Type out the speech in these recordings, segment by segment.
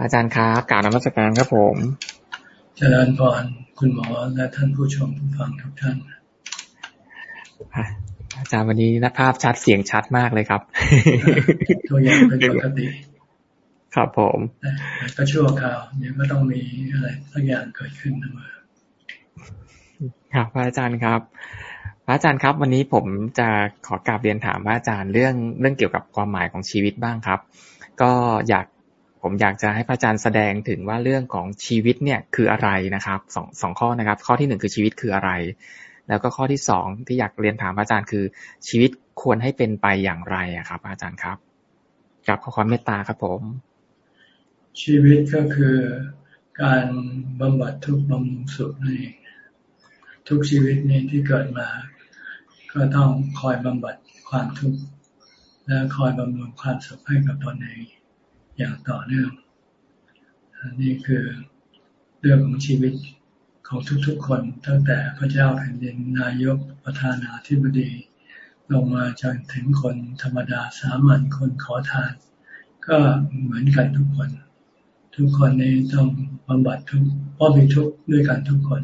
อาจารย์ครับกล่าวนมัสการครับผม เจริญพรคุณหมอและท่านผู้ชมผู้ฟังทุกท่านอาจารย์วันนี้นัภาพชัดเสียงชัดมากเลยครับตัวอย่างเป็นปกติ ครับผมก็ชั่วคราวเดี๋ยวก็ต้องมีอะไรสักอย่างเกิดขึ้นมาครับพระอาจารย์ครับพระอาจารย์ครับ วันนี้ผมจะขอกราบเรียนถามพระอาจารย์เรื่องเรื่องเกี่ยวกับความหมายของชีวิตบ้างครับ ก็อยาก ผมอยากจะให้พระอาจารย์แสดงถึงว่าเรื่องของชีวิตเนี่ยคืออะไรนะครับสองสองข้อนะครับ ข้อที่หนึ่งคือชีวิตคืออะไร แล้วก็ข้อที่สองที่อยากเรียนถามพระอาจารย์คือ ชีวิตควรให้เป็นไปอย่างไรอะครับอาจารย์ครับกับขอความเมตตาครับผม ชีวิตก็คือการบำบัดทุกบำรุงสุขนั่นเองทุกชีวิตนี้ที่เกิดมา ก็ต้องคอยบำบัดความทุกข์และคอยบำรุงความสุขให้กับตนเอง อย่างต่อเนื่องนี่คือเรื่องของชีวิตของทุกๆ คน ตั้งแต่พระเจ้าแผ่นดินนายกประธานาธิบดี ลงมาจนถึงคนธรรมดาสามัญคนขอทาน ก็เหมือนกันทุกคน ทุกคนนี้ต้องบำบัดทุกเพราะมีทุกด้วยกันทุกคน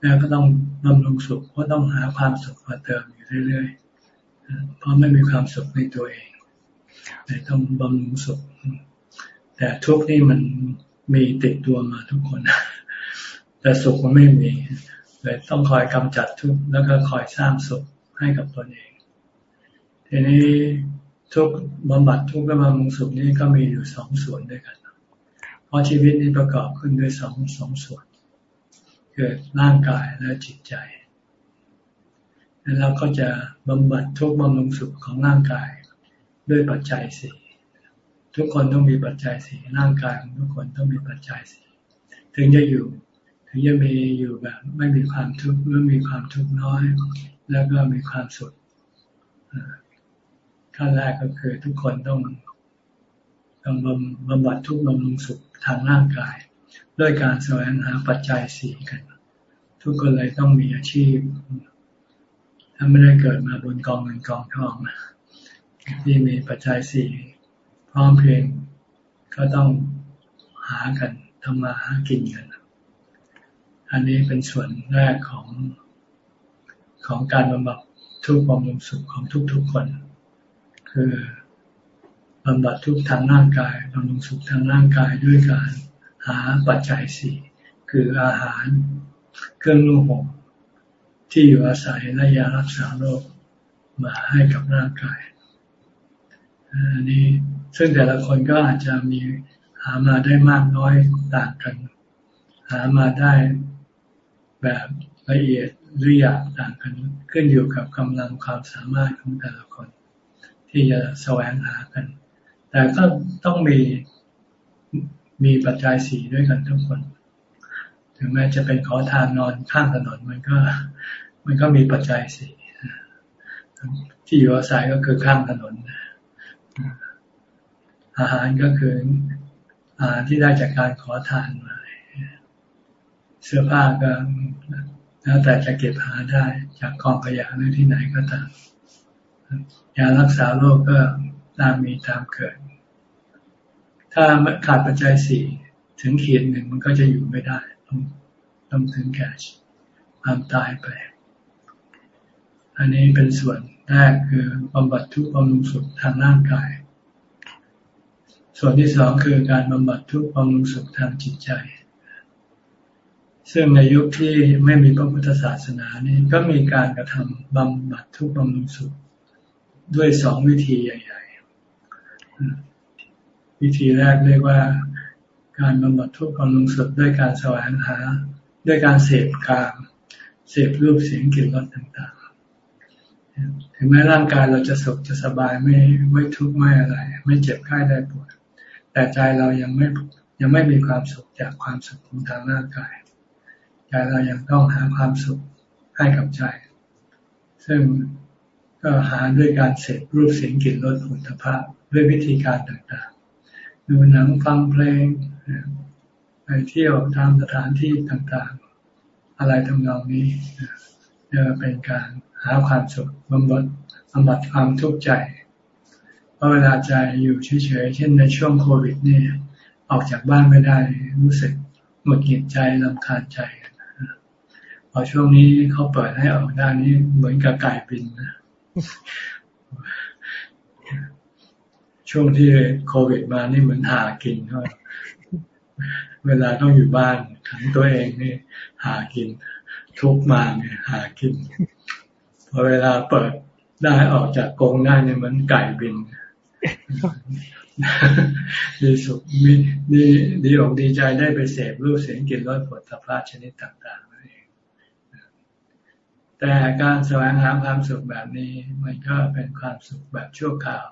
แล้วก็ต้องบำรุงสุขเพราะต้องหาความสุขมาเติมอยู่เรื่อยๆเพราะไม่มีความสุขในตัวเอง ต้องบำรุงสุข แต่ทุกนี่มันมีติดตัวมาทุกคน แต่สุขมันไม่มีเลยต้องคอยกำจัดทุกแล้วก็คอยสร้างสุขให้กับตนเอง ทีนี้ทุกบำบัดทุกและบำรุงสุขนี่ก็มีอยู่สองส่วนด้วยกัน เพราะชีวิตนี้ประกอบขึ้นด้วยสองสองส่วนเกิดร่างกายและจิตใจ แล้วเราก็จะบำบัดทุกบำรุงสุขของร่างกาย ด้วยปัจจัยสี่ทุกคนต้องมีปัจจัยสี่ร่างกายของทุกคนต้องมีปัจจัยสี่ถึงจะอยู่ ถึงจะมีอยู่แบบ ไม่มีความทุกข์หรือมีความทุกข์น้อย แล้วก็มีความสุขขั้นแรกก็คือทุกคนต้องต้องบำบัดทุกข์บำรุงสุขทางร่างกาย ด้วยการแสวงหาปัจจัยสี่กัน ทุกคนเลยต้องมีอาชีพถ้าไม่ได้เกิดมาบนกองเงินกองทอง ที่มีปัจจัยสี่พร้อมเพียงก็ต้องหากันทำมาหากินกัน อันนี้เป็นส่วนแรกของของการบำบัดทุกข์บำรุงสุขของทุกๆคน คือบำบัดทุกทางร่างกายบำรุงสุขทางร่างกายด้วยการหาปัจจัยสี่คืออาหารเครื่องนุ่งห่มที่อยู่อาศัยและยารักษาโรคมาให้กับร่างกาย อันนี้ซึ่งแต่ละคนก็อาจจะมีหามาได้มากน้อยต่างกัน หามาได้แบบละเอียดหรือหยาบต่างกันขึ้นอยู่กับกำลังความสามารถของแต่ละคน ที่จะแสวงหากัน แต่ก็ต้องมีมีปัจจัยสี่ด้วยกันทุกคน ถึงแม้จะเป็นขอทานนอนข้างถนนมันก็ มันก็มีปัจจัยสี่ที่อยู่อาศัยก็คือข้างถนน อาหารก็คืออาหารที่ได้จากการขอทานมาเสื้อผ้าก็แล้วแต่จะเก็บหาได้จากกองขยะหรือที่ไหนก็ตามยารักษาโรคก็ตามมีตามเกิด ถ้าขาดปัจจัยสี่ถึงขีดหนึ่งมันก็จะอยู่ไม่ได้ต้องต้องถึงแก่ความตายไป อันนี้เป็นส่วน แรกคือบำบัดทุกข์บำรุงสุขทางร่างกาย ส่วนที่สองคือการบำบัดทุกข์บำรุงสุขทางจิตใจ ซึ่งในยุคที่ไม่มีพระพุทธศาสนานี้ก็มีการกระทำบำบัดทุกข์บำรุงสุข ด้วยสองวิธีใหญ่ ๆ วิธีแรกเรียกว่าการบำบัดทุกข์บำรุงสุขด้วยการแสวงหา ด้วยการเสพกามเสพรูปเสียงกลิ่นรสต่างๆ ถึงแม้ร่างกายเราจะสุขจะสบายไม่ไม่ทุกข์ไม่อะไร ไม่เจ็บไข้ได้ปวดแต่ใจเรายังไม่ยังไม่มีความสุขจากความสุขของทางร่างกายใจเรายังต้องหาความสุขให้กับใจ ซึ่งก็หาด้วยการเสพรูปเสียงกลิ่นรสผลิตภัณฑ์ด้วยวิธีการต่างๆ ดูหนังฟังเพลง ไปเที่ยวตามสถานที่ต่างๆ อะไรทำนองนี้จะเป็นการ หาความสุขบำบัดบำบัดความทุกข์ใจราะเวลาใจอยู่เฉยๆเช่นในช่วงโควิดนี่อออกจากบ้านไม่ได้รู้สึกหงุดหงิดใจลำคาญใจพอช่วงนี้เขาเปิดให้ออกได้นี้เหมือนกับไก่บินนะช่วงที่โควิดมานี่เหมือนหากินเาเวลาต้องอยู่บ้านขังตัวเองนี่หากิน ทุกมาเนี่ยหากิน พอเวลาเปิดได้ออกจากกรงได้เนี่ยเหมือนไก่บินดีสุขมีดีดีอกดีใจได้ไปเสพรูปเสียงกลิ่นรสผลสภาพชนิดต่างๆนั่นเองแต่การแสวงหาความสุขแบบนี้ มันก็เป็นความสุขแบบชั่วคราว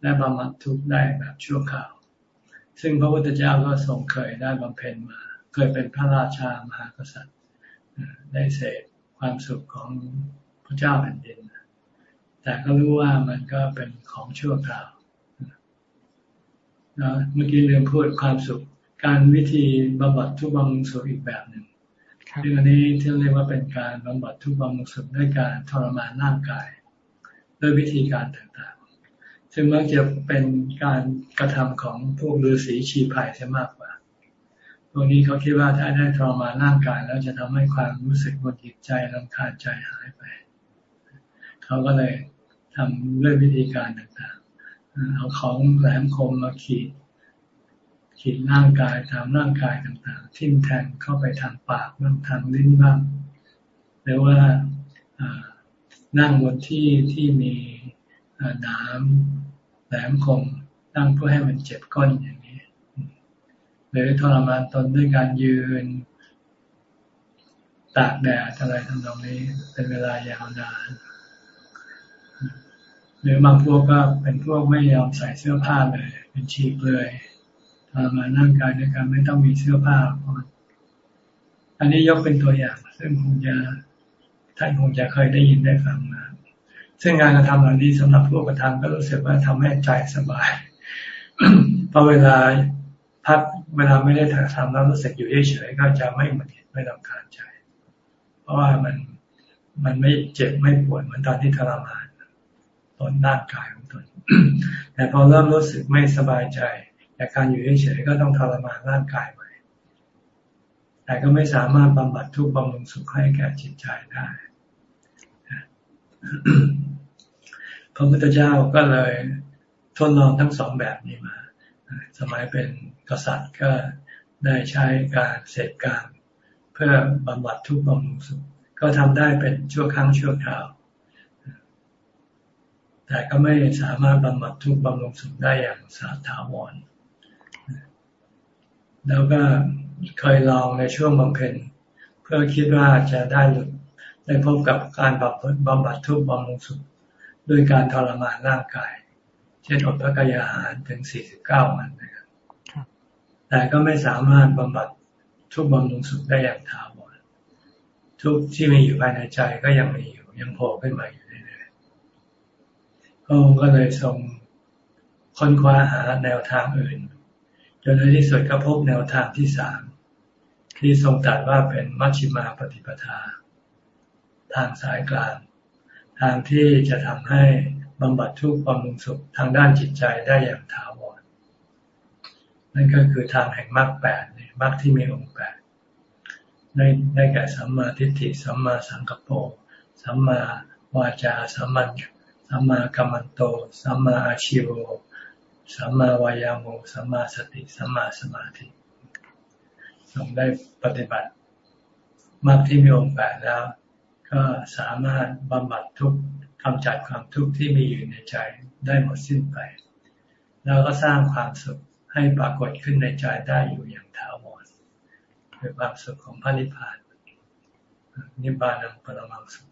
และบำบัดทุกข์ได้แบบชั่วคราว ซึ่งพระพุทธเจ้าก็ทรงเคยได้บำเพ็ญมา เคยเป็นพระราชามหากษัตริย์ได้เสพความสุขของ ระเจ้าแผ่นดิน แต่ก็รู้ว่ามันก็เป็นของชั่วคราวนะเมื่อกี้เรื่องพูดความสุข การวิธีบำบัดทุกข์บำรุงสุขอีกแบบหนึ่งเรื่องนี้ที่เรียกว่าเป็นการบำบัดทุกข์บำรุงสุขด้วยการทรมานร่างกาย ด้วยวิธีการต่างๆ ซึ่งมักจะเป็นการกระทำของพวกฤาษีชีพายใช่มากกว่าพวกนี้เขาคิดว่าถ้าได้ทรมานร่างกายแล้วจะทำให้ความรู้สึกหงุดหงิดใจลำคาญใจหายไป เขาก็เลยทำด้วยวิธีการต่างๆ เอาของแหลมคมมาขีด ขีดร่างกายทำร่างกายต่างๆ ทิ่มแทงเข้าไปทางปากบ้างทางลิ้นบ้าง หรือว่านั่งบนที่ที่มีน้ำแหลมคมนั่งเพื่อให้มันเจ็บก้นอย่างนี้ หรือทรมานตนด้วยการยืนตากแดดอะไรทำนองนี้เป็นเวลายาวนาน หรือบางพวกก็เป็นพวกไม่ยอมใส่เสื้อผ้าเลย เป็นชีกเลยทรมานั่งกายด้วยกันไม่ต้องมีเสื้อผ้าอันนี้ยกเป็นตัวอย่าง ซึ่งคงจะท่านคงจะเคยได้ยินได้ฟังมาซึ่งงานกระทำเหล่านี้สำหรับผู้กระทำก็รู้สึกว่าทำให้ใจสบายพอเวลาพักเวลาไม่ได้ทำแล้วรู้สึกอยู่เฉยๆก็จะไม่เหมือนไม่ลำคาญใจ เพราะว่ามันมันไม่เจ็บไม่ปวดเหมือนตอนที่ทรมาน นร่างกายของตน แต่พอเริ่มรู้สึกไม่สบายใจจากการอยู่เฉยๆก็ต้องทรมานร่างกายใหม่แต่ก็ไม่สามารถบำบัดทุกข์บำรุงสุขให้แก่จิตใจได้พระพุทธเจ้าก็เลยทดลองทั้งสองแบบนี้มา สมัยเป็นกษัตริย์ก็ได้ใช้การเสพการเพื่อบำบัดทุกข์บำรุงสุข ก็ทำได้เป็นชั่วครั้งชั่วคราว แต่ก็ไม่สามารถบำบัดทุกข์บำรุงสุขได้อย่างสาถาวร แล้วก็เคยลองในช่วงบำเพ็ญเพื่อคิดว่าจะได้หลุดได้พบกับการบำบัดบำบัดทุกข์บำรุงสุขด้วยการทรมานร่างกาย เช่นอดพระกายอาหารถึง 49 วันนะครับแต่ก็ไม่สามารถบำบัดทุกข์บำรุงสุขได้อย่างถาวรทุกที่มีอยู่ภายในใจก็ยังมีอยู่ยังโผล่ขึ้นมาอยู่พระ องค์ก็เลยทรงค้นคว้าหาแนวทางอื่น จนในที่สุดก็พบแนวทางที่สามที่ทรงตรัสว่าเป็นมัชฌิมาปฏิปทา ทางสายกลาง ทางที่จะทำให้บำบัดทุกข์บำรุงสุขทางด้านจิตใจได้อย่างถาวรนั่นก็คือทางแห่งมรรคแปดมรรคที่มีองค์แปดได้ได้แก่สัมมาทิฏฐิสัมมาสังกัปโปสัมมาวาจาสัมมา สัมมากัมมันโต สัมมาอาชิโว สัมมาวายาโม สัมมาสติ สัมมาสมาธิทรงได้ปฏิบัติมากที่มีองค์แปดแล้ว ก็สามารถบำบัดทุกกำจัดความทุกข์ที่มีอยู่ในใจได้หมดสิ้นไป แล้วก็สร้างความสุขให้ปรากฏขึ้นในใจได้อยู่อย่างถาวรคือความสุขของพระนิพพานนิบานังปรมังสุข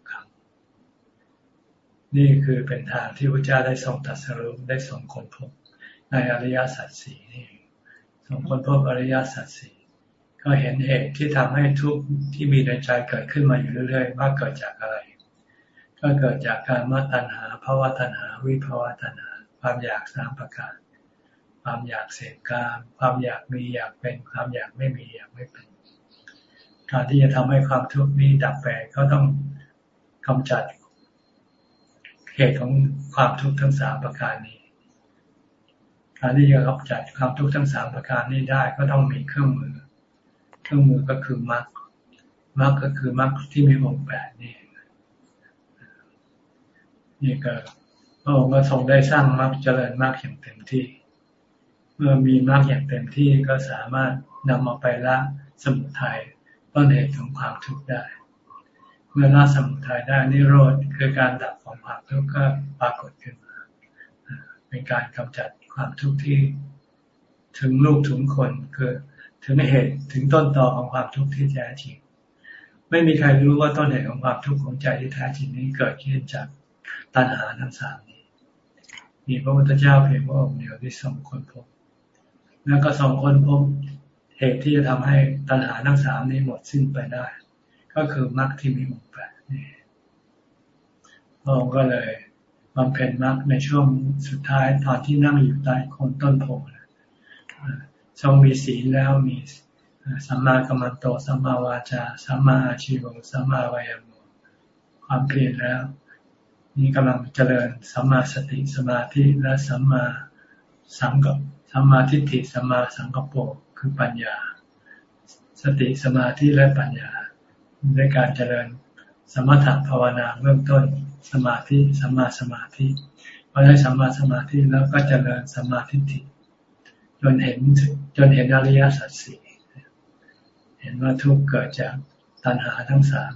นี่คือเป็นทางที่พระเจ้าได้ทรงตัดสรุปได้ทรงคนพบในอริยสัจสี่นี่ทรงคนพบอริยสัจสี่ก็เห็นเหตุที่ทำให้ทุกข์ที่มีในใจเกิดขึ้นมาอยู่เรื่อยๆว่าเกิดจากอะไร ก็เกิดจากการมาตัณหาภาวะตัณหา วิภาวะตัณหา ความอยากสามประการ ความอยากเสพการ ความอยากมีอยากเป็น ความอยากไม่มีอยากไม่เป็น การที่จะทำให้ความทุกข์นี้ดับไปก็ต้องกำจัด ตุของความทุกข์ทั้งสามประการนี้ การที่จะกำจัดความทุกข์ทั้งสามประการนี้ได้ก็ต้องมีเครื่องมือ เครื่องมือก็คือมรรคมรรคก็คือมรรคที่มีองค์แปดนี่นี่ก็พระองค์ก็ทรงได้สร้างมรรคเจริญมรรคอย่างเต็มที่ เมื่อมีมรรคอย่างเต็มที่ก็สามารถนำมาไปละสมุทัยต้นเหตุของความทุกข์ได้ เมื่อละสมุทัยได้นิโรธคือการดับของความทุกข์ก็ปรากฏขึ้นมาเป็นการกำจัดความทุกข์ที่ถึงลูกถึงคนคือถึงเหตุถึงต้นตอของความทุกข์ที่แท้จริง ไม่มีใครรู้ว่าต้นเหตุของความทุกข์ของใจที่แท้จริงนี้เกิดขึ้นจากตัณหาทั้งสามนี้ มีพระพุทธเจ้าเพียงพระองค์เดียวที่ทรงคนพบ แล้วก็ทรงคนพบเหตุที่จะทำให้ตัณหาทั้งสามนี้หมดสิ้นไปได้ ก็คือมรรคที่มีองค์แปดนี่พระองค์ก็เลยบำเพ็ญมรรคในช่วงสุดท้ายตอนที่นั่งอยู่ใต้โคนต้นโพทรงมีศีลแล้วมีสัมมากัมมันโตสัมมาวาจาสัมมาอาชีวสัมมาวายามความเพียรแล้ว นี่กำลังเจริญสัมมาสติสมาธิและสัมมาสังกัปสัมมาทิฏฐิสัมมาสังกัปโปคือปัญญา สติสมาธิและปัญญา ด้วยการเจริญสมถะภาวนาเบื้องต้นสมาธิสัมมาสมาธิพอได้สัมมาสมาธิแล้วก็เจริญสมาธิิจนเห็นจนเห็นอริยสัจสี่เห็นว่าทุกข์เกิดจากตัณหาทั้งสาม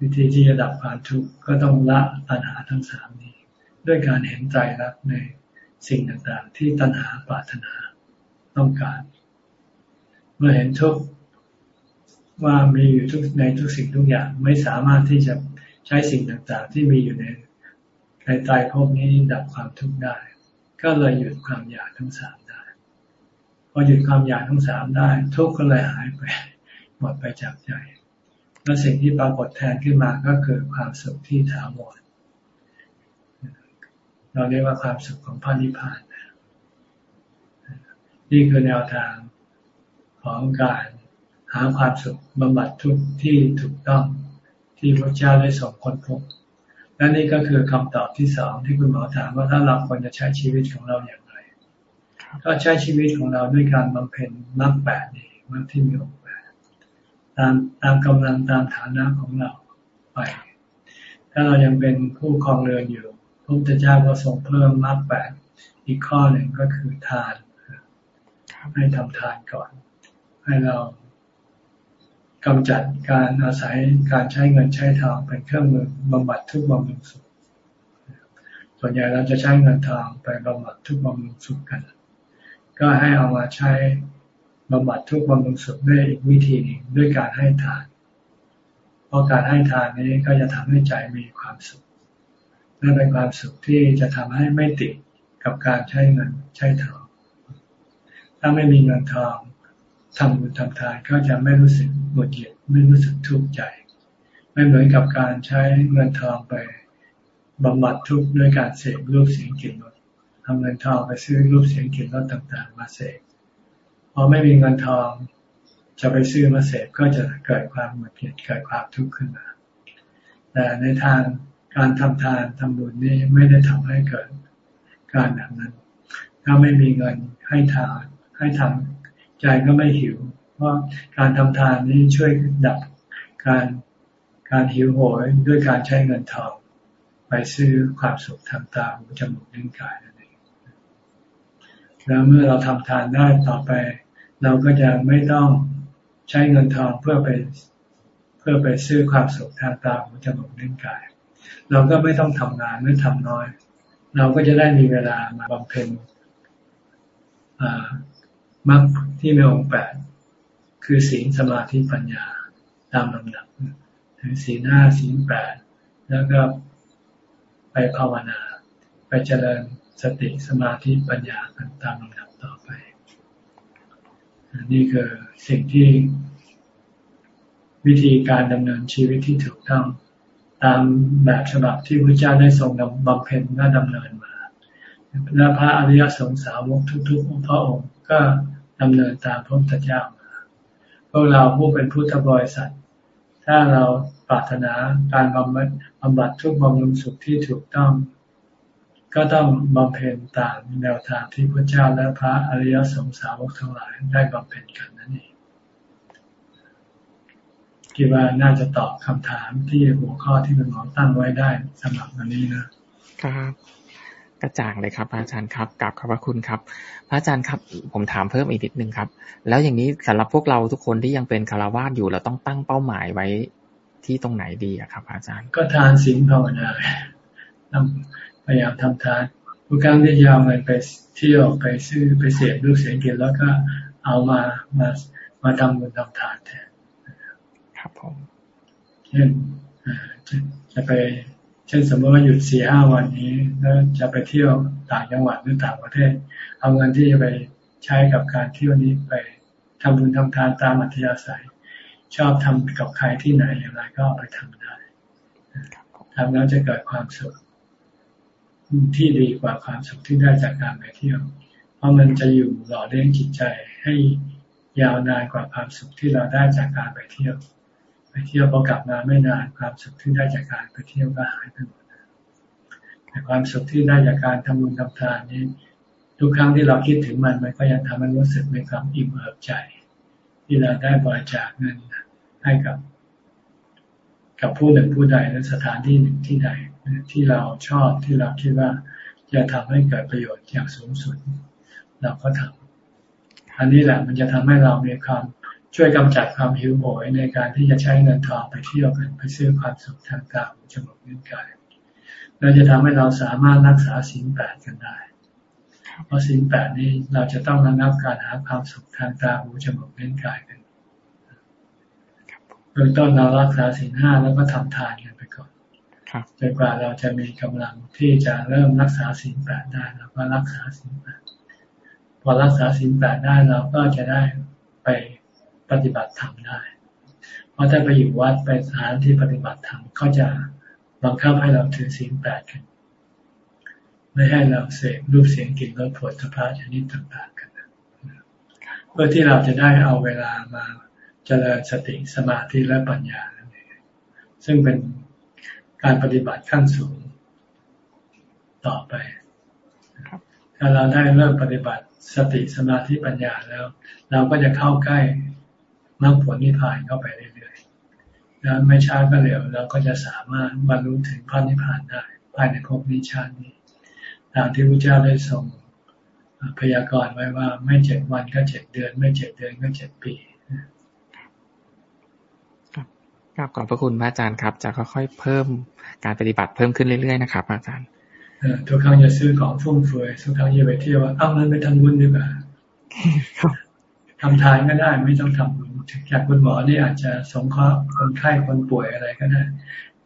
วิธีที่จะดับความทุกข์ก็ต้องละตัณหาทั้งสามนี้ ด้วยการเห็นใจรักในสิ่งต่างๆ ที่ตัณหาปรารถนาต้องการ เมื่อเห็นทุกข์ ว่ามีอยู่ทุกในทุกสิ่งทุกอย่างไม่สามารถที่จะใช้สิ่งต่างๆ ที่มีอยู่ในในใจภพนี้ดับความทุกข์ได้ ก็เลยหยุดความอยากทั้งสามได้ พอหยุดความอยากทั้งสามได้ ทุกข์ก็เลยหายไปหมดไปจากใจ แล้วสิ่งที่ปรากฏแทนขึ้นมาก็คือความสุขที่ถาวรเราเรียกว่าความสุขของพระนิพพานนี่คือแนวทางของการ หาความสุขบำบัดทุกข์ที่ถูกต้องที่พระเจ้าได้ส่งคนพบและนี่ก็คือคำตอบที่สองที่คุณหมอถามว่าถ้าเราควรจะใช้ชีวิตของเราอย่างไร ก็ใช้ชีวิตของเราด้วยการบำเพ็ญมรรคแปดนี่มรรคที่มีองค์แปดตามตามกำลังตามฐานะของเราไป ถ้าเรายังเป็นผู้ครองเรือนอยู่พระพุทธเจ้าก็ทรงเพิ่มมรรคแปดอีกข้อหนึ่งก็คือทาน ให้ทำทานก่อน ให้เรา กำจัดการอาศัยการใช้เงินใช้ทองเป็นเครื่องมือบำบัดทุกบำรุงสุข ส่วนใหญ่เราจะใช้เงินทองไปบำบัดทุกบำรุงสุขกัน ก็ให้เอามาใช้บำบัดทุกบำรุงสุขด้วยอีกวิธีหนึ่งด้วยการให้ทาน เพราะการให้ทานนี้ก็จะทำให้ใจมีความสุขและเป็นความสุขที่จะทำให้ไม่ติดกับการใช้เงินใช้ทอง ถ้าไม่มีเงินทอง ทำบุญทำทานก็จะไม่รู้สึกหงุดหงิดไม่รู้สึกทุกข์ใจ ไม่เหมือนกับการใช้เงินทองไปบำบัดทุกข์ด้วยการเสพรูปเสียงกลิ่นรสทำเงินทองไปซื้อรูปเสียงกลิ่นรสต่างๆ มาเสพพอไม่มีเงินทองจะไปซื้อมาเสพก็จะเกิดความหงุดหงิดเกิดความทุกข์ขึ้นมา แต่ในทางการทำทานทำบุญนี่ไม่ได้ทำให้เกิดการแบบนั้น ถ้าไม่มีเงินให้ทานให้ทำ ใจก็ไม่หิว เพราะการทำทานนี้ช่วยดับการการหิวโหยด้วยการใช้เงินทองไปซื้อความสุขทางตาหูจมูกลิ้นกายนั่นเองแล้วเมื่อเราทำทานได้ต่อไป เราก็จะไม่ต้องใช้เงินทองเพื่อไปเพื่อไปซื้อความสุขทางตาหูจมูกลิ้นกาย เราก็ไม่ต้องทำงานไม่ทำน้อย เราก็จะได้มีเวลามาบำเพ็ญ มรรคที่มีองค์แปดคือศีลสมาธิปัญญาตามลำดับถึงศีลห้าศีลแปดแล้วก็ไปภาวนา ไปเจริญสติสมาธิปัญญากันตามลำดับต่อไป นี่คือสิ่งที่วิธีการดำเนินชีวิตที่ถูกต้องตามแบบฉบับที่พระเจ้าได้ทรงบำเพ็ญและดำเนินมา และพระอริยสงสาวกทุกๆพระองค์ก็ ดำเนินตามพระพุทธเจ้ามาพวกเราผู้เป็นพุทธบริษัท ถ้าเราปรารถนาการบำบัดบำบัดทุกบำรุงสุขที่ถูกต้อง ก็ต้องบำเพ็ญตามแนวทางที่พระเจ้าและพระอริยสงสาวกทั้งหลายได้บำเพ็ญกันนั่นเองคิดว่าน่าจะตอบคำถามที่หัวข้อที่เป็นหมอตั้งไว้ได้สำหรับวันนี้นะครับ กระจ่างเลยครับอาจารย์ครับกราบขอบพระคุณครับ พระอาจารย์ครับ ผมถามเพิ่มอีกนิดนึงครับ แล้วอย่างนี้สำหรับพวกเราทุกคนที่ยังเป็นคารวาสอยู่เราต้องตั้งเป้าหมายไว้ที่ตรงไหนดีครับ อาจารย์ ก็ทานศีลภาวนาต้องพยายามทำทานทุกครั้งที่ยาวเงินไปเที่ยวไปซื้อไปเสียรูปเสียงกินแล้วก็เอามามามาทำบุญทำทานแทนครับผมเช่นจะไป เช่นสมมติว่าหยุดสี่ห้าวันนี้แล้วจะไปเที่ยวต่างจังหวัดหรือต่างประเทศ เอาเงินที่จะไปใช้กับการเที่ยวนี้ไปทำบุญทำทานตามอัธยาศัย ชอบทำกับใครที่ไหนอย่างไรก็ไปทำได้ทำแล้วจะเกิดความสุขที่ดีกว่าความสุขที่ได้จากการไปเที่ยว เพราะมันจะอยู่หล่อเลี้ยงจิตใจให้ยาวนานกว่าความสุขที่เราได้จากการไปเที่ยว เที่ยวพอกลับมาไม่นานความสุขที่ได้จากการไปเที่ยวก็หายไปหมดแต่ความสุขที่ได้จากการทำบุญทำทานนี้ ทุกครั้งที่เราคิดถึงมันมันก็ยังทำให้รู้สึกมีความอิ่มเอิบใจ ที่เราได้บริจาคเงินให้กับ กับผู้หนึ่งผู้ใดหรือสถานที่หนึ่งที่ใดที่เราชอบที่เราคิดว่าจะทำให้เกิดประโยชน์อย่างสูงสุด เราก็ทำอันนี้แหละมันจะทำให้เรามีความ ช่วยกำจัดความหิวโหยในการที่จะใช้เงินทองไปเที่ยวกันไปซื้อความสุขทางตาหูจมูกนิ้วกายเราจะทำให้เราสามารถรักษาสิ่งแปดกันได้ เพราะสิ่งแปดนี้เราจะต้องระงับการหาความสุขทางตาหูจมูกนิ้วกายกันเบื้องต้นเรารักษาสิ่งห้าแล้วก็ทำทานกันไปก่อนจนกว่าเราจะมีกำลังที่จะเริ่มรักษาสิ่งแปดได้เราก็รักษาสิ่งแปดพอรักษาสิ่งแปดได้เราก็จะได้ไป ปฏิบัติธรรมได้เพราะถ้าไปอยู่วัดไปสถานที่ปฏิบัติธรรมก็จะบังคับให้เราถือสิ่งแปดกัน ไม่ให้เราเสกรูปเสียงกลิ่นรสผลสภาชนิดต่างๆกันเพื่อที่เราจะได้เอาเวลามาเจริญสติสมาธิและปัญญา ซึ่งเป็นการปฏิบัติขั้นสูงต่อไป ถ้าเราได้เริ่มปฏิบัติสติสมาธิปัญญาแล้ว เราก็จะเข้าใกล้ มรรคผลนิพพานเข้าไปเรื่อยๆแล้วไม่ช้าก็เร็วเราก็จะสามารถบรรลุถึงพระนิพพานได้ภายในภพนิชาตินี้ตามที่พระเจ้าได้ทรงพยากรณ์ไว้ว่าไม่เจ็ดวันก็เจ็ดเดือน ไม่เจ็ดเดือนก็เจ็ดปีครับขอบพระคุณพระอาจารย์ครับ จะค่อยๆเพิ่มการปฏิบัติเพิ่มขึ้นเรื่อยๆนะครับอาจารย์ทุกครั้งจะซื้อของฟุ่มเฟือยทุกครั้งจะไปเที่ยวเอาเงินไปทำบุญดีกว่า ทำทานก็ได้ไม่ต้องทำบุญจากคุณหมอนี่อาจจะสงเคราะห์คนไข้คนป่วยอะไรก็ได้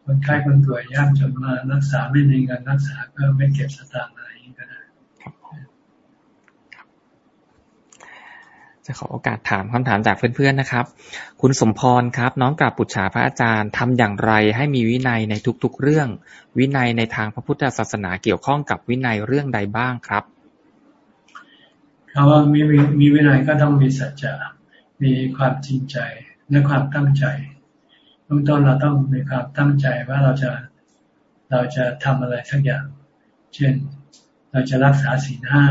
คนไข้คนป่วยยากจนมารักษาไม่มีเงินรักษาก็ไม่เก็บสตางค์อะไรก็ได้จะขอโอกาสถามคำถามจากเพื่อนๆนะครับ คุณสมพรครับ น้องกราบปุจฉาพระอาจารย์ทำอย่างไรให้มีวินัยในทุกๆเรื่อง วินัยในทางพระพุทธศาสนาเกี่ยวข้องกับวินัยเรื่องใดบ้างครับ คำว่ามีมีวินัยก็ต้องมีสัจจะมีความจริงใจและความตั้งใจเบื้องต้นเราต้องมีความตั้งใจว่าเราจะเราจะทำอะไรสักอย่าง เช่นเราจะรักษาศีลห้า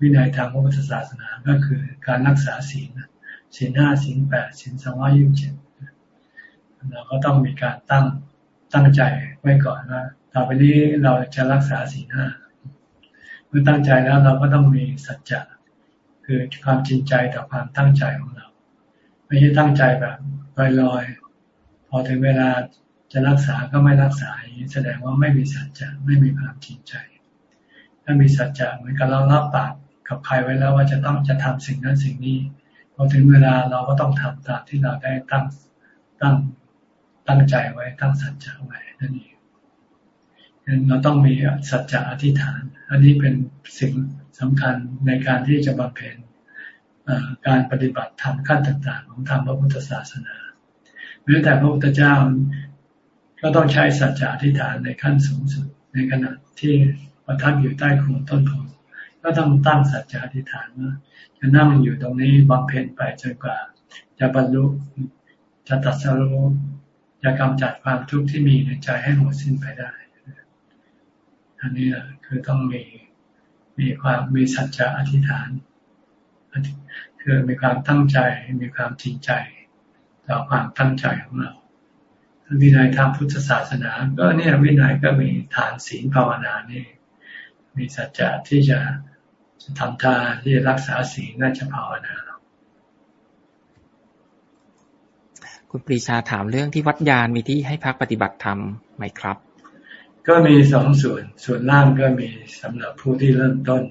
วินัยทางพระพุทธศาสนาก็คือการรักษาศีลศีลห้าศีลแปดศีลสองร้อยี่สิบเจ็ดเราก็ต้องมีการตั้งตั้งใจไว้ก่อนว่าต่อไปนี้เราจะรักษาศีลห้า เมื่อตั้งใจแล้วเราก็ต้องมีสัจจะคือความจริงใจต่อความตั้งใจของเรา ไม่ใช่ตั้งใจแบบลอยๆพอถึงเวลาจะรักษาก็ไม่รักษาอย่างนี้แสดงว่าไม่มีสัจจะไม่มีความจริงใจ ถ้ามีสัจจะเหมือนกับเรารับปากกับใครไว้แล้วว่าจะต้องจะทำสิ่งนั้นสิ่งนี้พอถึงเวลาเราก็ต้องทำตามที่เราได้ตั้งตั้งตั้งใจไว้ตั้งสัจจะไว้นั่นเอง เราต้องมีสัจจะอธิษฐาน อันนี้เป็นสิ่งสำคัญในการที่จะบำเพ็ญการปฏิบัติธรรมขั้นต่างๆ ของธรรมพระพุทธศาสนาแม้แต่พระพุทธเจ้าก็ต้องใช้สัจจะอธิษฐานในขั้นสูงสุด ในขณะที่ประทับอยู่ใต้โคนต้นโพก็ต้องตั้งสัจจะอธิษฐานว่าจะนั่งอยู่ตรงนี้บำเพ็ญไปจนกว่า จะบรรลุจะตัดสรุจะกำจัดความทุกข์ที่มีในใจให้หมดสิ้นไปได้ อันนี้คือต้องมีมีความมีสัจจะอธิษฐาน คือมีความตั้งใจมีความจริงใจ ต่อความตั้งใจของเราวินัยทางพุทธศาสนา ก็เนี่ยวินัยก็มีฐานศีลภาวนานี่ มีสัจจะที่จะจะทำทานที่จะรักษาศีลน่าจะภาวนาคุณปรีชาถามเรื่องที่วัดยานมีที่ให้พักปฏิบัติธรรมไหมครับ ก็มีสองส่วน ส่วนล่างก็มีสำหรับผู้ที่เริ่มต้น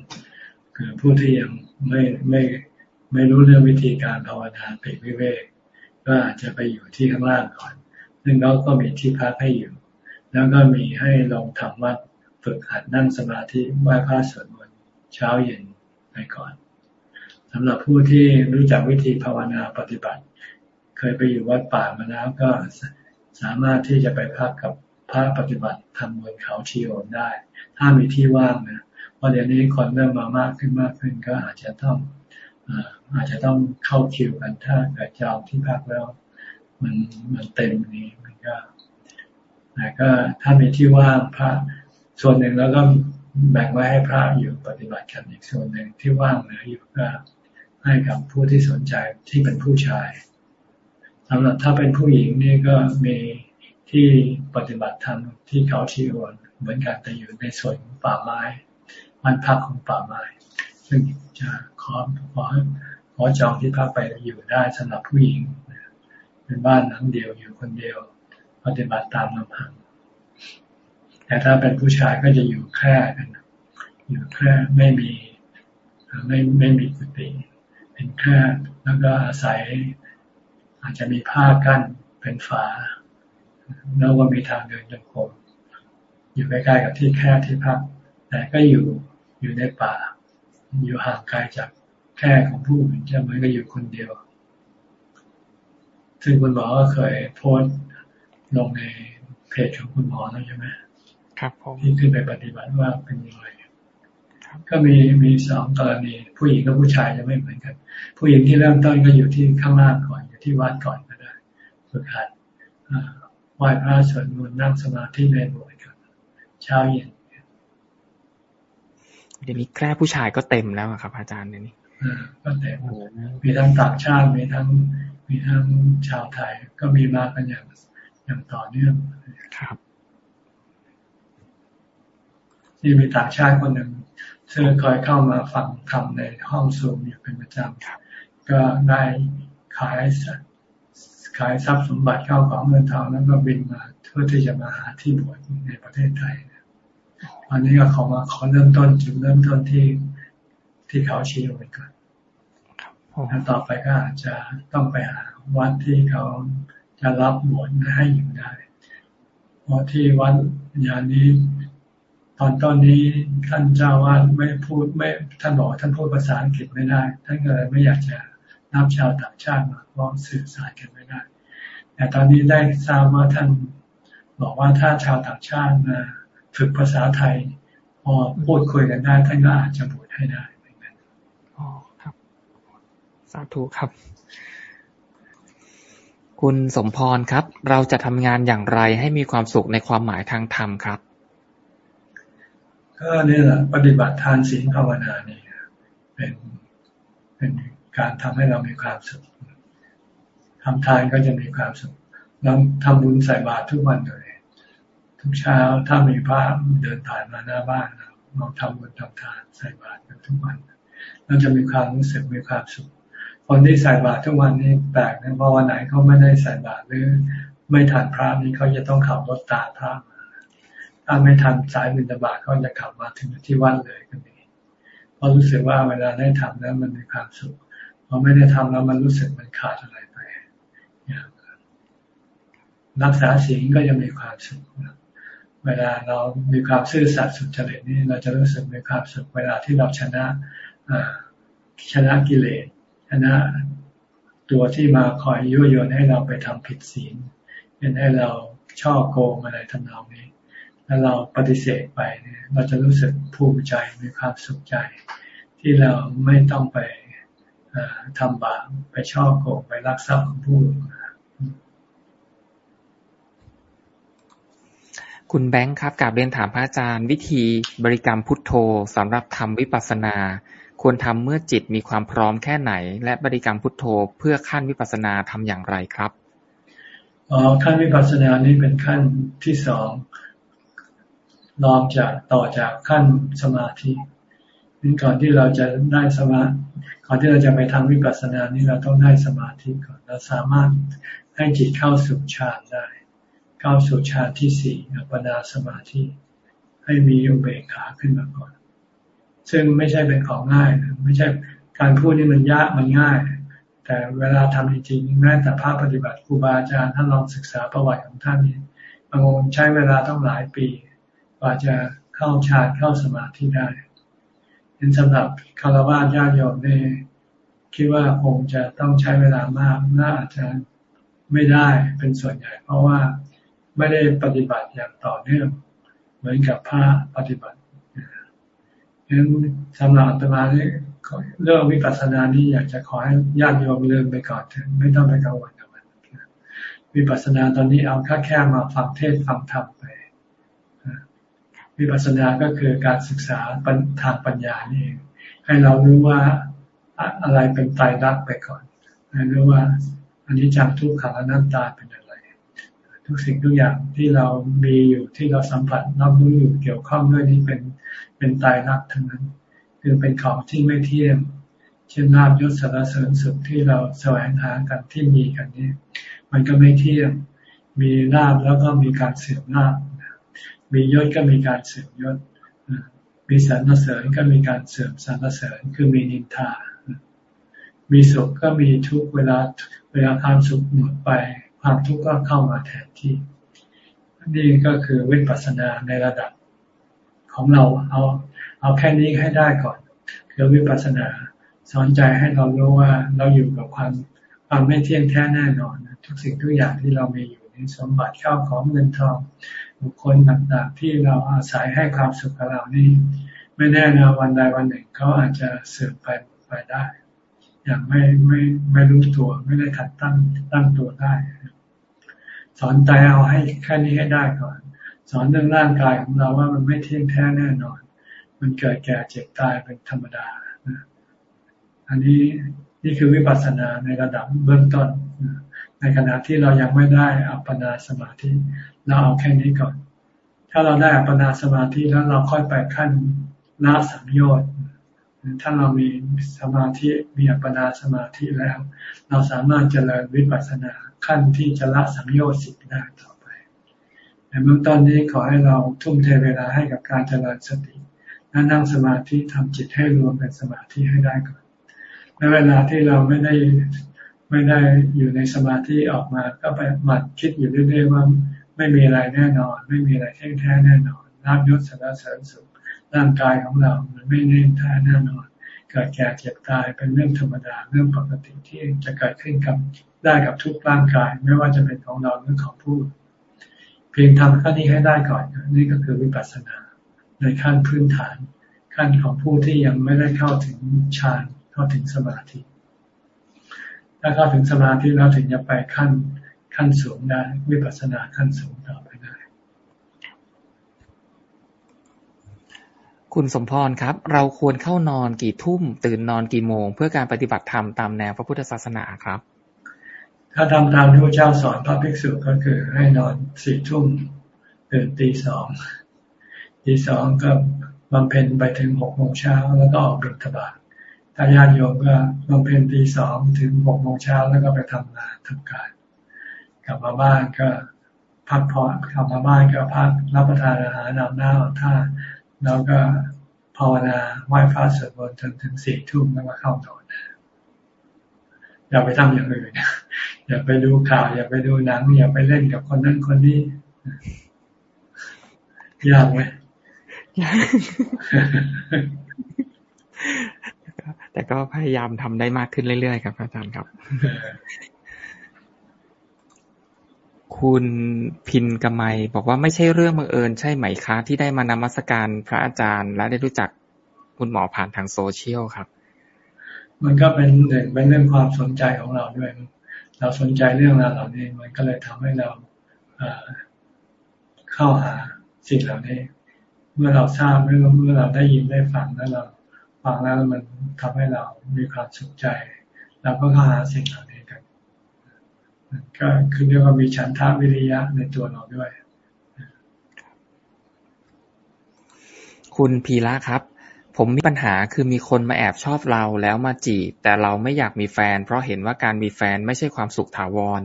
คือผู้ที่ยังไม่ไม่ไม่รู้เรื่องวิธีการภาวนาเป็นวิเวกก็อาจจะไปอยู่ที่ข้างล่างก่อน ซึ่งเราก็มีที่พักให้อยู่ แล้วก็มีให้ลองทำวัดฝึกหัดนั่งสมาธิไหว้พระสวดมนต์เช้าเย็นไปก่อนสำหรับผู้ที่รู้จักวิธีภาวนาปฏิบัติ เคยไปอยู่วัดป่ามาแล้วก็สามารถที่จะไปพักกับ พระปฏิบัติทำบนเขาชีโอนได้ ถ้ามีที่ว่างนะเพราะเดี๋ยวนี้คนเริ่มมามากขึ้นมากขึ้นก็อาจจะต้องอาจจะต้องเข้าคิวกันถ้าเกิดจองที่พักแล้ว มันมันเต็มนี้มันก็แต่ก็ถ้ามีที่ว่างพระส่วนหนึ่งแล้วก็แบ่งไว้ให้พระอยู่ปฏิบัติกันอีกส่วนหนึ่งที่ว่างเหลืออยู่ก็ให้กับผู้ที่สนใจที่เป็นผู้ชายสำหรับถ้าเป็นผู้หญิงนี่ก็มี ที่ปฏิบัติธรรมที่เขาชีวรเหมือนกันแต่อยู่ในส่วนป่าไม้มันพักของป่าไม้ ซึ่งจะขอขอขอจองที่พักไปอยู่ได้สำหรับผู้หญิงเป็นบ้านหลังเดียวอยู่คนเดียว ปฏิบัติตามลำพังแต่ถ้าเป็นผู้ชายก็จะอยู่แค่กัน อยู่แค่ไม่มีไม่ไม่มีกุฏิเป็นแค่แล้วก็อาศัย อาจจะมีผ้ากั้นเป็นฝา แล้วก็มีทางเดินจงกรมอยู่ใกล้ๆกับที่แค่ที่พัก แต่ก็อยู่อยู่ในป่า อยู่ห่างไกลจากแค่ของผู้อื่นจะเหมือนกับอยู่คนเดียว ซึ่งคุณหมอก็เคยโพสต์ลงในเพจของคุณหมอแล้วใช่ไหมครับผมที่ขึ้นไปปฏิบัติว่าเป็นยังไงก็มีมีสองกรณี ผู้หญิงกับผู้ชายจะไม่เหมือนกัน ผู้หญิงที่เริ่มต้นก็อยู่ที่ข้างล่างก่อนอยู่ที่วัดก่อนก็ได้ฝึกหัด ไหว้พระสวดมนต์นั่งสมาธิในโบสถ์ครับ เช้าเย็นเดี๋ยวนี้แค่ผู้ชายก็เต็มแล้วครับ อาจารย์เดี๋ยวนี้ก็เต็มมีทั้งต่างชาติมีทั้งมีทั้งชาวไทยก็มีมากันอย่างอย่างต่อเนื่องครับนี่มีต่างชาติคนหนึ่งซึ่งคอยเข้ามาฟังทำในห้องซูมอยู่เป็นประจำก็ได้ขาย ขายทรัพย์สมบัติเข้าของเงินทองแล้วก็บินมาเพื่อที่จะมาหาที่บวชในประเทศไทยวันนี้ก็ขอมาขอเริ่มต้นจุดเริ่มต้นที่ที่เขาชี้ไว้ก่อนแล้วต่อไปก็อาจจะต้องไปหาวัดที่เขาจะรับบวชให้อยู่ได้ เพราะที่วัดยานนี้ตอนต้นนี้ท่านเจ้าวาดไม่พูดไม่ท่านบอกท่านพูดภาษาอังกฤษไม่ได้ ท่านก็เลยไม่อยากจะ นับชาวต่างชาติมาเพราะสื่อสารกันไม่ได้ แต่ตอนนี้ได้ทราบว่าท่านบอกว่าถ้าชาวต่างชาติมาฝึกภาษาไทยพอพูดคุยกันได้ท่านก็อาจจะบวชให้ได้เหมือนกันอ๋อครับ สาธุครับ คุณสมพรครับ เราจะทำงานอย่างไรให้มีความสุขในความหมายทางธรรมครับก็นี่แหละปฏิบัติทานศีลภาวนานี่เป็นเป็น การทำให้เรามีความสุขทำทานก็จะมีความสุขเราทำบุญใส่บาตรทุกวันเลยทุกเช้าถ้ามีพระเดินผ่านมาหน้าบ้านเราเราทำบุญทำทานใส่บาตรทุกวัน เราจะมีความรู้สึกมีความสุข คนที่ใส่บาตรทุกวันนี้แปลกนะเพราะวันไหนเขาไม่ได้ใส่บาตรหรือไม่ทานพระนี่เขาจะต้องขับรถตาพระมาถ้าไม่ทันสายบินตบาก็จะขับมาถึงที่วัดเลยก็มีเพราะรู้สึกว่าเวลาได้ทำแล้วมันมีความสุข พอไม่ได้ทำแล้วมันรู้สึกมันขาดอะไรไปรักษาศีลก็จะมีความสุขเวลาเรามีความซื่อสัตย์สุจริตนี่เราจะรู้สึกมีความสุขเวลาที่เราชนะชนะกิเลสชนะตัวที่มาคอยยั่วยวนให้เราไปทำผิดศีลเป็นให้เราชอบโกงอะไรทำนองนี้ถ้าเราปฏิเสธไปเนี่ยเราจะรู้สึกภูมิใจมีความสุขใจ ที่เราไม่ต้องไป ทำบาปไปช่อโกงไปรักทรัพย์ของผู้คุณแบงค์ครับกาบเรียนถามพระอาจารย์ วิธีบริกรรมพุทโธสำหรับทำวิปัสสนา ควรทำเมื่อจิตมีความพร้อมแค่ไหน และบริกรรมพุทโธเพื่อขั้นวิปัสสนาทำอย่างไรครับอ๋อขั้นวิปัสสนานี้เป็นขั้นที่สองรองจากต่อจากขั้นสมาธิ นี่ก่อนที่เราจะได้สมาก่อนที่เราจะไปทำวิปัสสนานี้เราต้องได้สมาธิก่อนเราสามารถให้จิตเข้าสู่ฌานได้ เข้าสู่ฌานที่สี่อัปปนาสมาธิ ให้มีอุเบกขาขึ้นมาก่อน ซึ่งไม่ใช่เป็นของง่ายไม่ใช่การพูดนี่มันยากมันง่าย แต่เวลาทำจริงๆแม้แต่ภาพปฏิบัติครูบาอาจารย์ท่านลองศึกษาประวัติของท่านนี้บางองค์ใช้เวลาต้องหลายปีกว่าจะเข้าฌานเข้าสมาธิได้ เห็นสำหรับคารวะญาติโยมเนี่ยคิดว่าคงจะต้องใช้เวลามากน่าอาจจะไม่ได้เป็นส่วนใหญ่ เพราะว่าไม่ได้ปฏิบัติอย่างต่อเนื่องเหมือนกับพระปฏิบัติฉะนั้นสำหรับอาตมาเนี่ยเรื่องวิปัสสนานี้อยากจะขอให้ญาติโยมเลืมไปก่อนเถอะไม่ต้องไปกังวลกับมันวิปัสสนาตอนนี้เอาแค่แค่มาฟังเทศฟังธรรมไป วิปัสสนาก็คือการศึกษาทางปัญญานี่เองให้เรารู้ว่าอะไรเป็นตายรักไปก่อนให้รู้ว่าอันนี้จากทุกขังอนัตตาเป็นอะไร ทุกสิ่งทุกอย่างที่เรามีอยู่ที่เราสัมผัสรับรู้อยู่เกี่ยวข้องด้วยนี้เป็นเป็นตายรักทั้งนั้น คือเป็นของที่ไม่เที่ยงเช่นนาบยศสารเสริญสุขที่เราแสวงหากันที่มีกันนี้ มันก็ไม่เที่ยงมีลาบแล้วก็มีการเสื่อมลาบ มียศก็มีการเสื่อมยศ มีสรรเสริญก็มีการเสื่อมสรรเสริญ คือมีนินทา มีสุขก็มีทุกเวลาเวลาความสุขหมดไป ความทุกข์ก็เข้ามาแทนที่ นี่ก็คือวิปัสสนาในระดับของเราเอาเอาแค่นี้ให้ได้ก่อน คือวิปัสสนาสอนใจให้เรารู้ว่าเราอยู่กับความความไม่เที่ยงแท้แน่นอน ทุกสิ่งทุกอย่างที่เรามีอยู่ในสมบัติเข้าของเงินทอง บุคคลต่างๆ ที่เราอาศัยให้ความสุขกับเรานี่ไม่แน่นะวันใดวันหนึ่งเขาอาจจะเสื่อมไปไปได้ อย่างไม่ไม่ไม่รู้ตัวไม่ได้ทัดตั้งตั้งตัวได้ สอนใจเอาให้แค่นี้ให้ได้ก่อน สอนเรื่องร่างกายของเราว่ามันไม่เที่ยงแท้แน่นอน มันเกิดแก่เจ็บตายเป็นธรรมดาอันนี้นี่คือวิปัสสนาในระดับเบื้องต้น ในขณะที่เรายังไม่ได้อัปปนาสมาธิ เราเอาแค่นี้ก่อน ถ้าเราได้อัปปนาสมาธิแล้วเราค่อยไปขั้นละสัมโยชน์ถ้าเรามีสมาธิมีอัปปนาสมาธิแล้ว เราสามารถเจริญวิปัสสนาขั้นที่จะละสัมโยชน์สิบได้ต่อไปในเบื้องต้นนี้ขอให้เราทุ่มเทเวลาให้กับการเจริญสติและนั่งสมาธิทำจิตให้รวมเป็นสมาธิให้ได้ก่อนในเวลาที่เราไม่ได้ไม่ได้อยู่ในสมาธิออกมาก็ไปหมั่นคิดอยู่เรื่อยๆว่า ไม่มีอะไรแน่นอน ไม่มีอะไรแท้แท้แน่นอนน้ำยศสารเสริญสุขร่างกายของเรามันไม่แน่แท้แน่นอนเกิดแก่เจ็บตายเป็นเรื่องธรรมดาเรื่องปกติที่จะเกิดขึ้นกับได้กับทุกร่างกาย ไม่ว่าจะเป็นของเราหรือของผู้เพียงทำขั้นนี้ให้ได้ก่อนนี่ก็คือวิปัสสนา ในขั้นพื้นฐาน ขั้นของผู้ที่ยังไม่ได้เข้าถึงฌานเข้าถึงสมาธิ ถ้าเข้าถึงสมาธิแล้วถึงจะไปขั้น ขั้นสูงได้ วิปัสสนาขั้นสูงต่อไปได้ คุณสมพรครับ เราควรเข้านอนกี่ทุ่ม ตื่นนอนกี่โมง เพื่อการปฏิบัติธรรมตามแนวพระพุทธศาสนาครับ ถ้าทำตามที่พระเจ้าสอนพระภิกษุก็คือให้นอนสี่ทุ่มตื่นตีสองตีสองก็บำเพ็ญไปถึงหกโมงเช้าแล้วก็ออกบิณฑบาตถ้าญาติโยมก็บำเพ็ญตีสองถึงหกโมงเช้าแล้วก็ไปทำงานทำการ กลับมาบ้านก็พักผ่อนกลับมาบ้านก็พักรับประทานอาหารนำหน้าท่าแล้วก็ภาวนาไหว้พระสวดมนต์จนถึงสี่ทุ่มแล้วก็เข้านอนอย่าไปทำอย่างอื่นอย่าไปดูข่าว อย่าไปดูหนัง อย่าไปเล่นกับคนนั้นคนนี้ยากไหมแต่ก็พยายามทำได้มากขึ้นเรื่อยๆ ครับอาจารย์ครับ คุณพินกำไมบอกว่าไม่ใช่เรื่องบังเอิญใช่ไหมคะที่ได้มานมัสการพระอาจารย์ และได้รู้จักคุณหมอผ่านทางโซเชียลครับ มันก็เป็นเป็นเรื่องความสนใจของเราด้วย เราสนใจเรื่องราวเหล่านี้ มันก็เลยทำให้เราเข้าหาสิ่งเหล่านี้ เมื่อเราทราบเมื่อเมื่อเราได้ยินได้ฟังแล้วเราฟังแล้วมันทำให้เรามีความสุขใจเราก็เข้าหาสิ่งเหล่านี้กัน ก็คือเรียกว่ามีฉันทาวิริยะในตัวเราด้วย คุณพีระครับ ผมมีปัญหาคือมีคนมาแอบชอบเราแล้วมาจีบ แต่เราไม่อยากมีแฟน เพราะเห็นว่าการมีแฟนไม่ใช่ความสุขถาวร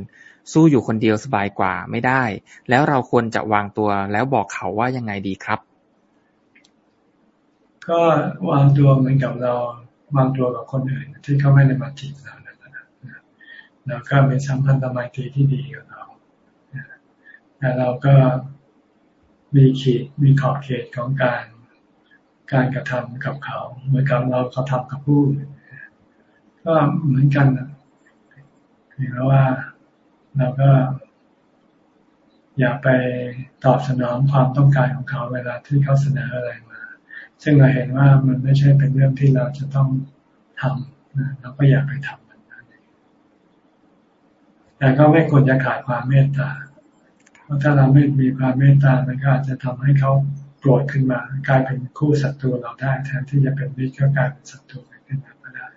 สู้อยู่คนเดียวสบายกว่าไม่ได้ แล้วเราควรจะวางตัวแล้วบอกเขาว่ายังไงดีครับ ก็วางตัวเหมือนกับเราวางตัวกับคนอื่นที่เขาไม่ได้มาจีบเรา แล้วก็เป็นสัมพันธไมตรีที่ดีกับเราแต่เราก็มีขีดมีขอบเขตของการการกระทำกับเขา เหมือนกับเราเขาทำกับผู้ก็เหมือนกันนะเห็นว่าเราก็ อย่าไปตอบสนองความต้องการของเขาเวลาที่เขาเสนออะไรมา ซึ่งเราเห็นว่ามันไม่ใช่เป็นเรื่องที่เราจะต้องทำเราก็อย่าไปทำ แต่ก็ไม่ควรจะขาดความเมตตา เพราะถ้าเราไม่มีความเมตตามันก็อาจจะทำให้เขาโกรธขึ้นมา กลายเป็นคู่ศัตรูเราได้แทนที่จะเป็นมิตรก็กลายเป็นศัตรูขึ้นมาก็ได้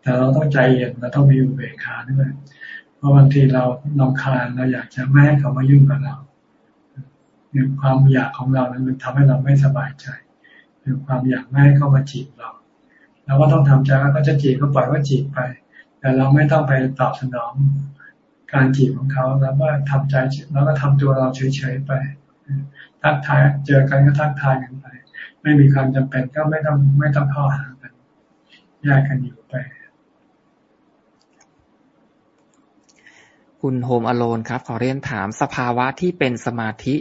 แต่เราต้องใจเย็นเราต้องมีอุเบกขาด้วย เพราะบางทีเราลำคาญเราอยากจะไม่ให้เขามายุ่งกับเราเนี่ยความอยากของเรานั้นมันทำให้เราไม่สบายใจคือความอยากไม่ให้เขามาจีบเราเราก็ต้องทำใจว่าเขาจะจีบก็ปล่อยว่าจีบไป แต่เราไม่ต้องไปตอบสนองการจีบของเขาแล้วก็ทำใจแล้วก็ทำตัวเราเฉยๆไป ทักทายเจอกันก็ทักทายกันไป ไม่มีความจำเป็นก็ไม่ต้องไม่ต้องเข้าหากันแยกกันอยู่ไป คุณโฮมอโลนครับ ขอเรียนถามสภาวะที่เป็นสมาธิ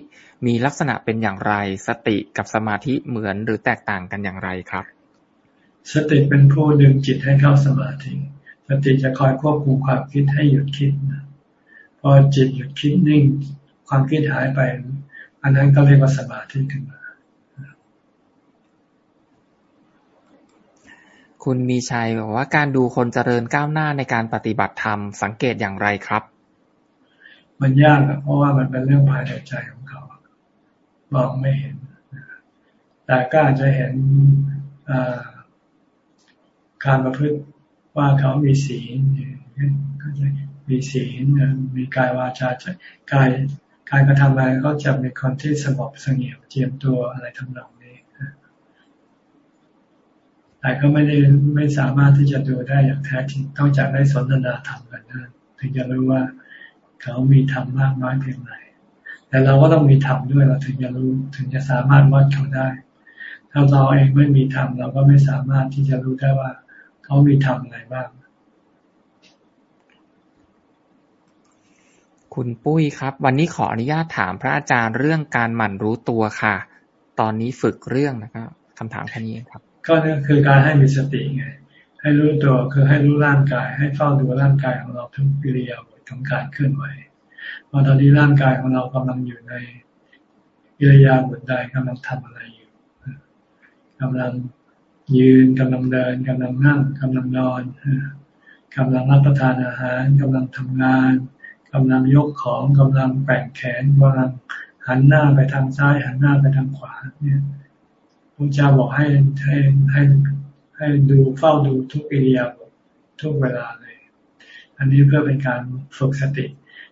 มีลักษณะเป็นอย่างไร สติกับสมาธิเหมือนหรือแตกต่างกันอย่างไรครับ สติเป็นผู้ดึงจิตให้เข้าสมาธิส ติจะคอยควบคุมความคิดให้หยุดคิดนะพอจิตหยุดคิดนิ่ง ความคิดหายไป อันนั้นก็เรียกว่าสมาธิขึ้นมา คุณมีชัยบอกว่าการดูคนเจริญก้าวหน้าในการปฏิบัติธรรมสังเกตอย่างไรครับ มันยากเพราะว่ามันเป็นเรื่องภายในใจของเขามองไม่เห็น แต่ก็อาจจะเห็นการประพฤติ ว่าเขามีศีลมีศีลมีกายวาจาใจกายการกระทำอะไรก็จะเป็นคนที่สงบสงเงียมเจียมตัวอะไรทำนองนี้ แต่ก็ไม่ได้ไม่สามารถที่จะดูได้อย่างแท้จริงต้องจากได้สนทนาธรรมกันนะถึงจะรู้ว่าเขามีธรรมมากน้อยเพียงไรแต่เราก็ต้องมีธรรมด้วยเราถึงจะรู้ถึงจะสามารถวัดเขาได้ ถ้าเราเองไม่มีธรรมเราก็ไม่สามารถที่จะรู้ได้ว่า เขามีธรรมอะไรบ้าง คุณปุ้ยครับ วันนี้ขออนุญาตถามพระอาจารย์เรื่องการหมั่นรู้ตัวค่ะ ตอนนี้ฝึกเรื่องนะครับคำถามแค่นี้ครับ ก็นี่คือการให้มีสติไง ให้รู้ตัวคือให้รู้ร่างกาย ให้เฝ้าดูร่างกายของเราทุกปิริยาบถของการเคลื่อนไหวพอตอนนี้ร่างกายของเรากำลังอยู่ในปิริยาบถใดกำลังทำอะไรอยู่กำลัง ยืนกำลังเดินกำลังนั่งกำลังนอนกำลังรับประทานอาหารกำลังทำงานกำลังยกของกำลังแป่งแขนกำลังหันหน้าไปทางซ้าย หันหน้าไปทางขวา เนี่ยพระเจ้าบอกให้ให้ให้ให้ดูเฝ้าดูทุกอิริยาบถทุกเวลาเลย อันนี้เพื่อเป็นการฝึกสติ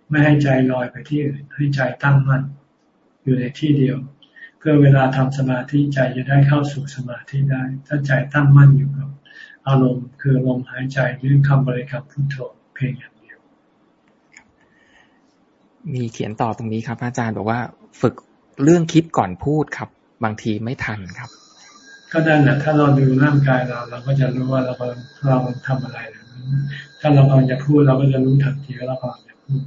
ไม่ให้ใจลอยไปที่อื่นให้ใจตั้งมั่นอยู่ในที่เดียว เพื่อเวลาทำสมาธิใจจะได้เข้าสู่สมาธิได้ ถ้าใจตั้งมั่นอยู่กับอารมณ์ คือลมหายใจหรือคำบริกรรมพุทโธเพียงอย่างมีเขียนต่อตรงนี้ครับ อาจารย์บอกว่าฝึกเรื่องคิดก่อนพูดครับ บางทีไม่ทันครับ ก็ได้แหละถ้าเราดูร่างกายเราเราก็จะรู้ว่าเราเราทำอะไรถ้าเรากำลังจะพูดเราก็จะรู้ทันทีว่าเรากำลังจะพูด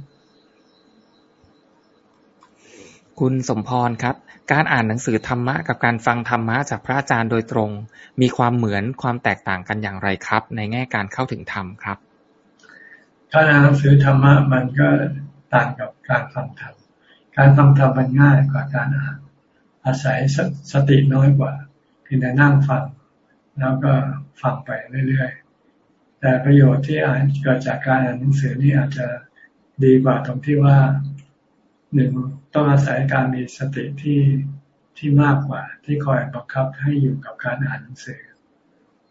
คุณสมพรครับ การอ่านหนังสือธรรมะกับการฟังธรรมะจากพระอาจารย์โดยตรง มีความเหมือนความแตกต่างกันอย่างไรครับ ในแง่การเข้าถึงธรรมครับการอ่านหนังสือธรรมะมันก็ต่างกับการฟังธรรมการฟังธรรมมันง่ายกว่าการอ่านอาศัยสสติน้อยกว่าเพียงแต่นั่งฟัง แล้วก็ฟังไปเรื่อยๆ แต่ประโยชน์ที่อ่าจเกิดจากการอ่านหนังสือนี่อาจจะดีกว่าตรงที่ว่าหนึ่ง ต้องอาศัยการมีสติที่ที่มากกว่า ที่คอยบังคับให้อยู่กับการอ่านหนังสือ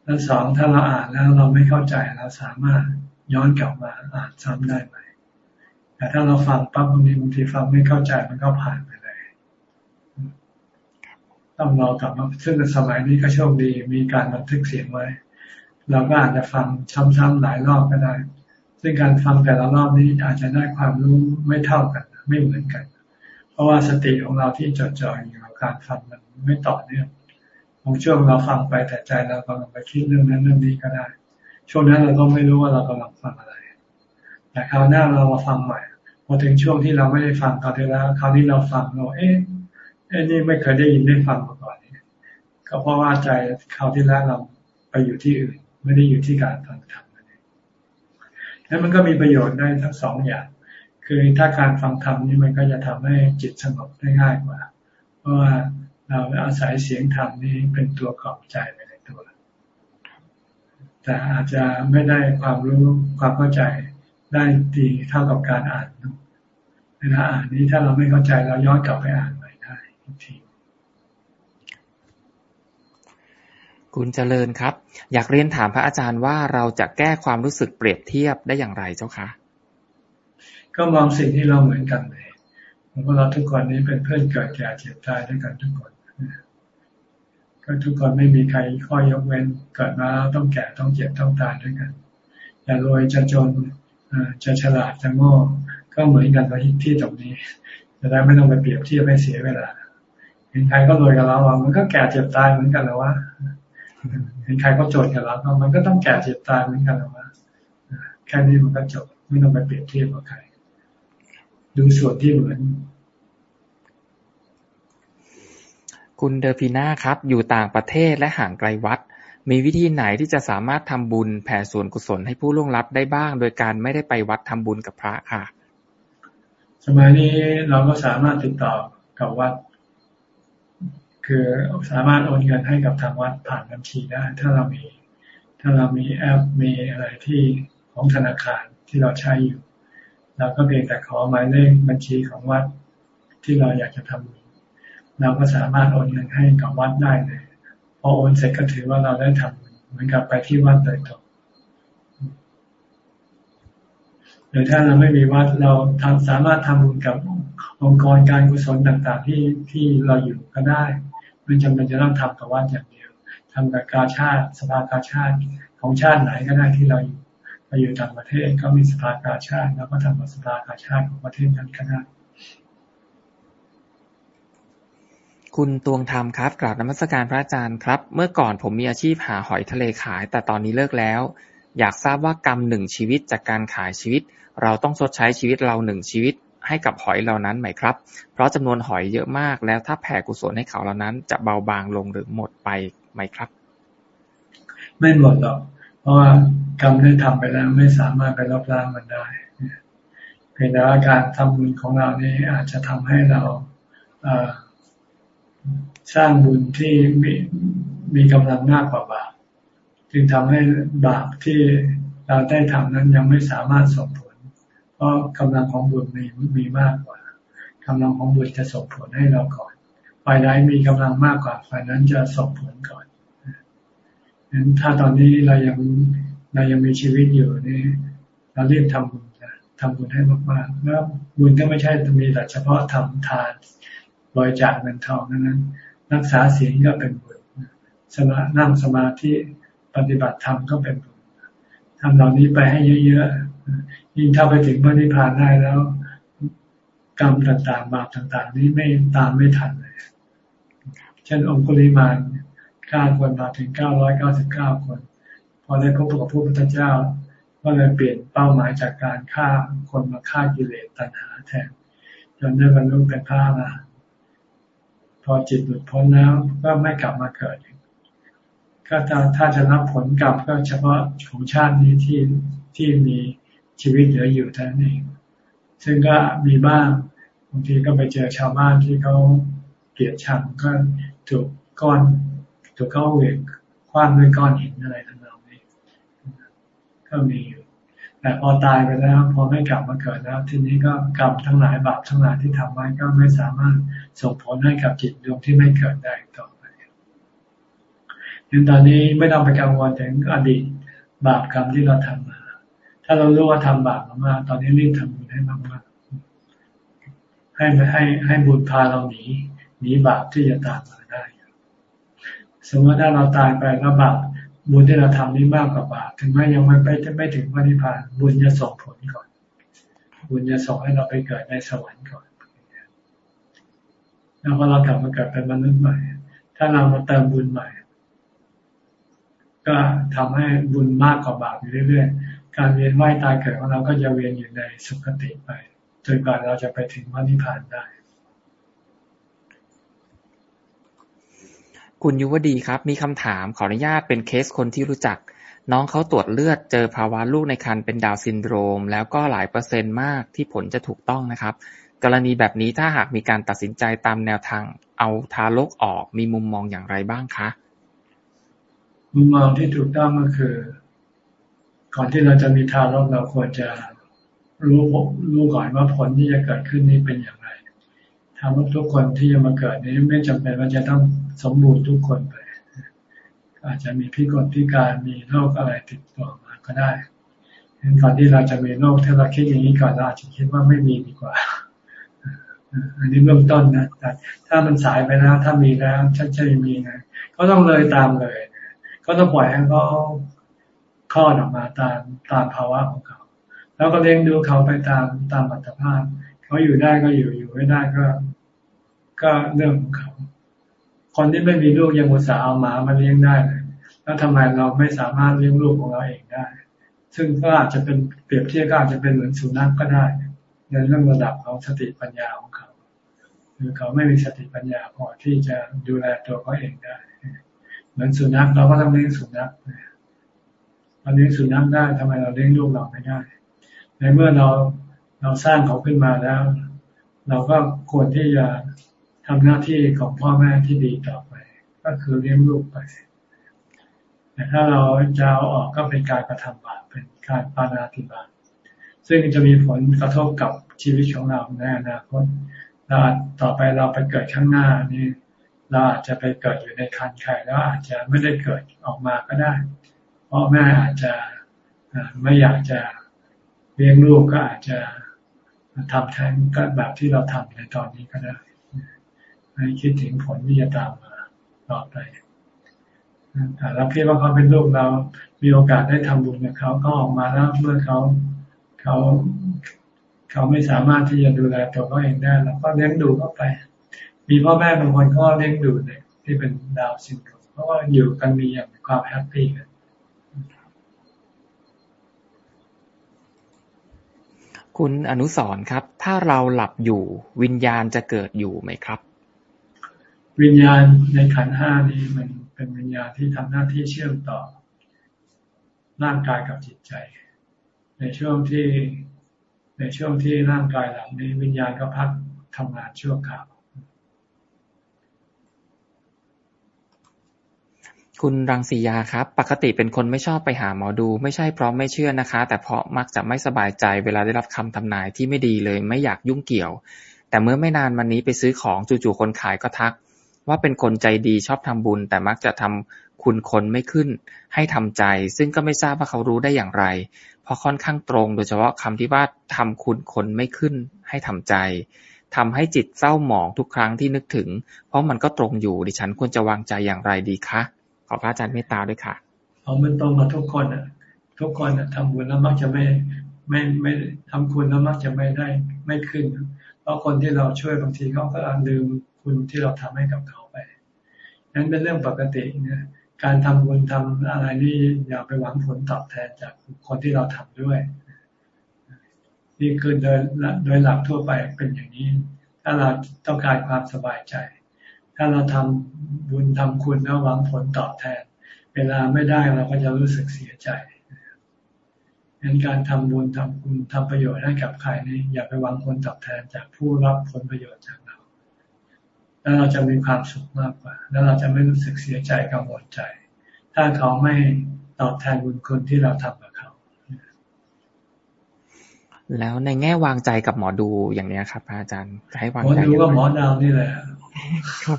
และสองถ้าเราอ่านแล้วเราไม่เข้าใจเราสามารถย้อนกลับมาอ่านซ้ำได้ไหมแต่ถ้าเราฟังปั๊บบางทีบางทีฟังไม่เข้าใจมันก็ผ่านไปเลย ต้องรอกลับมาซึ่งสมัยนี้ก็โชคดีมีการบันทึกเสียงไว้ เราก็อาจจะฟังซ้ำๆหลายรอบก็ได้ ซึ่งการฟังแต่ละรอบนี้อาจจะได้ความรู้ไม่เท่ากัน ไม่เหมือนกัน เพราะว่าสติของเราที่จดจ่ออยู่กับการฟังมันไม่ต่อเนื่องบางช่วงเราฟังไปแต่ใจเรากำลังไปคิดเรื่องนั้นเรื่องนี้ก็ได้ ช่วงนั้นเราก็ไม่รู้ว่าเรากำลังฟังอะไร แต่คราวหน้าเรามาฟังใหม่พอถึงช่วงที่เราไม่ได้ฟังคราวที่แล้วคราวนี้เราฟังเราเอ๊ะเอ๊ะนี่ไม่เคยได้ยินได้ฟังมาก่อนนี่ก็เพราะว่าใจคราวที่แล้วเราไปอยู่ที่อื่น ไม่ได้อยู่ที่การฟังธรรมนั่นเองแล้วมันก็มีประโยชน์ได้ทั้งสองอย่าง คือถ้าการฟังธรรมนี่มันก็จะทำให้จิตสงบได้ง่ายกว่า เพราะว่าเราอาศัยเสียงธรรมนี้เป็นตัวกอบใจไปในตัว แต่อาจจะไม่ได้ความรู้ความเข้าใจได้ดีเท่ากับการอ่านเวลาอ่านนี้ถ้าเราไม่เข้าใจเราย้อนกลับไปอ่านใหม่ได้อีกทีคุณเจริญครับ อยากเรียนถามพระอาจารย์ว่าเราจะแก้ความรู้สึกเปรียบเทียบได้อย่างไรเจ้าคะ ก็มองสิ่งที่เราเหมือนกันเลยเพราะเราทุกคนนี้เป็นเพื่อนเกิดแก่เจ็บตายด้วยกันทุกคนก็ทุกคนไม่มีใครข้อยกเว้นเกิดมาแล้วต้องแก่ต้องเจ็บต้องตายด้วยกันจะรวยจะจนจะฉลาดจะโง่ก็เหมือนกันที่ตรงนี้จะได้ไม่ต้องไปเปรียบเทียบให้เสียเวลาเห็นใครก็รวยกับเราว่ามันก็แก่เจ็บตายเหมือนกันแล้ววะเห็นใครก็จนกับเราก็มันก็ต้องแก่เจ็บตายเหมือนกันแล้ววะแค่นี้มันก็จบไม่ต้องไปเปรียบเทียบกับใคร ดูส่วนที่เหมือน คุณเดอร์พีน่าครับ อยู่ต่างประเทศและห่างไกลวัด มีวิธีไหนที่จะสามารถทำบุญแผ่ส่วนกุศลให้ผู้ล่วงลับได้บ้าง โดยการไม่ได้ไปวัดทำบุญกับพระค่ะ สมัยนี้เราก็สามารถติดต่อกับวัด คือสามารถโอนเงินให้กับทางวัดผ่านบัญชีได้ ถ้าเรามีถ้าเรามีแอปมีอะไรที่ของธนาคารที่เราใช้อยู่ เราก็เพียงแต่ขอหมายเลขบัญชีของวัดที่เราอยากจะทำเราก็สามารถโอนเงินให้กับวัดได้เลยพอโอนเสร็จก็ถือว่าเราได้ทำเหมือนกับไปที่วัดโดยตรงหรือถ้าเราไม่มีวัดเราทำสามารถทำบุญกับองค์กรการกุศลต่างๆ ที่ที่เราอยู่ก็ได้ไม่จำเป็นจะต้องทำกับวัดอย่างเดียวทำกับกาชาติสภากาชาติของชาติไหนก็ได้ที่เราอยู่เรา อยู่ต่างประเทศก็มีสภากาชาติแล้วก็ทำกับสภากาชาติของประเทศนั้นก็ได้คุณตวงธรรมครับกราบนมัสการพระอาจารย์ครับ เมื่อก่อนผมมีอาชีพหาหอยทะเลขาย แต่ตอนนี้เลิกแล้ว อยากทราบว่ากรรมหนึ่งชีวิตจากการขายชีวิต เราต้องชดใช้ชีวิตเราหนึ่งชีวิตให้กับหอยเหล่านั้นไหมครับ เพราะจำนวนหอยเยอะมาก แล้วถ้าแผ่กุศลให้เขาเหล่านั้น จะเบาบางลงหรือหมดไปไหมครับ ไม่หมดหรอก เพราะว่ากรรมได้ทำไปแล้วไม่สามารถไปลบล้างมันได้เพียงแต่ว่าการทำบุญของเรานี่อาจจะทำให้เราสร้างบุญที่มีมีกำลังมากกว่าบาปจึงทำให้บาปที่เราได้ทำนั้นยังไม่สามารถส่งผล เพราะกำลังของบุญมีมีมากกว่ากำลังของบุญจะส่งผลให้เราก่อนฝ่ายใดมีกำลังมากกว่าฝ่ายนั้นจะส่งผลก่อน นั้นถ้าตอนนี้เรายังเรายังมีชีวิตอยู่นี่เราเรียกทำบุญนะทำบุญให้มากๆแล้วบุญก็ไม่ใช่มีแต่เฉพาะทำทานบริจาคเงินทองนั้น รักษาศีลก็เป็นบุญสมานั่งสมาธิปฏิบัติธรรมก็เป็นบุญทำเหล่านี้ไปให้เยอะๆยิ่งถ้าไปถึงพระนิพพานได้แล้ว กรรมต่างๆ บาปต่าง ๆ นี้ไม่ตามไม่ทันเลยเช่นองคุลิมาน ฆ่าคนมาถึงเก้าร้อยเก้าสิบเก้าคน พอได้พบกับพระพุทธเจ้า ก็เลยเปลี่ยนเป้าหมายจากการฆ่าคนมาฆ่ากิเลสตัณหาแทนจนได้บรรลุเป็นพระอรหันต์พอจิตหลุดพ้นแล้วก็ไม่กลับมาเกิดก็ถ้าถ้าจะรับผลกรรมก็เฉพาะของชาตินี้ที่ที่มีชีวิตเหลืออยู่เท่านั้นเอง ซึ่งก็มีบ้างบางทีก็ไปเจอชาวบ้านที่เขาเกลียดชังก็ถูกก้อน ถูกเขาเหวี่ยงคว้างด้วยก้อนหินอะไรทั้งนั้นนี้ก็มีอยู่แต่พอตายไปแล้ว พอไม่กลับมาเกิดแล้ว ทีนี้ก็กรรมทั้งหลายบาปทั้งหลายที่ทำไว้ก็ไม่สามารถส่งผลให้กับจิตดวงที่ไม่เกิดได้ต่อไปยันตอนนี้ไม่ต้องไปกังวลถึงอดีตบาปกรรมที่เราทำมา ถ้าเรารู้ว่าทำบาปมากตอนนี้รีบทำบุญให้มากๆให้ให้ให้บุญพาเราหนีหนีบาปที่จะตามมาได้ สมมติถ้าเราตายไปแล้วบาปบุญที่เราทำนี้มากกว่าบาปถึงแม้ยังไม่ไปไม่ถึงพระนิพพาน บุญจะส่งผลก่อน บุญจะส่งให้เราไปเกิดในสวรรค์ก่อนแล้วพอเรากลับมาเกิดเป็นมนุษย์ใหม่ ถ้าเรามาเติมบุญใหม่ ก็ทำให้บุญมากกว่าบาปอยู่เรื่อยๆ การเวียนว่ายตายเกิดของเราก็จะเวียนอยู่ในสุคติไปจนกว่าเราจะไปถึงพระนิพพานได้ คุณยุวดีครับ มีคำถามขออนุญาตเป็นเคสคนที่รู้จัก น้องเขาตรวจเลือดเจอภาวะลูกในครรภ์เป็นดาวซินโดรม แล้วก็หลายเปอร์เซ็นต์มากที่ผลจะถูกต้องนะครับ กรณีแบบนี้ถ้าหากมีการตัดสินใจตามแนวทางเอาทารกออกมีมุมมองอย่างไรบ้างคะมุมมองที่ถูกต้องก็คือ ก่อนที่เราจะมีทารกเราควรจะรู้รู้ก่อนว่าผลที่จะเกิดขึ้นนี้เป็นอย่างไรทารกทุกคนที่จะมาเกิดนี้ไม่จำเป็นว่าจะต้อง สมบูรณ์ทุกคนไป อาจจะมีพิกลพิการมีโรคอะไรติดตัวมาก็ได้เห็นก่อนที่เราจะมีโรคถ้าเราคิดอย่างนี้ก่อนเราอาจจะคิดว่าไม่มีดีกว่าอันนี้เบื้องต้นนะแต่ถ้ามันสายไปแล้วถ้ามีแล้วชัดเจนมีนะก็ต้องเลยตามเลยก็ต้องปล่อยให้เขาคลอดออกมาตามตามภาวะของเขา แล้วก็เลี้ยงดูเขาไปตามตามอัตภาพเขาอยู่ได้ก็อยู่อยู่ไม่ได้ก็ ก็เรื่องของเขา คนที่ไม่มีลูกยังอุตส่าห์เอาหมามาเลี้ยงได้เลยแล้วทำไมเราไม่สามารถเลี้ยงลูกของเราเองได้ ซึ่งก็อาจจะเป็นเปรียบเทียบก็อาจจะเป็นเหมือนสุนัขกก็ได้ในเรื่องระดับของสติปัญญาของเขาคือเขาไม่มีสติปัญญาพอที่จะดูแลตัวเขาเองได้ เหมือนสุนัขเราก็ต้องเลี้ยงสุนัขเราเลี้ยงสุนัขได้ทำไมเราเลี้ยงลูกเราไม่ได้ ในเมื่อเราเราสร้างเขาขึ้นมาแล้ว เราก็ควรที่จะ ทำหน้าที่ของพ่อแม่ที่ดีต่อไป ก็คือเลี้ยงลูกไป แต่ถ้าเราจะเอาออกก็เป็นการกระทำบาปเป็นการปานาติบาตซึ่งจะมีผลกระทบกับชีวิตของเราในอนาคตเราต่อไปเราไปเกิดข้างหน้านี่เราอาจจะไปเกิดอยู่ในคันไข่แล้วอาจจะไม่ได้เกิดออกมาก็ได้ เพราะแม่อาจจะไม่อยากจะเลี้ยงลูกก็อาจจะทำแทนก็แบบที่เราทำในตอนนี้ก็ได้ ให้คิดถึงผลที่จะตามมาต่อไปแต่เราคิดว่าเขาเป็นลูกเรา มีโอกาสได้ทำบุญกับเขาก็ออกมาแล้วเมื่อเขาเขาเขาไม่สามารถที่จะดูแลตัวเขาเองได้เราก็เลี้ยงดูเขาไป มีพ่อแม่บางคนก็เลี้ยงดูเด็กที่เป็นดาวน์ซินโดรมเพราะว่าอยู่กันมีอย่างความ happy กันคุณอนุสรครับ ถ้าเราหลับอยู่วิญญาณจะเกิดอยู่ไหมครับ วิญญาณในขันห้านี้มันเป็นวิญญาณที่ทำหน้าที่เชื่อมต่อร่างกายกับจิตใจ ในช่วงที่ในช่วงที่ร่างกายหลับนี้วิญญาณก็พักทำงานชั่วคราวคุณรังสียาครับ ปกติเป็นคนไม่ชอบไปหาหมอดู ไม่ใช่เพราะไม่เชื่อนะคะ แต่เพราะมักจะไม่สบายใจเวลาได้รับคำทำนายที่ไม่ดีเลย ไม่อยากยุ่งเกี่ยว แต่เมื่อไม่นานมานี้ไปซื้อของจู่ๆคนขายก็ทัก ว่าเป็นคนใจดีชอบทำบุญ แต่มักจะทำคุณคนไม่ขึ้น ให้ทำใจ ซึ่งก็ไม่ทราบว่าเขารู้ได้อย่างไร เพราะค่อนข้างตรง โดยเฉพาะคำที่ว่าทำคุณคนไม่ขึ้น ให้ทำใจทำให้จิตเศร้าหมองทุกครั้งที่นึกถึง เพราะมันก็ตรงอยู่ ดิฉันควรจะวางใจอย่างไรดีคะ ขอพระอาจารย์เมตตาด้วยค่ะเอามันตรงกับทุกคนอะ ทุกคนน่ะทำบุญแล้วมักจะไม่ไม่ไม่ทำคุณแล้วมักจะไม่ได้ไม่ขึ้น เพราะคนที่เราช่วยบางทีเขาก็ลืม คุณที่เราทำให้กับเขาไปนั้นเป็นเรื่องปกตินะการทำบุญทำอะไรนี่อย่าไปหวังผลตอบแทนจากคนที่เราทำด้วย นี่คือโดยโดยหลักทั่วไปเป็นอย่างนี้ ถ้าเราต้องการความสบายใจ ถ้าเราทำบุญทำคุณแล้วหวังผลตอบแทน เวลาไม่ได้เราก็จะรู้สึกเสียใจงั้นการทำบุญทำคุณทำประโยชน์ให้กับใครนี่อย่าไปหวังผลตอบแทนจากผู้รับผลประโยชน์จาก แล้วเราจะมีความสุขมากกว่า แล้วเราจะไม่รู้สึกเสียใจกังวลใจ ถ้าเขาไม่ตอบแทนบุญคุณที่เราทำกับเขา แล้วในแง่วางใจกับหมอดูอย่างเนี้ยครับอาจารย์จะให้วางใจหมอดูก็หมอดาวนี่แหละครับ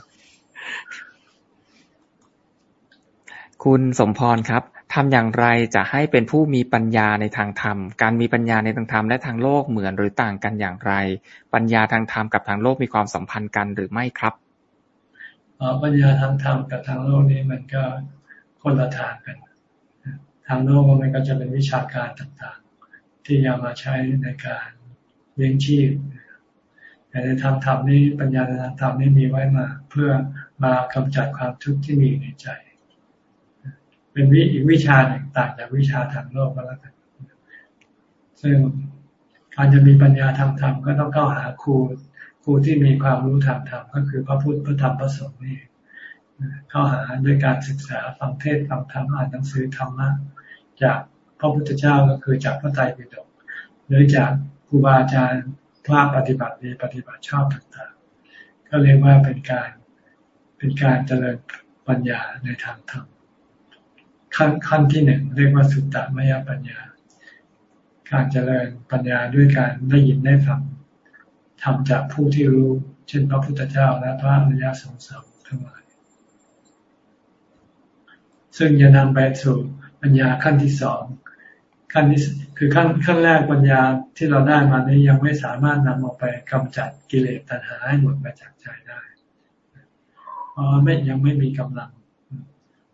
คุณสมพรครับ ทำอย่างไรจะให้เป็นผู้มีปัญญาในทางธรรม การมีปัญญาในทางธรรมและทางโลกเหมือนหรือต่างกันอย่างไร ปัญญาทางธรรมกับทางโลกมีความสัมพันธ์กันหรือไม่ครับปัญญาทางธรรมกับทางโลกนี้มันก็คนละทางกัน ทางโลกมันก็จะเป็นวิชาการต่างๆ ที่จะมาใช้ในการเลี้ยงชีพแต่ในทางธรรมนี้ปัญญาในทางธรรมนี้มีไว้มา เพื่อมากำจัดความทุกข์ที่มีในใจ เป็นวิอีกวิชาหนึ่งต่างจากวิชาทางโลกก็แล้วกันซึ่งการจะมีปัญญาทางธรรมก็ต้องเข้าหาครูครูที่มีความรู้ทางธรรมก็คือพระพุทธพระธรรมพระสงฆ์นี่เข้าหาด้วยการศึกษาฟังเทศฟังธรรมอ่านหนังสือธรรมะจากพระพุทธเจ้าก็คือจากพระไตรปิฎกหรือจากครูบาอาจารย์พระปฏิบัติดีปฏิบัติชอบต่างๆ ก็เรียกว่าเป็นการเป็นการเจริญปัญญาในทางธรรม ขั้นขั้นที่หนึ่งเรียกว่าสุตตมยปัญญา การเจริญปัญญาด้วยการได้ยินได้ฟังทำจากผู้ที่รู้ เช่นพระพุทธเจ้าและพระอริยสงสารทั้งหลายซึ่งจะนำไปสู่ปัญญาขั้นที่สองขั้นที่คือขั้นขั้นแรกปัญญาที่เราได้มานี้ยังไม่สามารถนำออกไปกำจัดกิเลสตัณหาให้หมดไปจากใจได้เพราะไม่ยังไม่มีกำลัง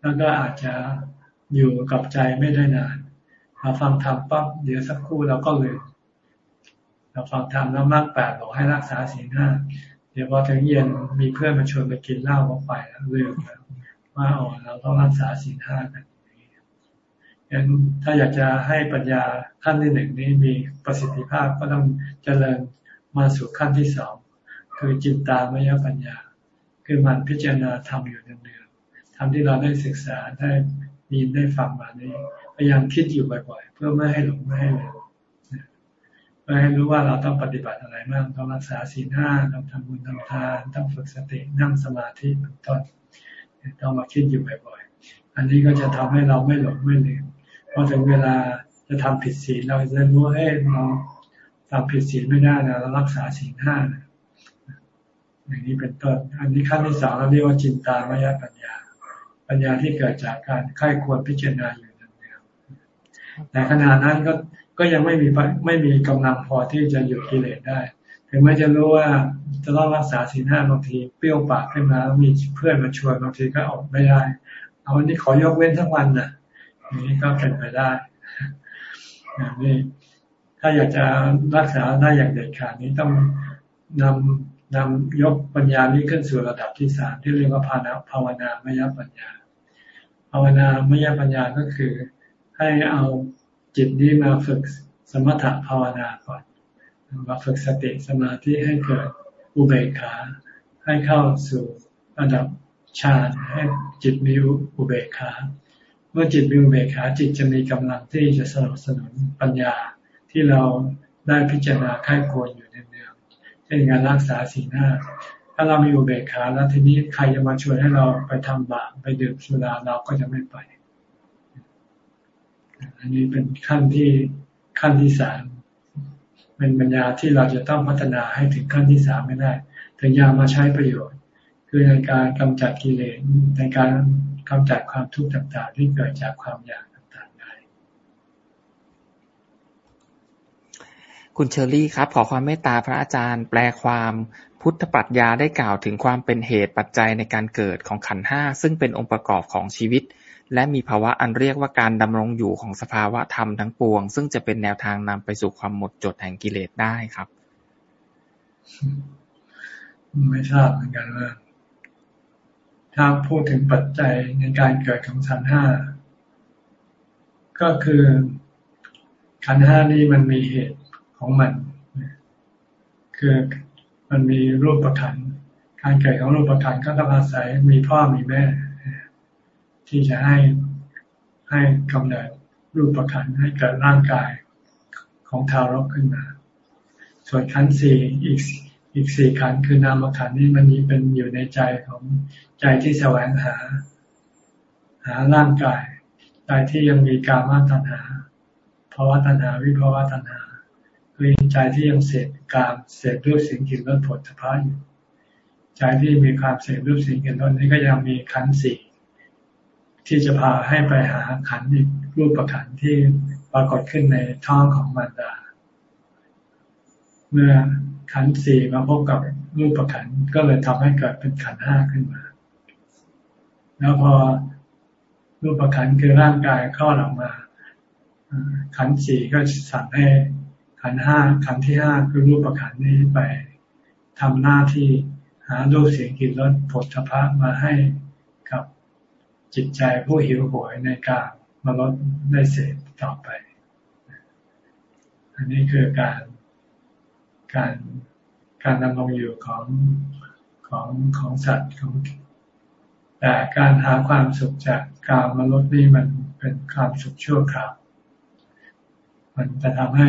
แล้วก็อาจจะ อยู่กับใจไม่ได้นานเราฟังธรรมปั๊บเดี๋ยวสักครู่เราก็ลืมเราฟังธรรมแล้วมากแปดบอกให้รักษาศีลห้า เดี๋ยวพอถึงเย็นมีเพื่อนมาชวนไปกินเหล้าก็ไปแล้วลืมว่าอ๋อเราต้องรักษาศีลห้ากันงั้นถ้าอยากจะให้ปัญญาขั้นที่หนึ่งนี้มีประสิทธิภาพก็ต้องเจริญมาสู่ขั้นที่สองคือจิตตามยปัญญา คือมันพิจารณาทำอยู่เนืองๆทำที่เราได้ศึกษาได้ มีได้ฟังมานี้พยายามคิดอยู่บ่อย ๆ เพื่อไม่ให้หลงไม่ให้เลืมเพื่อให้รู้ว่าเราต้องปฏิบัติอะไรบ้างต้องรักษาศีลห้าต้องทำบุญทำทานต้องฝึกสตินั่งสมาธิเป็นต้นต้องมาคิดอยู่บ่อยๆอันนี้ก็จะทำให้เราไม่หลงไม่ลืมพอถึงเวลาจะทำผิดศีลเราจะรู้ให้เราทำผิดศีลไม่ได้นะเรารักษาศีลห้าอย่างนี้เป็นต้น อันนี้ขั้นที่สองเราเรียกว่าจินตามายปัญญา ปัญญาที่เกิดจากการค่ายควรพิจารณาอยู่นั่นเองแต่ขณะนั้นก็ก็ยังไม่มีไม่มีกำลังพอที่จะหยุดกิเลสได้ ถึงแม้จะรู้ว่าจะต้องรักษาศีลห้าบางทีเปรี้ยวปากขึ้นมาแล้วมีเพื่อนมาชวนบางทีก็ออกไม่ได้ เอาวันนี้ขอยกเว้นทั้งวันนะอย่างนี้ก็เป็นไปได้นี่ถ้าอยากจะรักษาได้อย่างเด็ดขาดนี้ต้องนำนำยกปัญญานี้ขึ้นสู่ระดับที่สามที่เรียกว่าภาวนาภาวนามยปัญญา ภาวนามยปัญญาก็คือ ให้เอาจิตนี้มาฝึกสมถะภาวนาก่อนมาฝึกสติสมาธิให้เกิดอุเบกขา ให้เข้าสู่ระดับฌานให้จิตมีอุเบกขา เมื่อจิตมีอุเบกขาจิตจะมีกำลังที่จะสนับสนุนปัญญาที่เราได้พิจารณาค่ายควรอยู่เนืองๆเช่นการรักษาสีหน้า ถ้าเรามีอุเบกขาแล้วทีนี้ใครจะมาชวนให้เราไปทำบาปไปดื่มสุราเราก็จะไม่ไป อันนี้เป็นขั้นที่ขั้นที่สามเป็นปัญญาที่เราจะต้องพัฒนาให้ถึงขั้นที่สามไม่ได้ ถึงยามาใช้ประโยชน์ คือในการกำจัดกิเลสในการกำจัดความทุกข์ต่างๆ ที่เกิดจากความอยากต่างๆได้ คุณเชอรี่ครับ ขอความเมตตาพระอาจารย์ แปลความพุทธปรัชญาได้กล่าวถึงความเป็นเหตุปัจจัยในการเกิดของขันห้าซึ่งเป็นองค์ประกอบของชีวิต และมีภาวะอันเรียกว่าการดำรงอยู่ของสภาวะธรรมทั้งปวง ซึ่งจะเป็นแนวทางนำไปสู่ความหมดจดแห่งกิเลสได้ครับ ไม่ทราบเหมือนกันว่าถ้าพูดถึงปัจจัยในการเกิดของขันห้าก็คือขันห้านี้มันมีเหตุ ของมัน คือมันมีรูปประคันการเกิดของรูปประคันก็ต้องอาศัยมีพ่อมีแม่ ที่จะให้ให้กำเนิดรูปประคันให้เกิดร่างกายของทารกขึ้นมา ส่วนขันสี่อีกอีกสี่ขันคือนามขันนี่มันนี้เป็นอยู่ในใจของใจที่แสวงหา หาร่างกายใจที่ยังมีกามาตัณหาภาวะตัณหา วิภาวะตัณหา คือใจที่ยังเสพการเสพรูปสิ่งกินรสผลสะพานอยู่ใจที่มีความเสพรูปสิ่งกินรสนี้ก็ยังมีขันสี่ที่จะพาให้ไปหาขันอีกรูปประขันที่ปรากฏขึ้นในท้องของมารดา เมื่อขันสี่มาพบกับรูปประขันก็เลยทำให้เกิดเป็นขันห้าขึ้นมา แล้วพอรูปประขันคือร่างกายคลอดออกมา ขันสี่ก็สั่งให้ ขันห้าขันที่ห้าคือรูปประขันนี้ไปทำหน้าที่หารูปเสียงกลิ่นรสผลทพะมาให้กับจิตใจผู้หิวโหยในการมาลดได้เสพต่อไป อันนี้คือการการการดำรงอยู่ของของของสัตว์ของแต่การหาความสุขจากการมาลดนี่มันเป็นความสุขชั่วคราว มันจะทำให้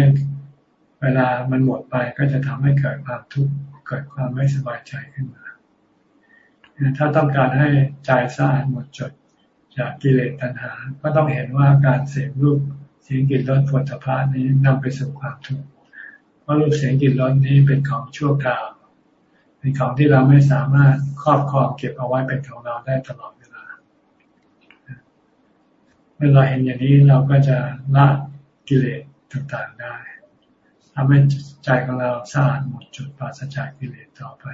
เวลามันหมดไปก็จะทำให้เกิดความทุกข์เกิดความไม่สบายใจขึ้นมา ถ้าต้องการให้ใจสะอาดหมดจดจากกิเลสตัณหา ก็ต้องเห็นว่าการเสพรูปเสียงกลิ่นรสผลิตภัณฑ์นี้นำไปสู่ความทุกข์ เพราะรูปเสียงกลิ่นรสนี้เป็นของชั่วคราว เป็นของที่เราไม่สามารถครอบครองเก็บเอาไว้เป็นของเราได้ตลอดเวลา เมื่อเราเห็นอย่างนี้เราก็จะละกิเลสต่างๆได้ ทำให้ใจของเราสะอาดหมดจุดปราศจากกิเลสต่อไป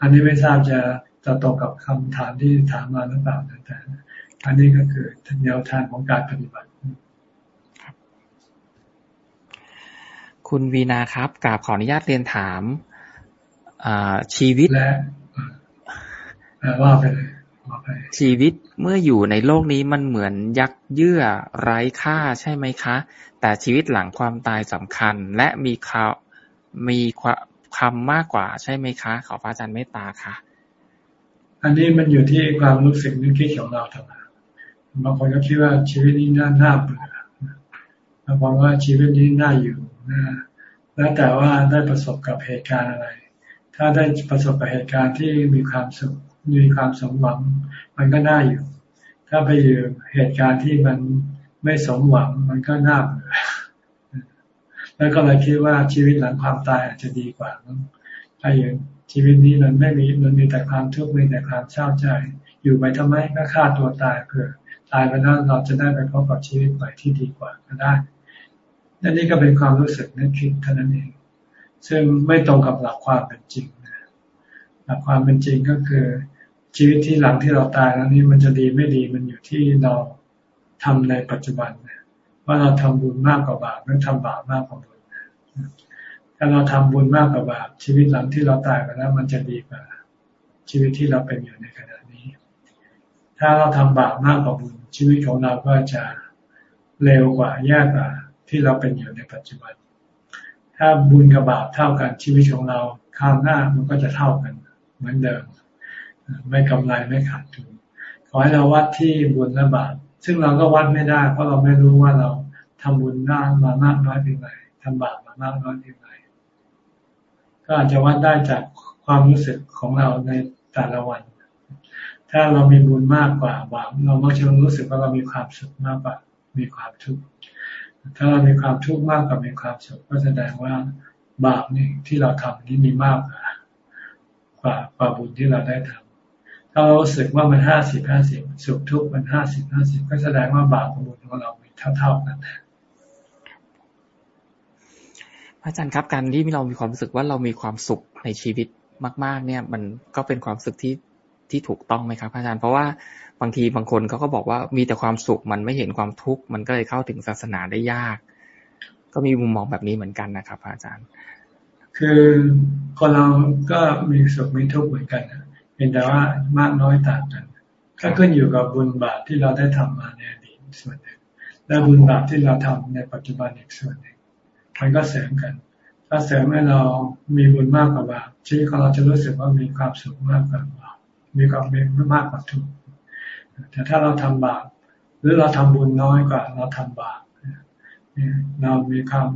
อันนี้ไม่ทราบจะจะตรงกับคำถามที่ถามมาหรือเปล่าแต่อันนี้ก็คือแนวทางของการปฏิบัติคุณวีนาครับกราบขออนุญาตเรียนถามชีวิตและว่าไปเลย ชีวิตเมื่ออยู่ในโลกนี้มันเหมือนยักษ์เยื่อไร้ค่าใช่ไหมคะ แต่ชีวิตหลังความตายสำคัญ และมีคามีคำมากกว่าใช่ไหมคะ ขอพระอาจารย์เมตตาค่ะ อันนี้มันอยู่ที่ความรู้สึกนึกคิดของเราทำไมบางคนก็คิดว่าชีวิตนี้น่าน่าเบื่อบางคนว่าชีวิตนี้น่าอยู่นะแล้วแต่ว่าได้ประสบกับเหตุการณ์อะไร ถ้าได้ประสบกับเหตุการณ์ที่มีความสุข มีความสมหวัง มันก็น่าอยู่ ถ้าไปอยู่เหตุการณ์ที่มันไม่สมหวัง มันก็น่าเบื่อแล้วก็เลยคิดว่าชีวิตหลังความตายอาจจะดีกว่าถ้าอย่างชีวิตนี้มันไม่มีมันมีแต่ความทุกข์มีแต่ความเศร้าใจ อยู่ไปทำไมก็ฆ่าตัวตายเพื่อตายไปแล้วเราจะได้ไปพบกับชีวิตใหม่ที่ดีกว่าก็ได้นั่นนี่ก็เป็นความรู้สึกนึกคิดเท่านั้นเอง ซึ่งไม่ตรงกับหลักความเป็นจริงหลักความเป็นจริงก็คือ ชีวิตที่หลังที่เราตายแล้วนี่มันจะดีไม่ดีมันอยู่ที่เราทำในปัจจุบันว่าเราทำบุญมากกว่าบาปหรือทำบาปมากกว่าบุญถ้าเราทำบุญมากกว่าบาปชีวิตหลังที่เราตายไปแล้วมันจะดีกว่าชีวิตที่เราเป็นอยู่ในขณะนี้ ถ้าเราทำบาปมากกว่าบุญชีวิตของเราก็จะเร็วกว่าแย่กว่าที่เราเป็นอยู่ในปัจจุบัน ถ้าบุญกับบาปเท่ากันชีวิตของเราข้าวหน้ามันก็จะเท่ากันเหมือนเดิม ไม่กำไรไม่ขาดทุนขอให้เราวัดที่บุญและบาปซึ่งเราก็วัดไม่ได้ เพราะเราไม่รู้ว่าเราทำบุญน้ามามากน้อยเพียงไรทำบาปมามากน้อยเพียงไรก็อาจจะวัดได้จากความรู้สึกของเราในแต่ละวัน ถ้าเรามีบุญมากกว่าบาปเรามักจะรู้สึกว่าเรามีความสุขมากกว่ามีความทุกข์ถ้าเรามีความทุกข์มากกว่ามีความสุขก็แสดงว่าบาปนี่ที่เราทำนี่มีมากกว่ากว่ากว่าบุญที่เราได้ทำ ถ้าเรารู้สึกว่ามันห้าสิบห้าสิบสุขทุกข์มันห้าสิบห้าสิบก็แสดงว่าบาปกับบุญของเราเท่าๆกันพระอาจารย์ครับการที่เรามีความรู้สึกว่าเรามีความสุขในชีวิตมาก ๆ เนี่ย มันก็เป็นความสุขที่ที่ถูกต้องไหมครับอาจารย์เพราะว่าบางทีบางคนเขาก็บอกว่ามีแต่ความสุขมันไม่เห็นความทุกข์มันก็เลยเข้าถึงศาสนาได้ยาก ก็มีมุมมองแบบนี้เหมือนกันนะครับอาจารย์ คือคนเราก็มีสุขมีทุกข์เหมือนกัน เป็นแต่ว่ามากน้อยต่างกันก็ขึ้นอยู่กับบุญบาปที่เราได้ทำมาในอดีตส่วนหนึ่ง และบุญบาปที่เราทำในปัจจุบันอีกส่วนหนึ่งมันก็เสริมกัน ถ้าเสริมให้เรามีบุญมากกว่าบาปชีวิตของเราจะรู้สึกว่ามีความสุขมากกว่าบาปมีความมีมากกว่าทุกข์แต่ถ้าเราทำบาปหรือเราทำบุญน้อยกว่า เราทำบาปเรามีความ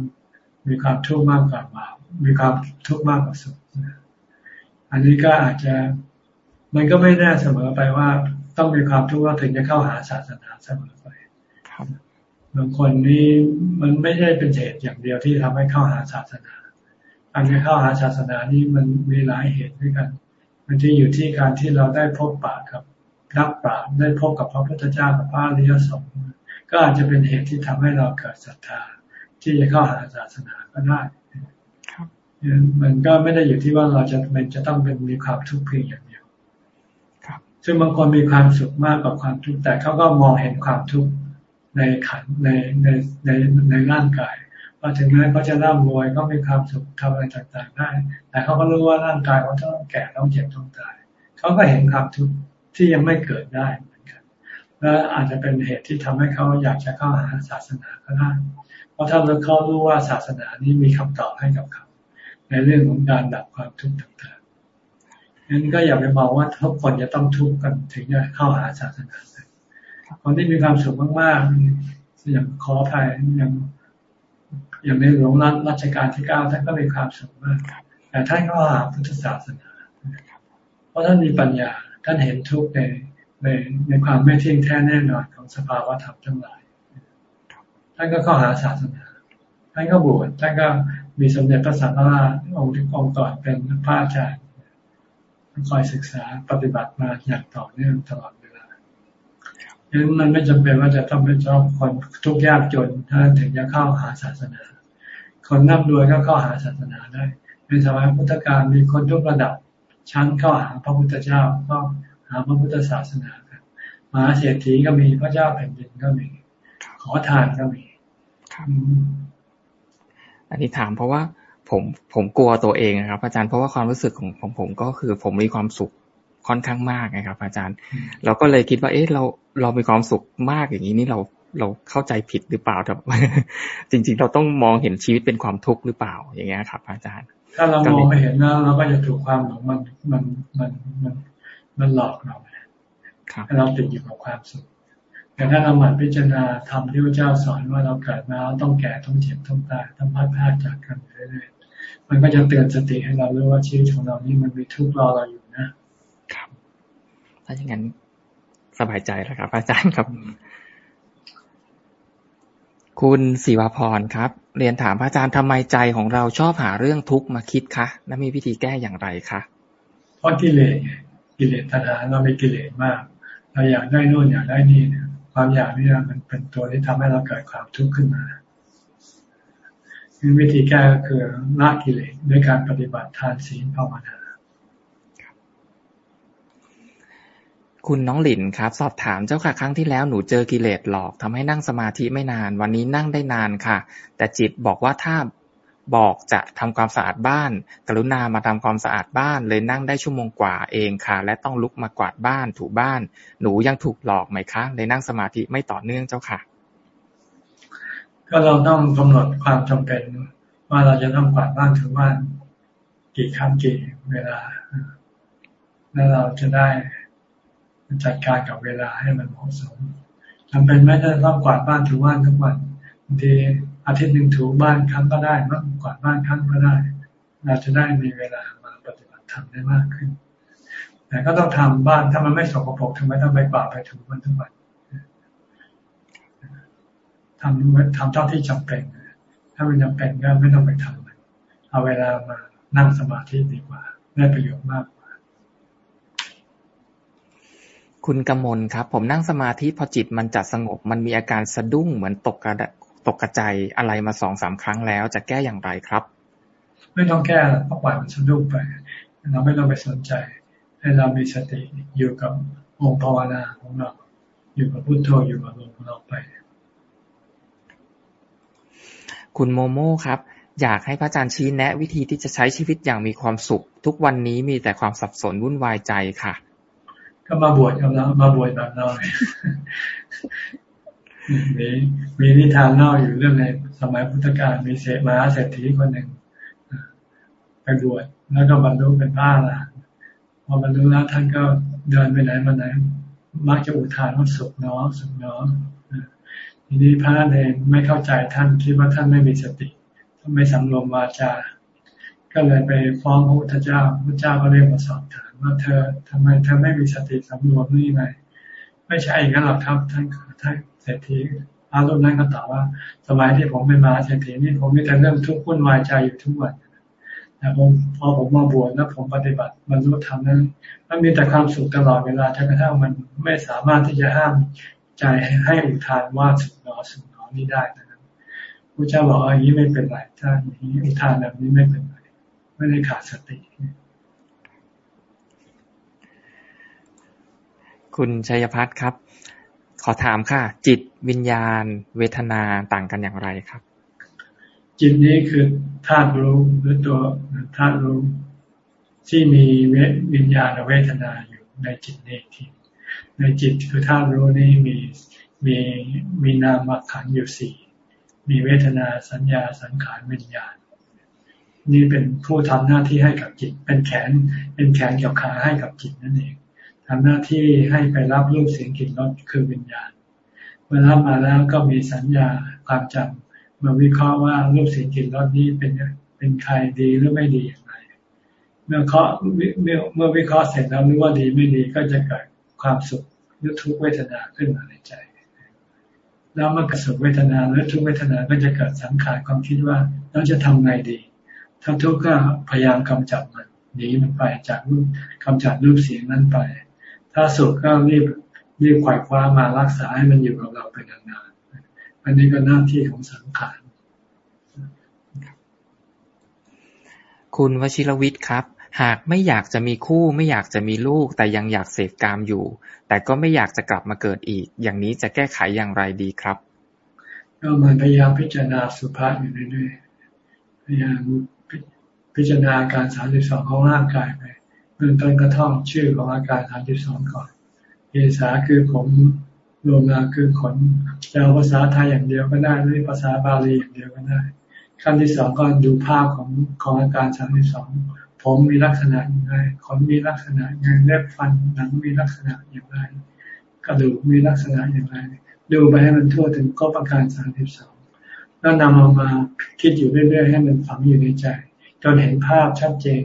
มีความทุกข์มากกว่าบาปมีความทุกข์มากกว่าสุขอันนี้ก็อาจจะ มันก็ไม่แน่เสมอไปว่าต้องมีความทุกข์ว่าถึงจะเข้าหาศาสนาเสมอไปบางคนนี่มันไม่ใช่เป็นเหตุอย่างเดียวที่ทำให้เข้าหาศาสนาการเข้าหาศาสนานี่มันมีหลายเหตุด้วยกันมันที่อยู่ที่การที่เราได้พบปะกับนักปราชญ์ได้พบกับพระพุทธเจ้ากับพระอริยสงฆ์ก็อาจจะเป็นเหตุที่ทำให้เราเกิดศรัทธา ที่จะเข้าหาศาสนาก็ได้มันก็ไม่ได้อยู่ที่ว่าเราจะมันจะต้องเป็นมีความทุกข์เพียงอย่างเดียว ซึ่งบางคนมีความสุขมากกว่าความทุกข์แต่เขาก็มองเห็นความทุกข์ในขันในในในในร่างกายว่าถึงแม้เขาจะร่ำรวยก็มีความสุขทำอะไรต่างๆได้แต่เขาก็รู้ว่าร่างกายเขาต้องแก่ต้องเจ็บต้องตายเขาก็เห็นความทุกข์ที่ยังไม่เกิดได้เหมือนกันและอาจจะเป็นเหตุที่ทำให้เขาอยากจะเข้าหาศาสนาก็ได้เพราะถ้าเขารู้ว่าศาสนานี้มีคำตอบให้กับเขาในเรื่องของการดับความทุกข์ต่างๆ นั้นก็อย่าไปมองว่าทุกคนจะต้องทุกข์กันถึงจะเข้าหาศาสนาคนที่มีความสุขมากๆอย่างขออภัยอย่างอย่างในหลวงรัชกาลที่เก้าท่านก็มีความสุขมาก แต่ท่านก็หาพุทธศาสนา เพราะท่านมีปัญญาท่านเห็นทุกข์ในในในความไม่เที่ยงแท้แน่นอนของสภาวะธรรมทั้งหลาย ท่านก็เข้าหาศาสนา ท่านก็บวชท่านก็มีสมเด็จพระสังฆราชองค์ที่องค์ก่อนเป็นพระอาจารย์ คอยศึกษาปฏิบัติมาอย่างต่อเนื่องตลอดเวลาดังนั้นมันไม่จำเป็นว่าจะต้องเป็นเจ้าคนทุกข์ยากจนถ้าถึงจะเข้าหาศาสนา คนนับรวยก็เข้าหาศาสนาได้ในสมัยพุทธกาลมีคนทุกระดับชั้นเข้าหาพระพุทธเจ้าก็หาพระพุทธศาสนาครับมหาเศรษฐีก็มีพระเจ้าแผ่นดินก็มี ขอทานก็มีอันนี้ถามเพราะว่า ผมผมกลัวตัวเองนะครับ อาจารย์เพราะว่าความรู้สึกของผมผมก็คือผมมีความสุขค่อนข้างมากนะครับ อาจารย์ เราก็เลยคิดว่า เอ๊ะเราเรามีความสุขมากอย่างนี้นี่เราเราเข้าใจผิดหรือเปล่าครับจริง ๆ เราต้องมองเห็นชีวิตเป็นความทุกข์หรือเปล่าอย่างเงี้ยครับ อาจารย์ ถ้าเรามองไม่เห็นนะเราก็จะถูกความหลงมันมันมันมันมันหลอกเราให้เราติดอยู่กับความสุขแต่ถ้าเราหมั่นพิจารณาทำที่พระเจ้าสอนว่าเราเกิดมาต้องแก่ต้องเจ็บต้องตายต้องพัดพาจากกันเรื่อยๆ มันก็จะเตือนสติให้เรารู้ว่าชีวิตของเรานี่มันมีทุกข์รอเราอยู่นะครับ ถ้าอย่างนั้นสบายใจแล้วครับ อาจารย์ครับ คุณศิวพรครับ เรียนถามพระอาจารย์ทำไมใจของเราชอบหาเรื่องทุกข์มาคิดคะและมีวิธีแก้อย่างไรคะเพราะกิเลสกิเลสตัณหาเรามีกิเลสมากเราอยากได้นู่นอยากได้นี่เนี่ยความอยากนี่มันเป็นตัวที่ทำให้เราเกิดความทุกข์ขึ้นมา วิธีแก้ก็คือละกิเลสด้วยการปฏิบัติทานศีลภาวนาคุณน้องหลินครับ สอบถามเจ้าค่ะครั้งที่แล้วหนูเจอกิเลสหลอกทำให้นั่งสมาธิไม่นาน วันนี้นั่งได้นานค่ะ แต่จิตบอกว่าถ้าบอกจะทำความสะอาดบ้าน กรุณามาทำความสะอาดบ้าน เลยนั่งได้ชั่วโมงกว่าเองค่ะ และต้องลุกมากวาดบ้านถูบ้าน หนูยังถูกหลอกไหมคะเลยนั่งสมาธิไม่ต่อเนื่องเจ้าค่ะ ก็เราต้องกำหนดความจำเป็น ว่าเราจะต้องกวาดบ้านถูบ้านกี่ครั้งกี่เวลา แล้วเราจะได้จัดการกับเวลาให้มันเหมาะสมจำเป็นไม่ได้ต้องกวาดบ้านถูบ้านทุกวันบางทีอาทิตย์หนึ่งถูบ้านครั้งก็ได้มากกว่าบ้านครั้งก็ได้ เราจะได้มีเวลามาปฏิบัติธรรมได้มากขึ้น แต่ก็ต้องทำบ้านถ้ามันไม่สกปรกทำไมต้องไปกวาดไปถูมันทุกวัน ทำทำเท่าที่จำเป็น ถ้ามันจำเป็นก็ไม่ต้องไปทำมันเอาเวลามานั่งสมาธิดีกว่า ได้ประโยชน์มากกว่า คุณกำมลครับ ผมนั่งสมาธิพอจิตมันจัดสงบ มันมีอาการสะดุ้งเหมือนตกกระตกกระจายอะไรมาสองสามครั้งแล้ว จะแก้อย่างไรครับ ไม่ต้องแก้เพราะปล่อยมันสะดุ้งไป เราไม่ต้องไปสนใจ ให้เรามีสติอยู่กับองค์ภาวนาของเรา อยู่กับพุทโธอยู่กับลมของเราไป คุณโมโม่ครับ อยากให้พระอาจารย์ชี้แนะ วิธีที่จะใช้ชีวิตอย่างมีความสุข ทุกวันนี้มีแต่ความสับสนวุ่นวายใจค่ะ ก็มาบวชกับเรามาบวชแบบเรามีมีนิทานเล่าอยู่เรื่องในสมัยพุทธกาลมีเศรษมาเศรษฐีคนหนึ่งไปบวชแล้วก็บรรลุเป็นพระละพอบรรลุแล้วท่านก็เดินไปไหนมาไหนมักจะอุทานว่าสุขเน้อสุขเน้อ ทีนี้พระนั่นเองไม่เข้าใจท่านคิดว่าท่านไม่มีสติท่านไม่สำรวมวาจา ก็เลยไปฟ้องพระพุทธเจ้าพระเจ้าก็เรียกมาสอบถามว่าเธอทำไมเธอไม่มีสติสำรวมนี่ไงไม่ใช่อย่างนั้นหรอกครับท่านท่านเศรษฐีระรูปนั้นก็ตอบว่าสมัยที่ผมเป็นมาเศรษฐีนี่ผมมีแต่เรื่องทุกข์วุ่นวายใจอยู่ทุกวันแต่ผมพอผมมาบวชแล้วผมปฏิบัติบรรลุธรรมนั้น มันมีแต่ความสุขตลอดเวลาจนกระทั่งมันไม่สามารถที่จะห้าม ใจให้อุทานว่าสุขหนอสุขหนอนี้ได้นะครับพระเจ้าบอกอย่างนี้ไม่เป็นไรถ้าอย่างนี้อุทานแบบนี้ไม่เป็นไรไม่ได้ขาดสติ คุณชัยพัฒน์ครับ ขอถามค่ะ จิตวิญญาณ เวทนาต่างกันอย่างไรครับ จิตนี้คือธาตุรู้หรือตัวธาตุรู้ที่มีเววิญญาณเวทนาอยู่ในจิตนี้ที ในจิตคือธาตุรู้นี้มีมีมีนามขันอยู่สี่มีเวทนาสัญญาสังขารวิญญาณ นี่เป็นผู้ทำหน้าที่ให้กับจิต เป็นแขนเป็นแขนกับขาให้กับจิตนั่นเองทำหน้าที่ให้ไปรับรูปเสียงกลิ่นรสคือวิญญาณเมื่อรับมาแล้วก็มีสัญญาความจำมาวิเคราะห์ว่ารูปเสียงกลิ่นรสนี้เป็นเป็นใครดีหรือไม่ดีอย่างไร เมื่อเคาะเมื่อเมื่อวิเคราะห์เสร็จแล้วรู้ว่าดีไม่ดีก็จะเกิด ความสุขหรือทุกเวทนาขึ้นมาในใจ แล้วเมื่อกระสุขเวทนาหรือทุกเวทนาก็จะเกิดสังขารความคิดว่าเราจะทำไงดี ถ้าทุกข์ก็พยายามกำจัดมันหนีมันไปจากรูปกำจัดรูปเสียงนั้นไป ถ้าสุขก็รีบรีบขวายคว้ามารักษาให้มันอยู่กับเราไปนานๆอันนี้ก็หน้าที่ของสังขารคุณวชิรวิทย์ครับ หากไม่อยากจะมีคู่ไม่อยากจะมีลูก แต่ยังอยากเสพกามอยู่ แต่ก็ไม่อยากจะกลับมาเกิดอีก อย่างนี้จะแก้ไขอย่างไรดีครับก็มันพยายามพิจารณาสุภาพอยู่เรื่อยๆพยายามพิจารณาการสามสิบสองของร่างกายไปเบื้องต้นก็ท่องชื่อของอาการสามสิบสองก่อนเอสาคือผมโลมาคือขนจะเอาภาษาไทยอย่างเดียวก็ได้หรือภาษาบาลีอย่างเดียวก็ได้ ขั้นที่สองก็ดูภาพของของอาการสามสิบสอง ผมมีลักษณะอย่างไรขนมีลักษณะอย่างไรเล็บฟันหนังมีลักษณะอย่างไร กระดูกมีลักษณะอย่างไร ดูไปให้มันทั่วถึงก็ประการสามสิบสองแล้วนำเอามาคิดอยู่เรื่อยๆให้มันฝังอยู่ในใจ จนเห็นภาพชัดเจน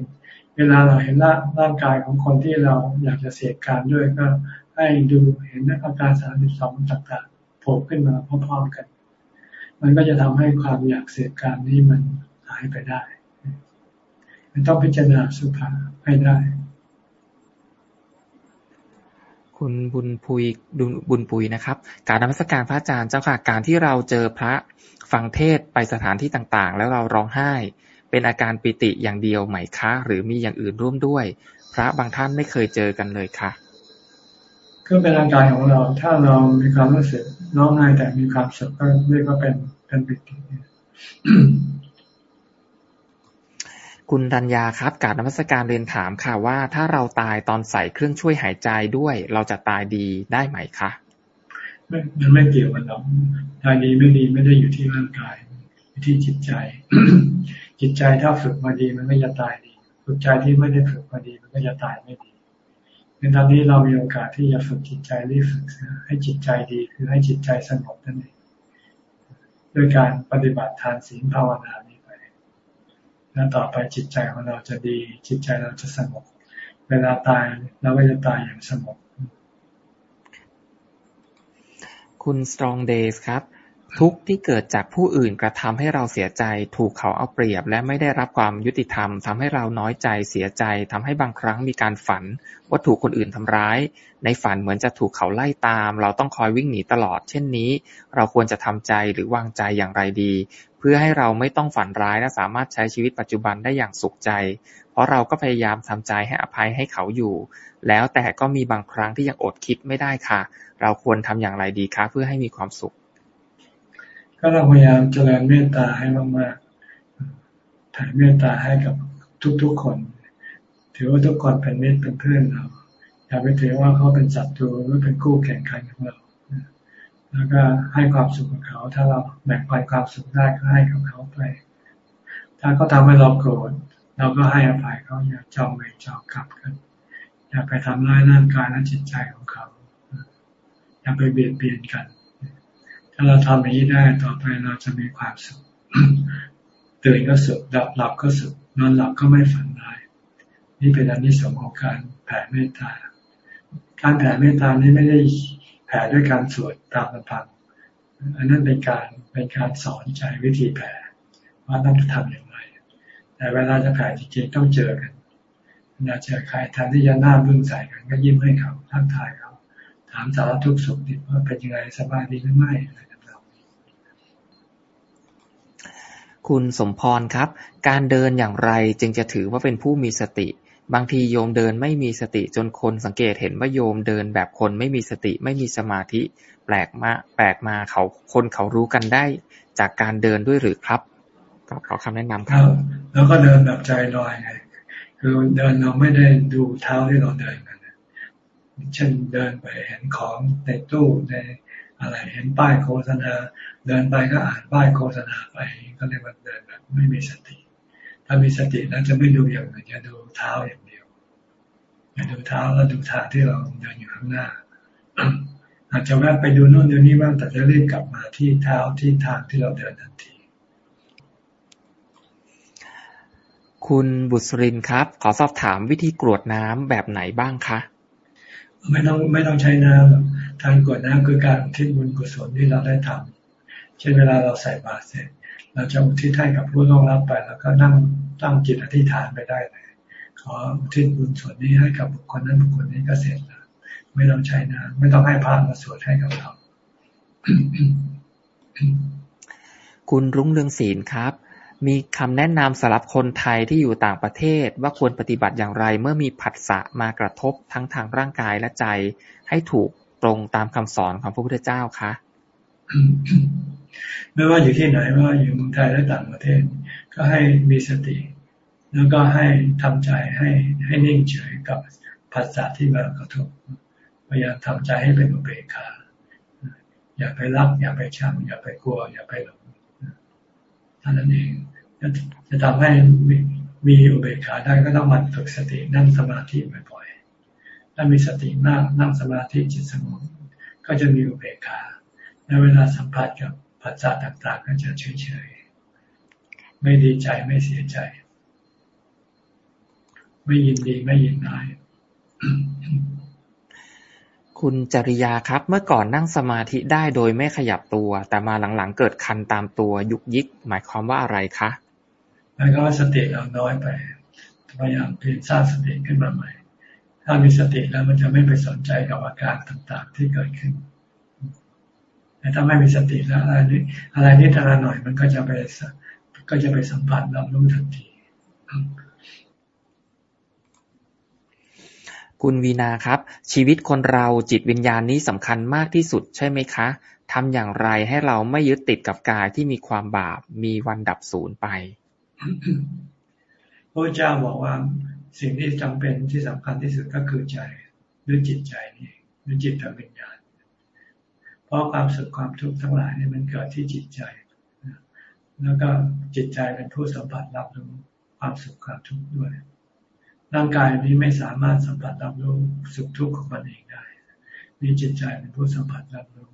เวลาเราเห็นร่างร่างกายของคนที่เราอยากจะเสียการด้วยก็ให้ดูเห็นอาการสามสิบสองต่างๆโผล่ขึ้นมาพร้อมๆกัน มันก็จะทำให้ความอยากเสียการนี้มันหายไปได้ มันต้องพิจารณาสุภาให้ได้ คุณบุญพุยบุญปุยนะครับ การนมัสการพระอาจารย์เจ้าค่ะ การที่เราเจอพระฟังเทศไปสถานที่ต่างๆ แล้วเราร้องไห้ เป็นอาการปิติอย่างเดียวไหมคะ หรือมีอย่างอื่นร่วมด้วย พระบางท่านไม่เคยเจอกันเลยค่ะก็เป็นอาการของเรา ถ้าเรามีความรู้สึกร้องไห้แต่มีความสุขก็เรียกว่าเป็นเป็นปิติ คุณรัญญาครับการนมัสการเรียนถามค่ะว่า ถ้าเราตายตอนใส่เครื่องช่วยหายใจด้วย เราจะตายดีได้ไหมคะมันไม่เกี่ยวกันหรอกตายดีไม่ดีไม่ได้อยู่ที่ร่างกายอยู่ที่จิตใจ จิตใจถ้าฝึกมาดีมันก็จะตายดีฝึกใจที่ไม่ได้ฝึกมาดีมันก็จะตายไม่ดีในตอนนี้เรามีโอกาสที่จะฝึกจิตใจรีบฝึกให้จิตใจดีคือให้จิตใจสงบนั่นเองด้วยการปฏิบัติทานศีลภาวนาน แล้วต่อไปจิตใจของเราจะดี จิตใจเราจะสงบ เวลาตายเราก็จะตายอย่างสงบ คุณ Strong Days ครับ ทุกที่เกิดจากผู้อื่นกระทำให้เราเสียใจ ถูกเขาเอาเปรียบ และไม่ได้รับความยุติธรรมทำให้เราน้อยใจเสียใจทำให้บางครั้งมีการฝัน ว่าถูกคนอื่นทำร้าย ในฝันเหมือนจะถูกเขาไล่ตาม เราต้องคอยวิ่งหนีตลอด เช่นนี้ เราควรจะทำใจหรือวางใจอย่างไรดี เพื่อให้เราไม่ต้องฝันร้ายและสามารถใช้ชีวิตปัจจุบันได้อย่างสุขใจ เพราะเราก็พยายามทำใจให้อภัยให้เขาอยู่ แล้วแต่ก็มีบางครั้งที่ยังอดคิดไม่ได้ค่ะ เราควรทำอย่างไรดีคะเพื่อให้มีความสุข ก็ต้องพยายามเจริญเมตตาให้มากๆถ่ายเมตตาให้กับทุกๆคน ถือว่าทุกคนเป็นมิตรเป็นเพื่อนเราอย่าไปถือว่าเขาเป็นศัตรูหรือเป็นคู่แข่งขันของเรา แล้วก็ให้ความสุขกับเขา ถ้าเราแบ่งปันความสุขได้ก็ให้กับเขาไป ถ้าเขาทาให้เราโกรธเราก็ให้อภัยเขาอย่าจองเวรจองกลับกันอย่าไปทำร้ายร่างกายและจิตใจของเขาอย่าไปเบียดเบียนกัน ถ้าเราทำอย่างนี้ได้ต่อไปเราจะมีความสุขตื่นก็สุขหลับหลับก็สุขนอนหลับก็ไม่ฝันร้าย นี่เป็นอันที่สองของการแผ่เมตตา การแผ่เมตตานี้ไม่ได้ แผ่ด้วยการสวดตามลำพังอันนั้นเป็นการเป็นการสอนใจวิธีแผ่ว่าต้องทำอย่างไร แต่เวลาจะแผ่จริงๆต้องเจอกันเวลาเจอใครแทนที่จะหน้าบึ้งใส่กันก็ยิ้มให้เขาทักทายเขาถามสารทุกข์สุขดิบว่าเป็นยังไงสบายดีหรือไม่อะไรต่างๆคุณสมพรครับ การเดินอย่างไรจึงจะถือว่าเป็นผู้มีสติ บางทีโยมเดินไม่มีสติจนคนสังเกตเห็นว่าโยมเดินแบบคนไม่มีสติไม่มีสมาธิ แปลกมาแปลกมาเขาคนเขารู้กันได้ จากการเดินด้วยหรือครับก็ขอคำแนะนำครับ แล้วก็เดินแบบใจลอยไงคือเดินเราไม่ได้ดูเท้าที่เราเดินกันเช่นเดินไปเห็นของในตู้ในอะไรเห็นป้ายโฆษณา เดินไปก็อ่านป้ายโฆษณาไป ก็เรียกว่าเดินแบบไม่มีสติ ถ้ามีสติแล้วจะไม่ดูอย่างอื่นจะดูเท้าอย่างเดียวจะดูเท้าแล้วดูทางที่เราเดินอยู่ข้างหน้า อาจจะแวะไปดูโน่นดูนี่บ้างแต่จะรีบกลับมาที่เท้าที่ทางที่เราเดินทันที คุณบุษรินครับ ขอสอบถามวิธีกรวดน้ำแบบไหนบ้างคะไม่ต้องไม่ต้องใช้น้ำหรอกการกรวดน้ำคือการอุทิศบุญกุศลที่เราได้ทำเช่นเวลาเราใส่บาตรเสร็จ เราจะอุทิศให้กับผู้ร่วงรับไป แล้วก็นั่งตั้งจิตอธิษฐานไปได้เลย ขออุทิศบุญส่วนนี้ให้กับบุคคลนั้นบุคคลนี้ก็เสร็จแล้วไม่ต้องใช้น้ำไม่ต้องให้พระมาสวดให้กับเราคุณรุ่งเรืองศีลครับ มีคำแนะนำสำหรับคนไทยที่อยู่ต่างประเทศว่าควรปฏิบัติอย่างไร เมื่อมีผัสสะมากระทบทั้งทางร่างกายและใจ ให้ถูกตรงตามคำสอนของพระพุทธเจ้าคะ ไม่ว่าอยู่ที่ไหนว่าอยู่เมืองไทยและต่างประเทศ ก็ให้มีสติ แล้วก็ให้ทำใจให้ให้นิ่งเฉยกับผัสสะที่มากระทบพยายามทำใจให้เป็นอุเบกขาอย่าไปรัก อย่าไปชังอย่าไปกลัว อย่าไปหลงท่านั้นเองจะทำให้มีอุเบกขาได้ก็ต้องมันฝึกสตินั่งสมาธิบ่อยๆถ้ามีสติมากนั่งสมาธิจิตสงบก็จะมีอุเบกขาในเวลาสัมผัสกับ ปัจจัยต่างๆก็จะเฉยๆ ไม่ดีใจไม่เสียใจ ไม่ยินดีไม่ยินร้ายคุณจริยาครับเมื่อก่อนนั่งสมาธิได้โดยไม่ขยับตัว แต่มาหลังๆเกิดคันตามตัวยุกยิก หมายความว่าอะไรคะหมายความว่าสติเราน้อยไปพยายามเปลี่ยนสร้างสติขึ้นมาใหม่ ถ้ามีสติแล้วมันจะไม่ไปสนใจกับอาการต่างๆที่เกิดขึ้น แต่ถ้าไม่มีสติแล้วอะไรนี้อะไรนิดอะไรหน่อยมันก็จะไปก็จะไปสัมผัสรับรู้ทันทีคุณวีนาครับ ชีวิตคนเราจิตวิญญาณนี้สำคัญมากที่สุดใช่ไหมคะทำอย่างไรให้เราไม่ยึดติดกับกายที่มีความบาปมีวันดับศูนย์ไปพระเจ้าบอกว่าสิ่งที่จำเป็นที่สำคัญที่สุดก็คือใจด้วยจิตใจนี่ด้วยจิตวิญญาณ เพราะความสุขความทุกข์ทั้งหลายนี่มันเกิดที่จิตใจแล้วก็จิตใจเป็นผู้สัมผัสรับรู้ความสุขความทุกข์ด้วย ร่างกายนี้ไม่สามารถสัมผัสรับรู้สุขทุกข์ของมันเองได้ มีจิตใจเป็นผู้สัมผัสรับรู้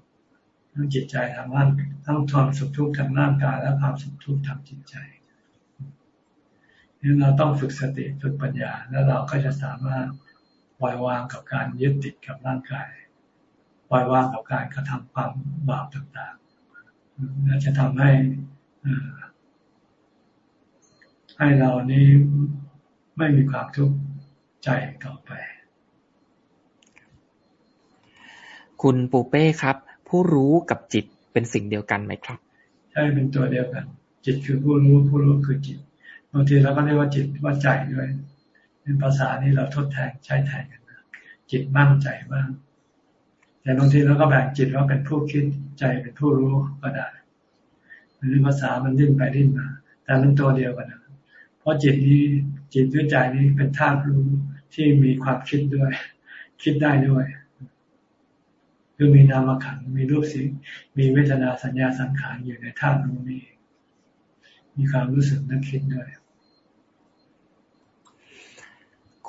ทั้งจิตใจทางร่างทั้งความสุขทุกข์ทางร่างกายและความสุขทุกข์ทางจิตใจนี่เราต้องฝึกสติฝึกปัญญา แล้วเราก็จะสามารถปล่อยวางกับการยึดติดกับร่างกาย ปล่อยวางกับการกระทำความบาปต่างๆและจะทำให้ให้เรานี้ไม่มีความทุกข์ใจต่อไป คุณปูเป้ครับ ผู้รู้กับจิตเป็นสิ่งเดียวกันไหมครับ ใช่เป็นตัวเดียวกัน จิตคือผู้รู้ผู้รู้คือจิตบางทีเราก็เรียกว่าจิตว่าใจด้วยเป็นภาษานี้เราทดแทนใช้แทนกันนะจิตบ้างใจบ้าง แต่บางทีเราก็แบ่งจิตว่าเป็นผู้คิดใจเป็นผู้รู้ก็ได้หรือภาษามันดิ้นไปดิ้นมา แต่เป็นตัวเดียวกันนะเพราะจิตนี้จิตด้วยใจนี้เป็นธาตุรู้ที่มีความคิดด้วย คิดได้ด้วยคือมีนามขันมีรูปสิ่งมีเวทนาสัญญาสังขารอยู่ในธาตุรู้นี้ มีความรู้สึกนึกคิดด้วย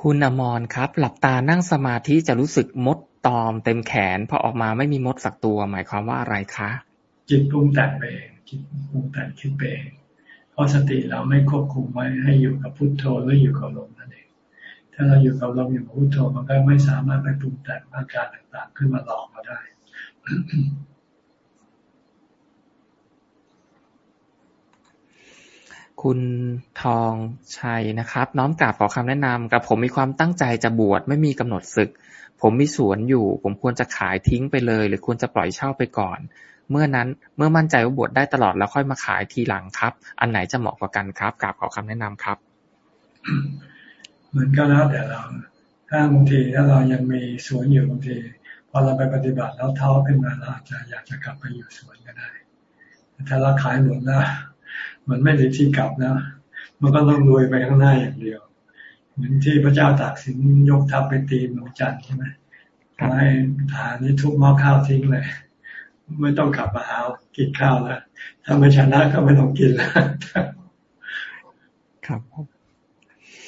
คุณอมรครับ หลับตานั่งสมาธิจะรู้สึกมด ตอมเต็มแขน พอออกมาไม่มีมดสักตัว หมายความว่าอะไรคะจิตปรุงแต่งไปเองจิตปรุงแต่งคิดไปเองเพราะสติเราไม่ควบคุมไว้ให้อยู่กับพุทโธหรืออยู่กับลมนั่นเอง ถ้าเราอยู่กับลมอยู่กับพุทโธมันก็ไม่สามารถไปปรุงแต่งอาการต่างๆ ขึ้นมาหลอกเราได้คุณทองชัยนะครับ น้อมกราบขอคำแนะนำกับผมมีความตั้งใจจะบวชไม่มีกำหนดศึก ผมมีสวนอยู่ ผมควรจะขายทิ้งไปเลย หรือควรจะปล่อยเช่าไปก่อน เมื่อนั้น เมื่อมั่นใจว่าบวชได้ตลอดแล้วค่อยมาขายทีหลังครับ อันไหนจะเหมาะกว่ากันครับกราบขอคำแนะนำครับเหมือนก็แล้วแต่เรา ถ้าบางทีถ้าเรายังมีสวนอยู่บางทีพอเราไปปฏิบัติแล้วเท้อขึ้นมาเราอาจจะอยากจะกลับไปอยู่สวนก็ได้ ถ้าเราขายหมดแล้วมันไม่ได้ที่กลับนะมันก็ต้องรวยไปข้างหน้าอย่างเดียว เหมือนที่พระเจ้าตากสินยกทัพไปตีเมืองจันทร์ใช่ไหมให้ฐานนี้ทุบหม้อข้าวทิ้งเลย ไม่ต้องกลับมาหากินข้าวแล้วถ้าไม่ชนะก็ไม่ต้องกินแล้วครับ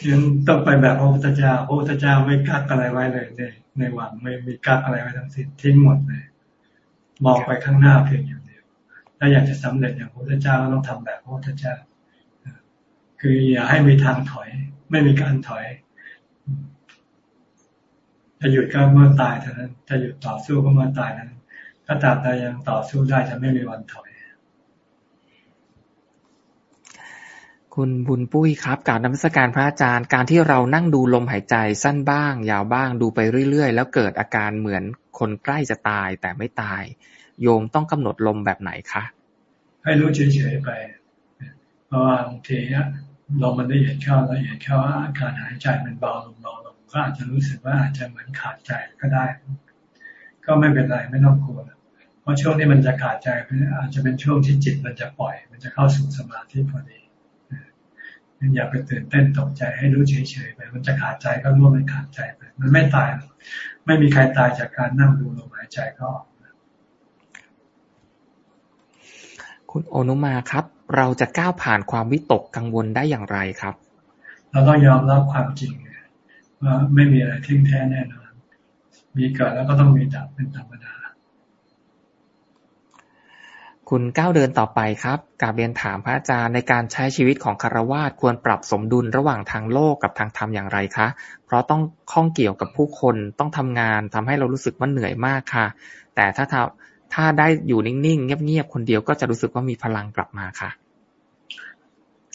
ยังต้องไปแบบพระพุทธเจ้าพระพุทธเจ้าไม่กักอะไรไว้เลยในในหวังไม่มีกักอะไรไว้ทั้งสิ้นทิ้งหมดเลยมองไปข้างหน้าเพียงอย่างเดียว ถ้าอยากจะสำเร็จอย่างพระพุทธเจ้าก็ต้องทำแบบพระพุทธเจ้า คืออย่าให้มีทางถอย ไม่มีการถอย จะหยุดก็เมื่อตายเท่านั้น จะหยุดต่อสู้ก็เมื่อตายนั้น ถ้าตราบใดยังต่อสู้ได้จะไม่มีวันถอย คุณบุญปุ้ยครับการนมัสการพระอาจารย์ การที่เรานั่งดูลมหายใจสั้นบ้าง ยาวบ้างดูไปเรื่อย ๆ แล้วเกิดอาการเหมือนคนใกล้จะตายแต่ไม่ตาย โยมต้องกำหนดลมแบบไหนคะให้รู้เฉยๆไปเพราะว่าบางที ลมมันได้เห็นเข้าแล้วเห็นเข้าว่าอาการหายใจมันเบาลงเบาลงก็อาจจะรู้สึกว่าอาจจะเหมือนขาดใจก็ได้ ก็ไม่เป็นไรไม่ต้องกลัวเพราะช่วงที่มันจะขาดใจอาจจะเป็นช่วงที่จิตมันจะปล่อย มันจะเข้าสู่สมาธิพอดีอย่าไปตื่นเต้นตกใจให้รู้เฉยๆไปมันจะขาดใจก็รู้มันขาดใจไปมันไม่ตาย ไม่มีใครตายจากการนั่งดูลมหายใจก็คุณโอนุมาครับ เราจะก้าวผ่านความวิตกกังวลได้อย่างไรครับ เราต้องยอมรับความจริงว่าไม่มีอะไรทิ้งแท้แน่นอน มีเกิดแล้วก็ต้องมีดับเป็นธรรมดา คุณก้าวเดินต่อไปครับกาเรียนถามพระอาจารย์ในการใช้ชีวิตของคารวาสควรปรับสมดุลระหว่างทางโลกกับทางธรรมอย่างไรคะ เพราะต้องข้องเกี่ยวกับผู้คนต้องทำงานทำให้เรารู้สึกว่าเหนื่อยมากค่ะ แต่ถ้า ถ้าได้อยู่นิ่งๆ เงียบๆ คนเดียวก็จะรู้สึกว่ามีพลังกลับมาค่ะ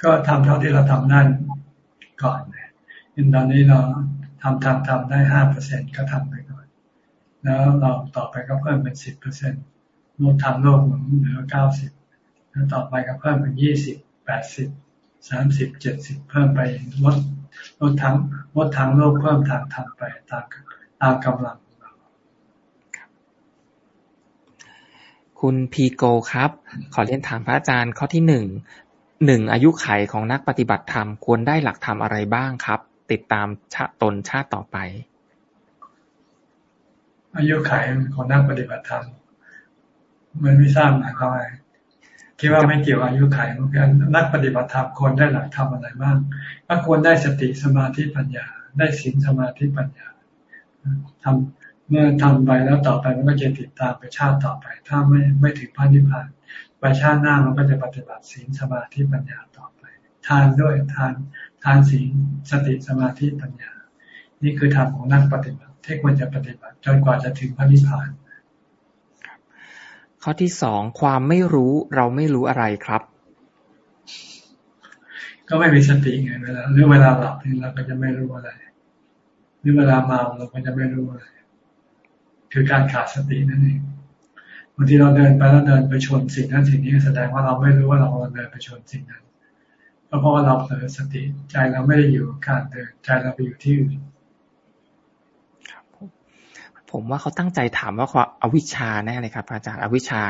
ก็ทำเท่าที่เราทำนั่นก่อนเนี่ยตอนนี้เราทำทำทำได้ห้าเปอร์เซ็นก็ทำไปก่อน แล้วเราต่อไปก็เพิ่มเป็นสิบเปอร์เซ็นต์ลดทางโลกเหลือเก้าสิบแล้วต่อไปก็เพิ่มเป็นยี่สิบแปดสิบสามสิบเจ็ดสิบเพิ่มไปลดลดทางลดทางโลกเพิ่มทางธรรมไปตามตามกำลัง คุณพีโกครับ ขอเรียนถามพระอาจารย์ข้อที่หนึ่งหนึ่งอายุไขของนักปฏิบัติธรรมควรได้หลักธรรมอะไรบ้างครับ ติดตามชาตนชาติต่อไป อายุไขของนักปฏิบัติธรรมมันไม่ทราบหมายความว่าคิดว่าไม่เกี่ยวอายุขัยเหมือนกันนักปฏิบัติธรรมควรได้หลักธรรมอะไรบ้างก็ควรได้สติสมาธิปัญญา ได้ศีลสมาธิปัญญาทำ เมื่อทำไปแล้วต่อไปมันก็จะติดตามไปชาติต่อไป ถ้าไม่ไม่ถึงพระนิพพานไปชาติหน้ามันก็จะปฏิบัติศีลสมาธิปัญญาต่อไป ทานด้วยทานทานศีลสติสมาธิปัญญา นี่คือธรรมของนักปฏิบัติที่ควรจะปฏิบัติจนกว่าจะถึงพระนิพพานข้อที่สองความไม่รู้เราไม่รู้อะไรครับ ก็ไม่มีสติไงเวลาหรือเวลาหลับนี่เราก็จะไม่รู้อะไรหรือเวลาเมาเราก็จะไม่รู้อะไร คือการขาดสตินั่นเองบางทีเราเดินไปแล้วเดินไปชนสิ่งนั้นสิ่งนี้แสดงว่าเราไม่รู้ว่าเราเดินไปชนสิ่งนั้นเพราะว่าเราเผลอสติใจเราไม่ได้อยู่กับการเดินใจเราไปอยู่ที่อื่นผมว่าเขาตั้งใจถามว่าความอวิชชาแน่เลยครับ อาจารย์อวิชชา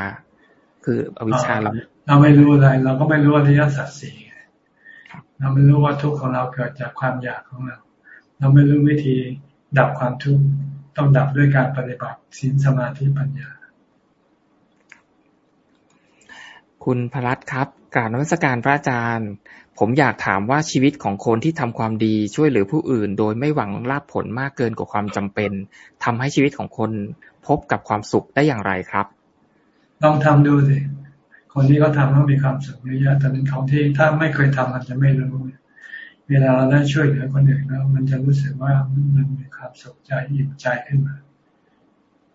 คืออวิชชาเราเราไม่รู้อะไร เราก็ไม่รู้อริยสัจสี่เราไม่รู้ว่าทุกข์ของเราเกิดจากความอยากของเรา เราไม่รู้วิธีดับความทุกข์ ต้องดับด้วยการปฏิบัติศีลสมาธิปัญญา คุณพรัตครับกราบนมัสการพระอาจารย์ ผมอยากถามว่าชีวิตของคนที่ทำความดีช่วยเหลือผู้อื่น โดยไม่หวังลาภผลมากเกินกว่าความจำเป็นทำให้ชีวิตของคนพบกับความสุขได้อย่างไรครับ ลองทำดูสิคนที่เขาทำเขามีความสุขเยอะๆแต่เป็นเขาที่ถ้าไม่เคยทำมันจะไม่รู้ เวลาเราได้ช่วยเหลือคนอื่นแล้ว มันจะรู้สึกว่ามันมีความสุขใจอิ่มใจขึ้นมา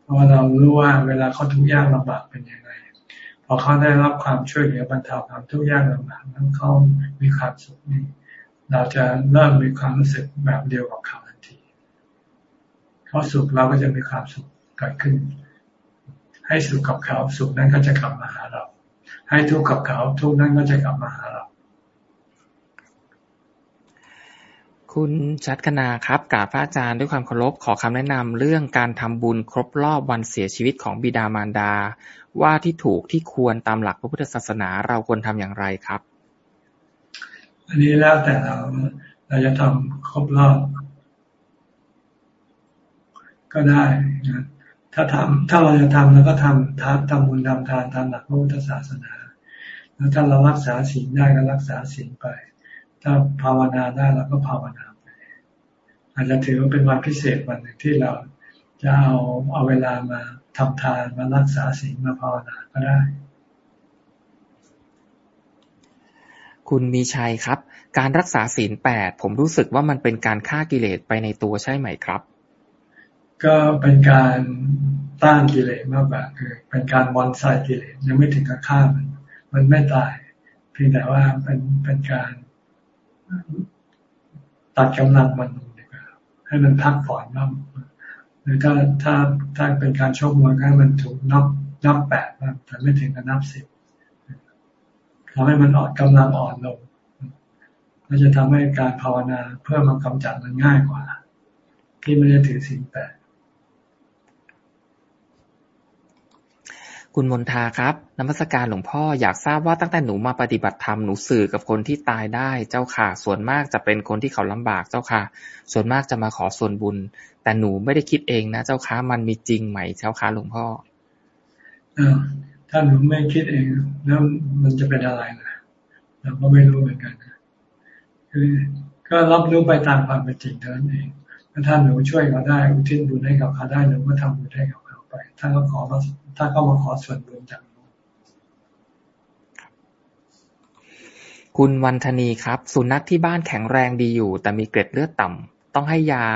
เพราะเรารู้ว่าเวลาเขาทุกข์ยากลำบากเป็นยังไงพพอเขาได้รับความช่วยเหลือบรรเทาความทุกข์ยากลำบากนั้นเขามีความสุขนี่เราจะเริ่มมีความรู้สึกแบบเดียวกับเขาทันทีเขาสุขเราก็จะมีความสุขเกิดขึ้น ให้สุขกับเขาสุขนั้นก็จะกลับมาหาเรา ให้ทุกข์กับเขาทุกข์นั้นก็จะกลับมาหาเรา คุณชัดคณาครับกราบพระอาจารย์ด้วยความเคารพขอคำแนะนำเรื่องการทำบุญครบรอบวันเสียชีวิตของบิดามารดา ว่าที่ถูกที่ควรตามหลักพระพุทธศาสนาเราควรทำอย่างไรครับ อันนี้แล้วแต่เราเราจะทำครบรอบ ก็ได้นะถ้าทำถ้าเราจะทำเราก็ทำทำทำบุญทำทานตามหลักพระพุทธศาสนา แล้วถ้าเรารักษาศีลได้ก็รักษาศีลไปถ้าภาวนาได้เราก็ภาวนา อาจจะถือว่าเป็นวันพิเศษวันหนึ่งที่เราจะเอาเอาเวลามาทำทานมารักษาศีลมาภาวนาก็ได้ คุณมีชัยครับ การรักษาศีลแปดผมรู้สึกว่ามันเป็นการฆ่ากิเลสไปในตัวใช่ไหมครับ ก็เป็นการต้านกิเลสมากกว่าคือเป็นการบอนไซกิเลสยังไม่ถึงกับฆ่ามัน มันไม่ตาย เพียงแต่ว่าเป็นเป็นการตัดกำลังมันดีกว่า ให้มันพักผ่อนนับหรือถ้าถ้าถ้าเป็นการชกมวยให้มันถูกนับนับแปดบ้างแต่ไม่ถึงกับนับสิบทำให้มันอ่อนกำลังอ่อนลงแล้วจะทำให้การภาวนาเพื่อมากำจัดมันง่ายกว่า ที่ไม่ได้ถือสิ่งแปด คุณมนทาครับ นมัสการหลวงพ่ออยากทราบว่าตั้งแต่หนูมาปฏิบัติธรรมหนูสื่อกับคนที่ตายได้เจ้าค่ะ ส่วนมากจะเป็นคนที่เขาลำบากเจ้าค่ะ ส่วนมากจะมาขอส่วนบุญ แต่หนูไม่ได้คิดเองนะเจ้าค่ะมันมีจริงไหมเจ้าค่ะหลวงพ่ออถ้าหนูไม่คิดเองแล้วมันจะเป็นอะไรนะเราก็ไม่รู้เหมือนกันคือก็รับรู้ไปตามความเป็นจริงเท่านั้นเองถ้าหนูช่วยเขาได้อุทิศบุญให้กับเขาได้หนูก็ทำบุญให้กับเขา ไป ถ้าเขาขอถ้าเขามาขอส่วนบุญจากคุณวันธนีครับ สุนัขที่บ้านแข็งแรงดีอยู่ แต่มีเกล็ดเลือดต่ำต้องให้ยา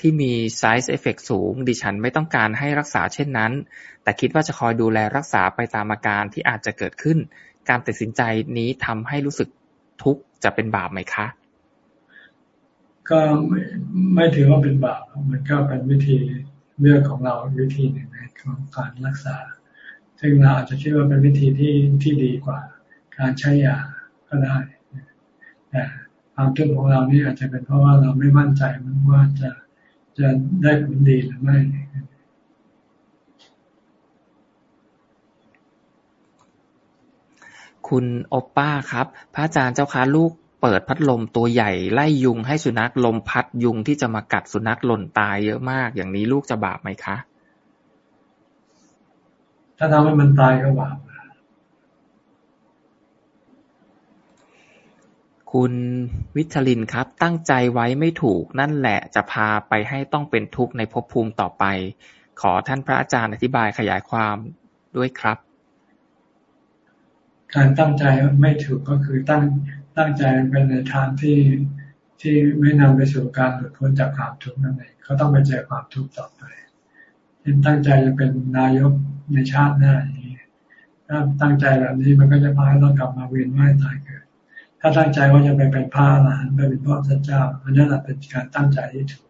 ที่มี side effect สูง ดิฉันไม่ต้องการให้รักษาเช่นนั้น แต่คิดว่าจะคอยดูแลรักษาไปตามอาการที่อาจจะเกิดขึ้น การตัดสินใจนี้ทำให้รู้สึกทุกข์จะเป็นบาปไหมคะ ก็ไม่ถือว่าเป็นบาป มันก็เป็นวิธี เลือกของเราวิธีหนึ่งในของการรักษา ซึ่งเราอาจจะคิดว่าเป็นวิธีที่ที่ดีกว่า การใช้ยาก็ได้ แต่ความทุกข์ของเรานี่อาจจะเป็นเพราะว่าเราไม่มั่นใจมันว่าจะจะได้ผลดีหรือไม่คุณโอป้าครับ พระอาจารย์เจ้าค้าลูก เปิดพัดลมตัวใหญ่ไล่ยุงให้สุนัขลมพัดยุงที่จะมากัดสุนัขหล่นตายเยอะมาก อย่างนี้ลูกจะบาปไหมคะ ถ้าทำให้มันตายก็บาปคุณวิทลินครับ ตั้งใจไว้ไม่ถูกนั่นแหละจะพาไปให้ต้องเป็นทุกข์ในภพภูมิต่อไป ขอท่านพระอาจารย์อธิบายขยายความด้วยครับ การตั้งใจไม่ถูกก็คือตั้ง ตั้งใจเป็นในทางที่ที่ไม่นำไปสู่การหลุดพ้นจากความทุกข์นั่นเองเขาต้องไปเจอความทุกข์ต่อไปเช่นตั้งใจจะเป็นนายกในชาติหน้าอย่างนี้ถ้าตั้งใจแบบนี้มันก็จะพาให้เรากลับมาเวียนว่ายตายเกิด ถ้าตั้งใจว่าจะไปเป็นพระอรหันต์ไปเป็นพระสัจเจ้าอันนั้นเป็นการตั้งใจที่ถูก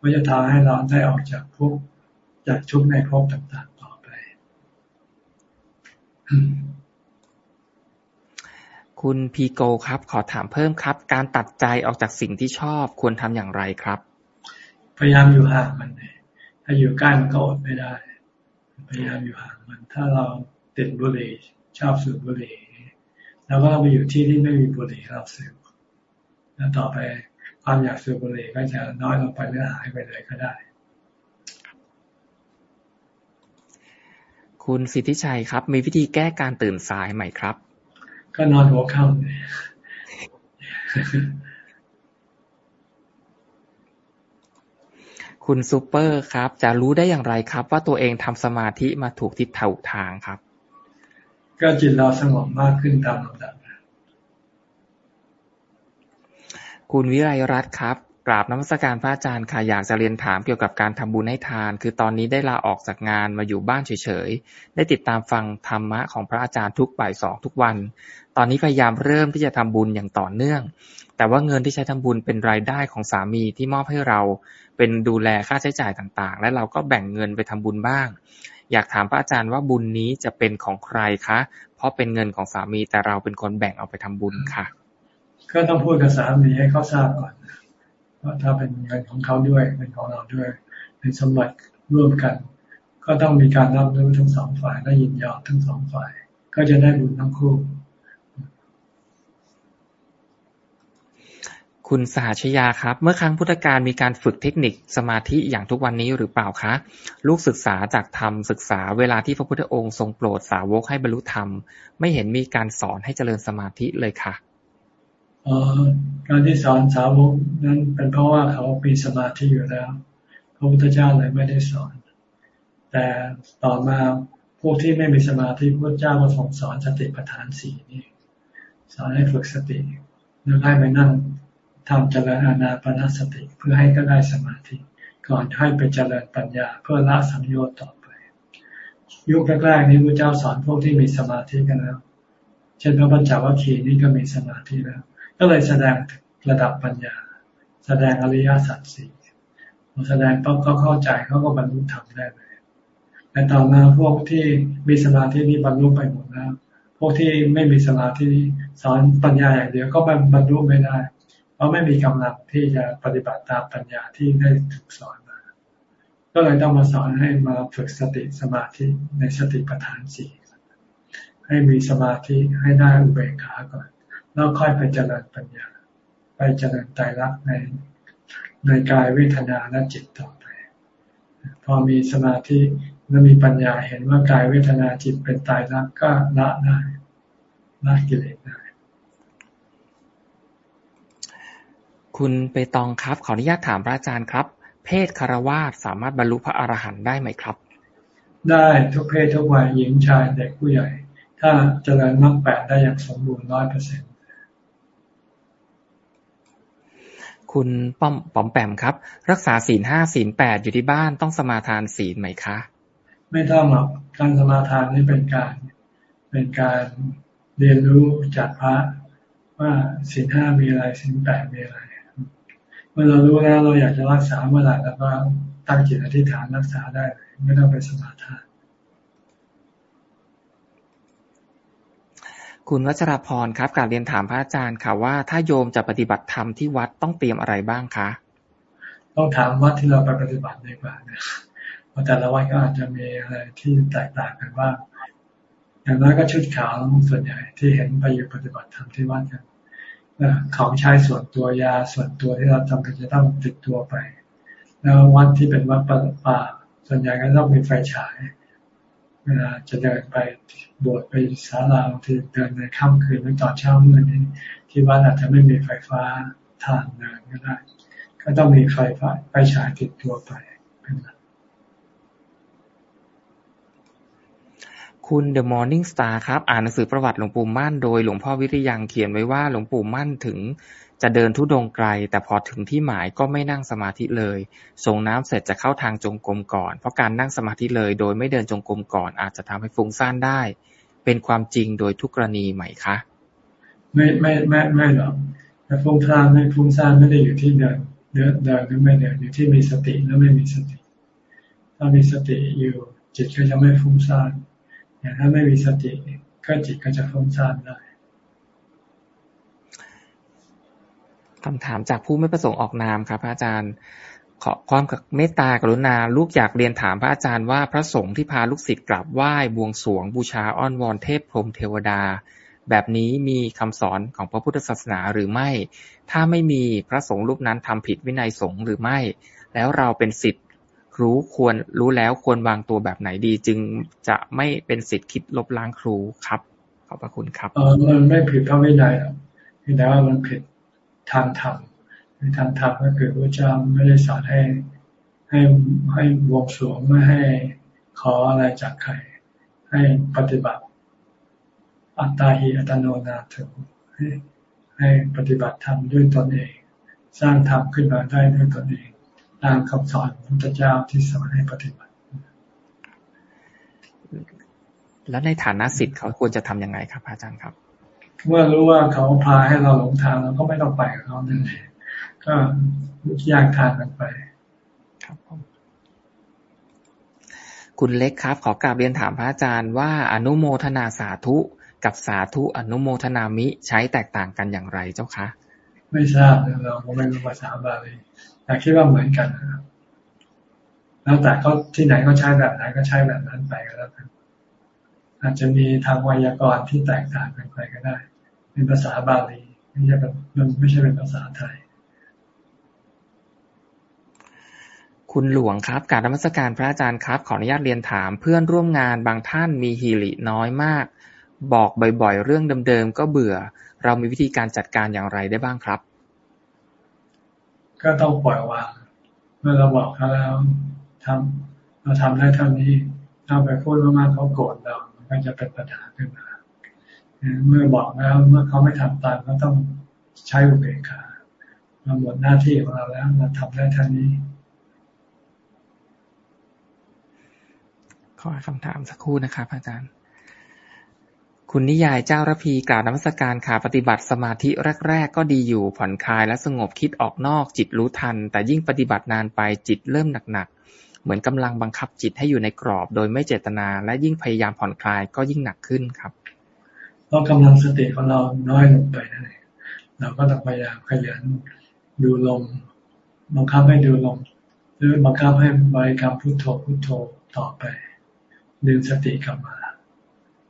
ว่าจะทำให้เราได้ออกจากภพจากทุกข์ในภพต่างๆต่อไป คุณพีโกครับ ขอถามเพิ่มครับ การตัดใจออกจากสิ่งที่ชอบควรทำอย่างไรครับ พยายามอยู่ห่างมันเลยถ้าอยู่ใกล้มันก็อดไม่ได้ พยายามอยู่ห่างมัน ถ้าเราติดบุหรี่ชอบสูบบุหรี่แล้วก็ไปอยู่ที่ที่ไม่มีบุหรี่เราสูบแล้วต่อไปความอยากสูบบุหรี่ก็จะน้อยลงไปหรือหายไปเลยก็ได้ คุณสิทธิชัยครับ มีวิธีแก้การตื่นสายไหมครับ ก็นอนหัวค่ำเลยคุณซูเปอร์ครับ จะรู้ได้อย่างไรครับ ว่าตัวเองทำสมาธิมาถูกทิศถูกทางครับ ก็จิตเราสงบมากขึ้นตามลำดับคุณวิไรรัตน์ครับ กราบนมัสการพระอาจารย์ค่ะอยากจะเรียนถามเกี่ยวกับการทำบุญให้ทาน คือตอนนี้ได้ลาออกจากงานมาอยู่บ้านเฉยๆ ได้ติดตามฟังธรรมะของพระอาจารย์ทุกบ่ายสองทุกวัน ตอนนี้พยายามเริ่มที่จะทำบุญอย่างต่อเนื่อง แต่ว่าเงินที่ใช้ทำบุญเป็นรายได้ของสามีที่มอบให้เรา เป็นดูแลค่าใช้จ่ายต่างๆ และเราก็แบ่งเงินไปทำบุญบ้าง อยากถามพระอาจารย์ว่าบุญนี้จะเป็นของใครคะ เพราะเป็นเงินของสามีแต่เราเป็นคนแบ่งเอาไปทำบุญค่ะ ก็ต้องพูดกับสามีให้เขาทราบก่อน ถ้าเป็นเงินของเขาด้วยเป็นของเราด้วยเป็นสมบัติร่วมกัน ก็ต้องมีการรับรู้ทั้งสองฝ่ายได้ยินยอมทั้งสองฝ่าย ก็จะได้บุญทั้งคู่ คุณสหชยาครับ เมื่อครั้งพุทธกาลมีการฝึกเทคนิคสมาธิอย่างทุกวันนี้หรือเปล่าคะ ลูกศึกษาจากธรรมศึกษาเวลาที่พระพุทธองค์ทรงโปรดสาวกให้บรรลุธรรม ไม่เห็นมีการสอนให้เจริญสมาธิเลยค่ะ การที่สอนสาวกนั้นเป็นเพราะว่าเขามีสมาธิอยู่แล้ว พระพุทธเจ้าเลยไม่ได้สอน แต่ต่อมาพวกที่ไม่มีสมาธิพระเจ้าก็ทรงสอนสติปัฏฐานสี่นี่สอนให้ฝึกสติแล้วให้ไปนั่งทำเจริญอานาปนสติเพื่อให้ก็ได้สมาธิ ก่อนให้ไปเจริญปัญญา เพื่อละสัมโยชน์ต่อไป ยุคแรกๆนี้พระเจ้าสอนพวกที่มีสมาธิกันแล้ว เช่นพระปัญจวัคคีย์นี่ก็มีสมาธิแล้ว ก็เลยแสดงระดับปัญญา แสดงอริยสัจสี่พอแสดงปั๊บเขาเข้าใจเขาก็บรรลุธรรมได้เลยแต่ต่อมาพวกที่มีสมาธินี่บรรลุไปหมดแล้ว พวกที่ไม่มีสมาธิสอนปัญญาอย่างเดียวก็บรรลุไม่ได้ เพราะไม่มีกำลังที่จะปฏิบัติตามปัญญาที่ได้ถูกสอนมา ก็เลยต้องมาสอนให้มาฝึกสติสมาธิในสติปัฏฐานสี่ให้มีสมาธิให้ได้อุเบกขาก่อน แล้วค่อยไปเจริญปัญญา ไปเจริญไตรลักษณ์ในในกายเวทนาและจิตต่อไป พอมีสมาธิและมีปัญญาเห็นว่ากายเวทนาจิตเป็นตายรักก็ละได้ละกิเลสได้ คุณไปตองครับ ขออนุญาตถามพระอาจารย์ครับ เพศคารวาสสามารถบรรลุพระอรหันต์ได้ไหมครับ ได้ทุกเพศทุกวัยหญิงชายเด็กผู้ใหญ่ ถ้าเจริญมรรคแปดได้อย่างสมบูรณ์ร้อยเปอร์เซ็นต์ คุณป้อมป๋อมแปมครับ รักษาศีลห้าศีลแปดอยู่ที่บ้านต้องสมาทานศีลไหมคะ ไม่ต้องหรอกการสมาทานนี่เป็นการ เป็นการเรียนรู้จากพระว่าศีลห้ามีอะไรศีลแปดมีอะไรเมื่อเรารู้แล้วเราอยากจะรักษาเมื่อไหร่แล้วก็ตั้งจิตอธิษฐานรักษาได้ ไม่ต้องไปสมาทาน คุณวัชรพรครับการเรียนถามพระอาจารย์ค่ะว่าถ้าโยมจะปฏิบัติธรรมที่วัดต้องเตรียมอะไรบ้างคะต้องถามวัดที่เราไปปฏิบัติดีกว่านะเพราะแต่ละวัดก็อาจจะมีอะไรที่แตกต่างกันบ้างอย่างน้อยก็ชุดขาวส่วนใหญ่ที่เห็นไปอยู่ปฏิบัติธรรมที่วัดกันของใช้ส่วนตัวยาส่วนตัวที่เราจำเป็นจะต้องติดตัวไป แล้ววัดที่เป็นวัดป่าส่วนใหญ่ก็ต้องมีไฟฉาย เวลาจะเดินไปบวชไปศาลาที่เดินในค่ำคืนหรือตอนเช้ามืดนี่ที่วัดอาจจะไม่มีไฟฟ้าทางเดินก็ได้ ก็ต้องมีไฟฟ้าไฟฉายติดตัวไปเป็นหลักคุณ The Morning Star ครับ อ่านหนังสือประวัติหลวงปู่มั่นโดยหลวงพ่อวิริยังเขียนไว้ว่าหลวงปู่มั่นถึง จะเดินทุดงไกล แต่พอถึงที่หมายก็ไม่นั่งสมาธิเลย ส่งน้ำเสร็จจะเข้าทางจงกรมก่อน เพราะการนั่งสมาธิเลย โดยไม่เดินจงกรมก่อน อาจจะทำให้ฟุ้งซ่านได้ เป็นความจริงโดยทุกกรณีไหมคะ ไม่ไม่ไม่ไม่หรอกแต่ฟุ้งซ่านไม่ฟุ้งซ่านไม่ได้อยู่ที่เดินเดินเดินหรือไม่เดินอยู่ที่มีสติแล้วไม่มีสติ ถ้ามีสติอยู่จิตก็จะไม่ฟุ้งซ่านแต่ถ้าไม่มีสติก็จิตก็จะฟุ้งซ่านได้ คำถามจากผู้ไม่ประสงค์ออกนามครับพระอาจารย์ ขอความกับเมตตากรุณาลูกอยากเรียนถามพระอาจารย์ว่าพระสงฆ์ที่พาลูกศิษย์กราบไหว้บวงสรวง บูชาอ้อนวอนเทพพรหมเทวดา แบบนี้มีคำสอนของพระพุทธศาสนาหรือไม่ ถ้าไม่มีพระสงฆ์รูปนั้นทำผิดวินัยสงฆ์หรือไม่ แล้วเราเป็นศิษย์รู้ควรรู้แล้วควรวางตัวแบบไหนดี จึงจะไม่เป็นศิษย์คิดลบล้างครูครับขอบพระคุณครับเออมันไม่ผิดพระวินัยหรอกแต่ว่ามันผิด ทางธรรมทางธรรมก็คือพระเจ้าไม่ได้สอนให้ให้ให้วงสวงไม่ให้ขออะไรจากใคร ให้ปฏิบัติ อัตตาหิอัตโนนาถให้ให้ปฏิบัติธรรมด้วยตนเอง สร้างธรรมขึ้นมาได้ด้วยตนเองตามคำสอนพระพุทธเจ้าที่สอนให้ปฏิบัติ แล้วในฐานะสิทธิ์เขาควรจะทํำยังไงครับอาจารย์ครับ เมื่อรู้ว่าเขาพาให้เราหลงทางเราก็ไม่ต้องไปกับเขานั่นเองก็แยกทางกันไป ครับผมคุณเล็กครับ ขอกราบเรียนถามพระอาจารย์ว่าอนุโมทนาสาธุกับสาธุอนุโมทนามิใช้แตกต่างกันอย่างไรเจ้าคะ ไม่ทราบเราไม่รู้ภาษาบาลีแต่คิดว่าเหมือนกันนะครับแล้วแต่เขาที่ไหนก็ใช้แบบไหนก็ใช้แบบนั้นไปก็แล้วกัน อาจจะมีทางไวยากรณ์ที่แตกต่างกันไปก็ได้ เป็นภาษาบาลีไม่ใช่เป็นมันไม่ใช่เป็นภาษาไทย คุณหลวงครับ การนมัสการพระอาจารย์ครับ ขออนุญาตเรียนถาม เพื่อนร่วมงานบางท่านมีฮีริน้อยมาก บอกบ่อยๆ เรื่องเดิมๆก็เบื่อ เรามีวิธีการจัดการอย่างไรได้บ้างครับ ก็ต้องปล่อยวางเมื่อเราบอกเขาแล้วทำเราทำได้เท่านี้ถ้าไปพูดมากๆเขาโกรธเรามัน ก็จะเป็นปัญหาขึ้นมาเมื่อบอกแล้วเมื่อเขาไม่ทำตามก็ต้องใช้อุเบกขาเราหมดหน้าที่ของเราแล้วเราทำได้ท่านี้ ขอคำถามสักครู่นะครับอาจารย์ คุณนิยายเจ้าระพีกล่าวนมัสการขาปฏิบัติสมาธิแรก ๆ ก็ดีอยู่ผ่อนคลายและสงบคิดออกนอกจิตรู้ทัน แต่ยิ่งปฏิบัตินานไปจิตเริ่มหนักๆ เหมือนกำลังบังคับจิตให้อยู่ในกรอบ โดยไม่เจตนา และยิ่งพยายามผ่อนคลายก็ยิ่งหนักขึ้นครับ เพราะกำลังสติของเราน้อยลงไปนั่นเองเราก็ต้องพยายามขยันดูลมบังคับให้ดูลมหรือบังคับให้บริกรรมพุทโธพุทโธต่อไป ดึงสติกลับมา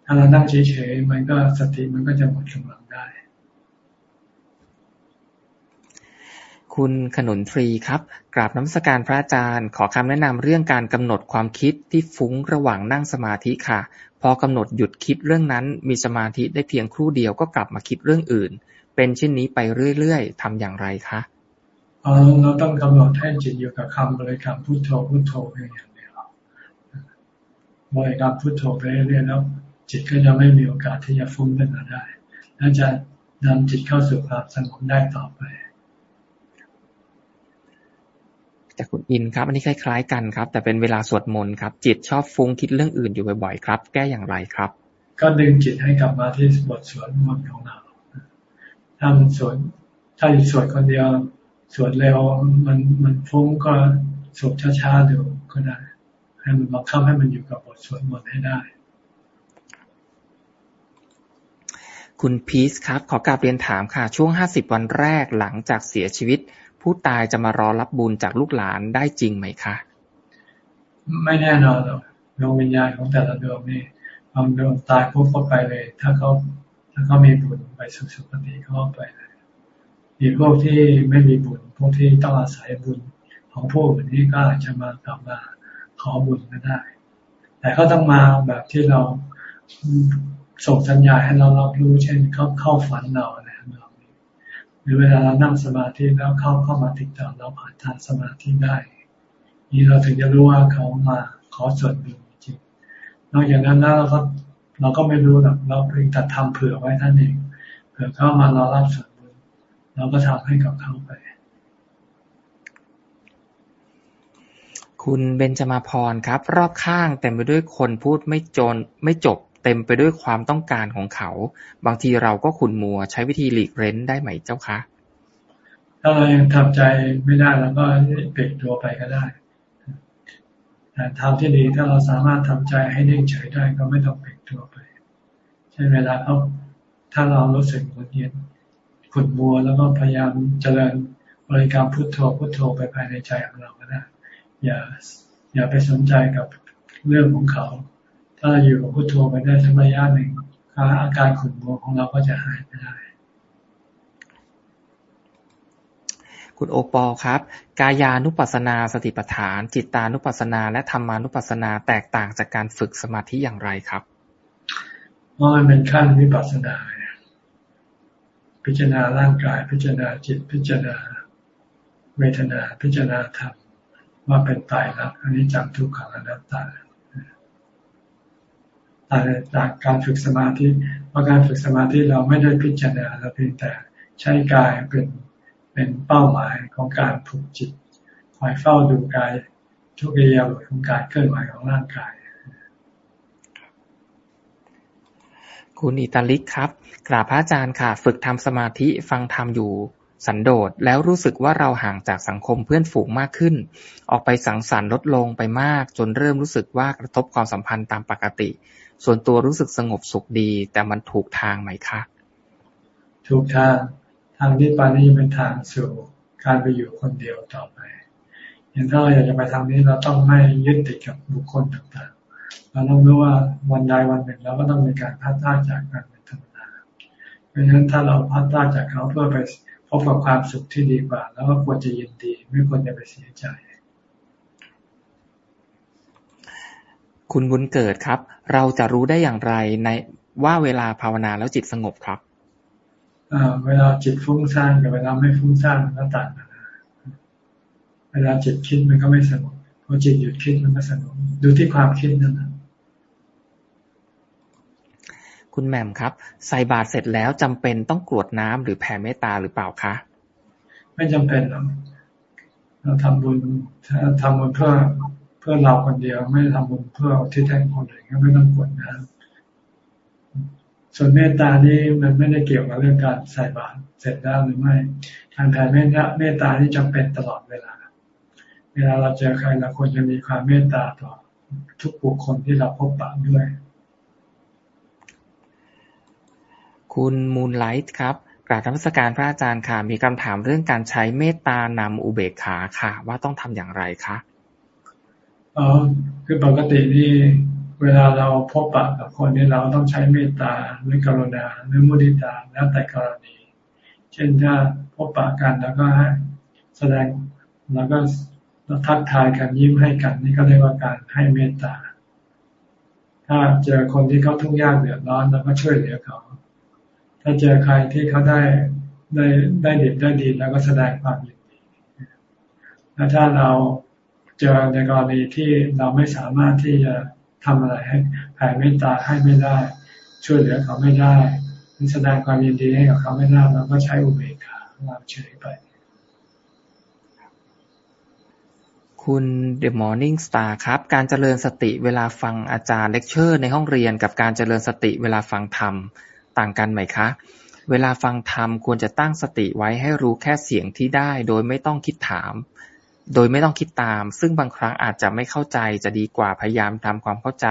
ถ้าเรานั่งเฉยๆมันก็สติมันก็จะหมดกำลังได้ คุณขนุนทรีครับ กราบน้ำสการพระอาจารย์ ขอคำแนะนำเรื่องการกำหนดความคิดที่ฟุ้งระหว่างนั่งสมาธิค่ะ พอกำหนดหยุดคิดเรื่องนั้น มีสมาธิได้เพียงครู่เดียวก็กลับมาคิดเรื่องอื่น เป็นเช่นนี้ไปเรื่อยๆทำอย่างไรคะเราต้องกำหนดให้จิตอยู่กับคำบริกรรมพุทโธพุทโธเพียงอย่างบริกรรมพุทโธไปเรื่อยๆแล้ว จิตก็จะไม่มีโอกาสที่จะฟุ้งขึ้นมาได้และจะนำจิตเข้าสู่ความสงบได้ต่อไป จากคุณอินครับ อันนี้คล้าย ๆ กันครับ แต่เป็นเวลาสวดมนต์ครับ จิตชอบฟุ้งคิดเรื่องอื่นอยู่บ่อยๆครับ แก้อย่างไรครับ ก็ดึงจิตให้กลับมาที่บทสวดมนต์ของเราถ้ามันสวดถ้าอยู่สวดคนเดียวสวดเร็วมันมันฟุ้งก็สวดช้าๆดูก็ได้ ให้มันบังคับให้มันอยู่กับบทสวดมนต์ให้ได้คุณพีซครับ ขอกราบเรียนถามค่ะ ช่วงห้าสิบวันแรกหลังจากเสียชีวิต ผู้ตายจะมารอรับบุญจากลูกหลานได้จริงไหมคะ ไม่แน่นอนหรอกดวงวิญญาณของแต่ละดวงนี่บางดวงตายปุ๊บก็ไปเลย ถ้าเขาถ้าเขามีบุญไปสุสุคติเขาไปเลยมีพวกที่ไม่มีบุญพวกที่ต้องอาศัยบุญของพวกอื่นนี้ก็อาจจะมากลับมาขอบุญก็ได้ แต่ก็ต้องมาแบบที่เราส่งสัญญาให้เรารับรู้ เช่นเขาเข้าฝันเราอะไรเรา หรือเวลาเรานั่งสมาธิแล้วเข้าเข้ามาติดต่อเราผ่านทางสมาธิได้นี่เราถึงจะรู้ว่าเขามาขอส่วนบุญจริง นอกจากนั้นแล้วเราก็เราก็ไม่รู้หรอกเราเพียงแต่ทำเผื่อไว้ท่านเองเผื่อเข้ามาเรารับส่วนบุญเราก็ทำให้กับเขาไป คุณเบญจมาพรครับ รอบข้างเต็มไปด้วยคนพูดไม่จนไม่จบ เต็มไปด้วยความต้องการของเขา บางทีเราก็ขุนมัว ใช้วิธีหลีกเร้นได้ไหมเจ้าคะ ถ้าเรายังทำใจไม่ได้แล้วก็เปลี่ยนตัวไปก็ได้แต่ทำที่ดีถ้าเราสามารถทำใจให้นิ่งเฉยได้ก็ไม่ต้องเปลี่ยนตัวไปใช่เวลาเขาถ้าเรารู้สึกหงุดหงิดขุนมัวแล้วก็พยายามเจริญบริกรรมพุทโธพุทโธไปภายในใจของเราก็ได้อย่าอย่าไปสนใจกับเรื่องของเขา ถ้าเราอยู่กับพุทโธไปได้สักระยะหนึ่งอาการขุ่นมัวของเราก็จะหายไปได้ คุณโอปอครับ กายานุปัสสนาสติปัฏฐาน จิตตานุปัสสนา และธรรมานุปัสสนาแตกต่างจากการฝึกสมาธิอย่างไรครับเพราะมันเป็นขั้นวิปัสสนาพิจารณาร่างกาย พิจารณาจิตพิจารณาเวทนาพิจารณาธรรมว่าเป็นตายรักอันนี้จำทุกขังอนัตตา แต่จากการฝึกสมาธิเพราะการฝึกสมาธิเราไม่ได้พิจารณาเราเพียงแต่ใช้กายเป็นเป็นเป้าหมายของการผูกจิตคอยเฝ้าดูกายทุกเรียบของการเคลื่อนไหวของร่างกาย คุณอิตาลิกครับ กราบพระอาจารย์ค่ะ ฝึกทำสมาธิฟังธรรมอยู่สันโดษแล้วรู้สึกว่าเราห่างจากสังคมเพื่อนฝูงมากขึ้น ออกไปสังสรรค์ลดลงไปมาก จนเริ่มรู้สึกว่ากระทบความสัมพันธ์ตามปกติ ส่วนตัวรู้สึกสงบสุขดี แต่มันถูกทางไหมคะ ถูกทาง ทางที่ปานี้เป็นทางสู่การไปอยู่คนเดียวต่อไป อย่างถ้าเราอยากจะไปทางนี้เราต้องไม่ยึดติดกับบุคคลต่างๆ เราต้องรู้ว่าวันใดวันหนึ่งเราก็ต้องมีการพัดพาจากกันเป็นธรรมดาเพราะฉะนั้นถ้าเราพัดพาจากเขาเพื่อไปพบกับความสุขที่ดีกว่า แล้วก็ควรจะยินดี ไม่ควรจะไปเสียใจ คุณบุญเกิดครับ เราจะรู้ได้อย่างไรในว่าเวลาภาวนาแล้วจิตสงบครับเวลาจิตฟุ้งซ่านกับเวลาไม่ฟุ้งซ่านมันก็ต่างกันเวลาจิตคิดมันก็ไม่สงบพอจิตหยุดคิดมันก็สงบดูที่ความคิดนั่นแหละคุณแหม่มครับ ใส่บาตรเสร็จแล้วจำเป็นต้องกรวดน้ำหรือแผ่เมตตาหรือเปล่าคะไม่จำเป็นหรอกเราทำบุญทำบุญเพื่อ เพื่อเราคนเดียวไม่ทำบุญเพื่อที่แท้คนอื่นก็ไม่ต้องกดน้ำส่วนเมตตานี้มันไม่ได้เกี่ยวกับเรื่องการใส่บาตรเสร็จแล้วหรือไม่การแผ่เมตตาเมตตานี่จำเป็นตลอดเวลา เวลาเราเจอใครเราควรจะมีความเมตตาต่อทุกบุคคลที่เราพบปะด้วย คุณมูลไลท์ครับกราบธรรมสการพระอาจารย์ค่ะ มีคำถามเรื่องการใช้เมตตานำอุเบกขาค่ะ ว่าต้องทำอย่างไรคะ อ๋อคือปกตินี่เวลาเราพบปะกับคนนี่เราต้องใช้เมตตาหรือกรุณาหรือมุทิตาแล้วแต่กรณี เช่นถ้าพบปะกันแล้วก็ให้แสดงแล้วก็ทักทายกันยิ้มให้กัน นี่ก็เรียกว่าการให้เมตตา ถ้าเจอคนที่เขาทุกข์ยากเดือดร้อนเราก็ช่วยเหลือเขา ถ้าเจอใครที่เขาได้ได้ได้ดีได้ดีแล้วก็แสดงความยินดีแล้วถ้าเรา เจอในกรณีที่เราไม่สามารถที่จะทำอะไรให้แผ่เมตตาให้ไม่ได้ ช่วยเหลือเขาไม่ได้แสดงความยินดีให้กับเขาไม่ได้เราก็ใช้อุเบกขาเราเฉยไป คุณ The Morning Star ครับ การเจริญสติเวลาฟังอาจารย์เลคเชอร์ในห้องเรียนกับการเจริญสติเวลาฟังธรรมต่างกันไหมคะ เวลาฟังธรรมควรจะตั้งสติไว้ให้รู้แค่เสียงที่ได้ โดยไม่ต้องคิดถาม โดยไม่ต้องคิดตาม ซึ่งบางครั้งอาจจะไม่เข้าใจจะดีกว่าพยายามทำความเข้าใจ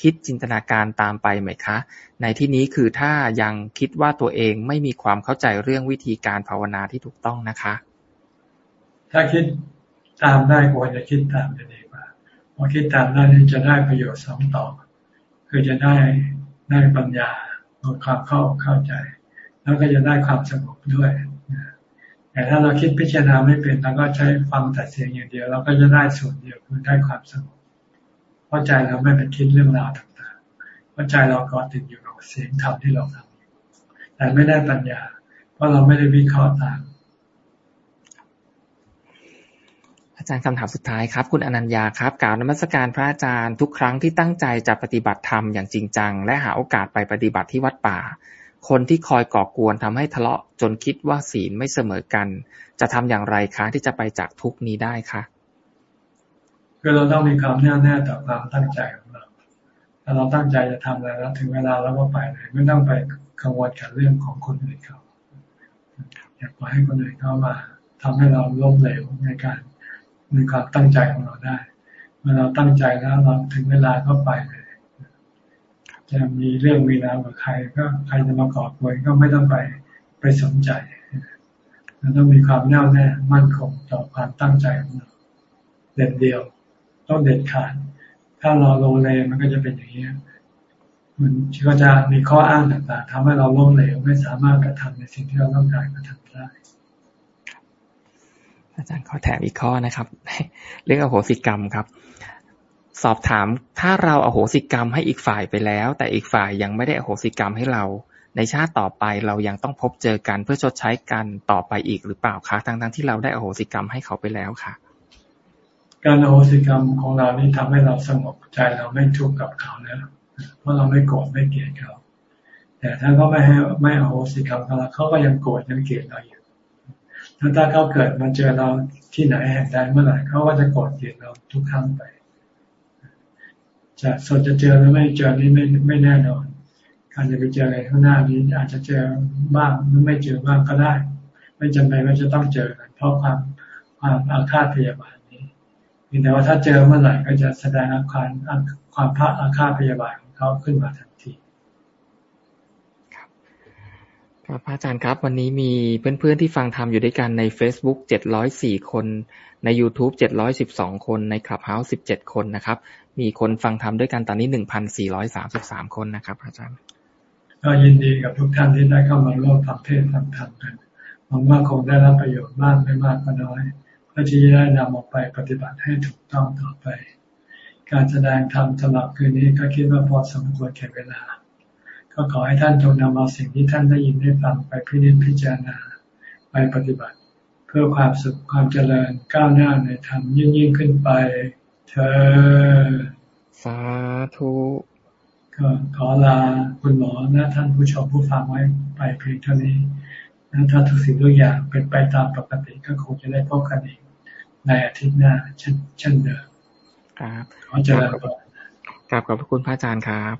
คิดจินตนาการตามไปไหมคะ ในที่นี้คือถ้ายังคิดว่าตัวเองไม่มีความเข้าใจเรื่องวิธีการภาวนาที่ถูกต้องนะคะ ถ้าคิดตามได้ควรจะคิดตามจะดีกว่าพอคิดตามได้จะได้ประโยชน์สองต่อ คือจะได้ได้ปัญญาลดความเข้าเข้าใจ แล้วก็จะได้ความสงบด้วย แต่ถ้าเราคิดพิจารณาไม่เป็นเราก็ใช้ฟังแต่เสียงอย่างเดียวเราก็จะได้ส่วนเดียวคือได้ความสงบเพราะใจเราไม่ไปคิดเรื่องราวต่างๆเพราะใจเราก็ติดอยู่กับเสียงธรรมที่เราทำแต่ไม่ได้ปัญญา เพราะเราไม่ได้วิเคราะห์ตามอาจารย์คำถามสุดท้ายครับ คุณอนัญญาครับกล่าวนมัสการพระอาจารย์ทุกครั้งที่ตั้งใจจะปฏิบัติธรรมอย่างจริงจัง และหาโอกาสไปปฏิบัติที่วัดป่า คนที่คอยก่อกวนทำให้ทะเลาะจนคิดว่าศีลไม่เสมอกัน จะทำอย่างไรคะที่จะไปจากทุกนี้ได้คะคือเราต้องมีความแน่วแน่ต่อความตั้งใจของเรา ถ้าเราตั้งใจจะทำอะไรแล้วถึงเวลาเราก็ไปเลยไม่ต้องไปกังวลกับเรื่องของคนอื่นเขาอยากปล่อยให้คนอื่นเข้ามาทำให้เราล้มเหลวในการในความตั้งใจของเราได้ เมื่อเราตั้งใจแล้วเราถึงเวลาก็ไปเลย จะมีเรื่องมีราวกับใคร ก็ใครจะมาก่อกวนก็ไม่ต้องไปไปสนใจเราต้องมีความแน่วแน่มั่นคงต่อความตั้งใจของเราเด็ดเดียว ต้องเด็ดขาด ถ้าเราโลเลมันก็จะเป็นอย่างนี้มันก็จะมีข้ออ้างต่างๆทำให้เราล้มเหลวไม่สามารถกระทำในสิ่งที่เราต้องการกระทำได้อาจารย์ขอแถมอีกข้อนะครับ เรื่องอโหสิกรรมครับ สอบถามถ้าเราอโหสิกรรมให้อีกฝ่ายไปแล้ว แต่อีกฝ่ายยังไม่ได้อโหสิกรรมให้เรา ในชาติต่อไปเรายังต้องพบเจอกันเพื่อชดใช้กันต่อไปอีกหรือเปล่าคะทั้งทั้งที่เราได้อโหสิกรรมให้เขาไปแล้วค่ะ การอโหสิกรรมของเรานี่ทำให้เราสงบใจเราไม่ทุกข์กับเขาแล้วเพราะเราไม่โกรธไม่เกลียดเขา แต่ถ้าเขาไม่ให้ไม่อโหสิกรรมเราเขาก็ยังโกรธยังเกลียดเราอยู่ถ้าเขาเกิดมาเจอเราที่ไหนแห่งใดเมื่อไหร่เขาก็จะโกดเกลียดเราทุกครั้งไป จะสดจะเจอหรือไม่เจอนี้ไม่ไม่แน่นอน การจะไปเจออะไรข้างหน้านี้อาจจะเจอบ้างหรือไม่เจอบ้างก็ได้ ไม่จำเป็นว่าจะต้องเจอกันเพราะความความอาฆาตพยาบาทนี้แต่ว่าถ้าเจอเมื่อไหร่ก็จะแสดงอาการความพระอาฆาตพยาบาทของเขาขึ้นมาทันทีครับพระอาจารย์ครับ วันนี้มีเพื่อนๆที่ฟังธรรมอยู่ด้วยกันใน Facebook 704 คน ใน YouTube 712 คน ในคลับเฮาส์17 คนนะครับ มีคนฟังธรรมด้วยกันตอนนี้1,433คนนะครับ อาจารย์ ก็ยินดีกับทุกท่านที่ได้เข้ามาร่วมฟังเทศฟังธรรมกันหวังว่าคงได้รับประโยชน์มากไม่มากก็น้อยเพื่อที่จะได้นำออกไปปฏิบัติให้ถูกต้องต่อไป การแสดงธรรมสำหรับคืนนี้ก็คิดว่าพอสมควรแก่เวลา ก็ขอให้ท่านจงนำเอาสิ่งที่ท่านได้ยินได้ฟังไปพิจิตพิจารณาไปปฏิบัติ เพื่อความสุขความเจริญก้าวหน้าในธรรมยิ่งยิ่งขึ้นไป เธอ สาธุก็ขอลาคุณหมอและท่านผู้ชมผู้ฟังไว้ไปเพียงเท่านี้ถ้าทุกสิ่งทุกอย่างเป็นไปตามปกติก็คงจะได้พบกันอีกในอาทิตย์หน้าเช่นเดิมครับขอเจริญพรกราบขอบพระคุณพระอาจารย์ครับ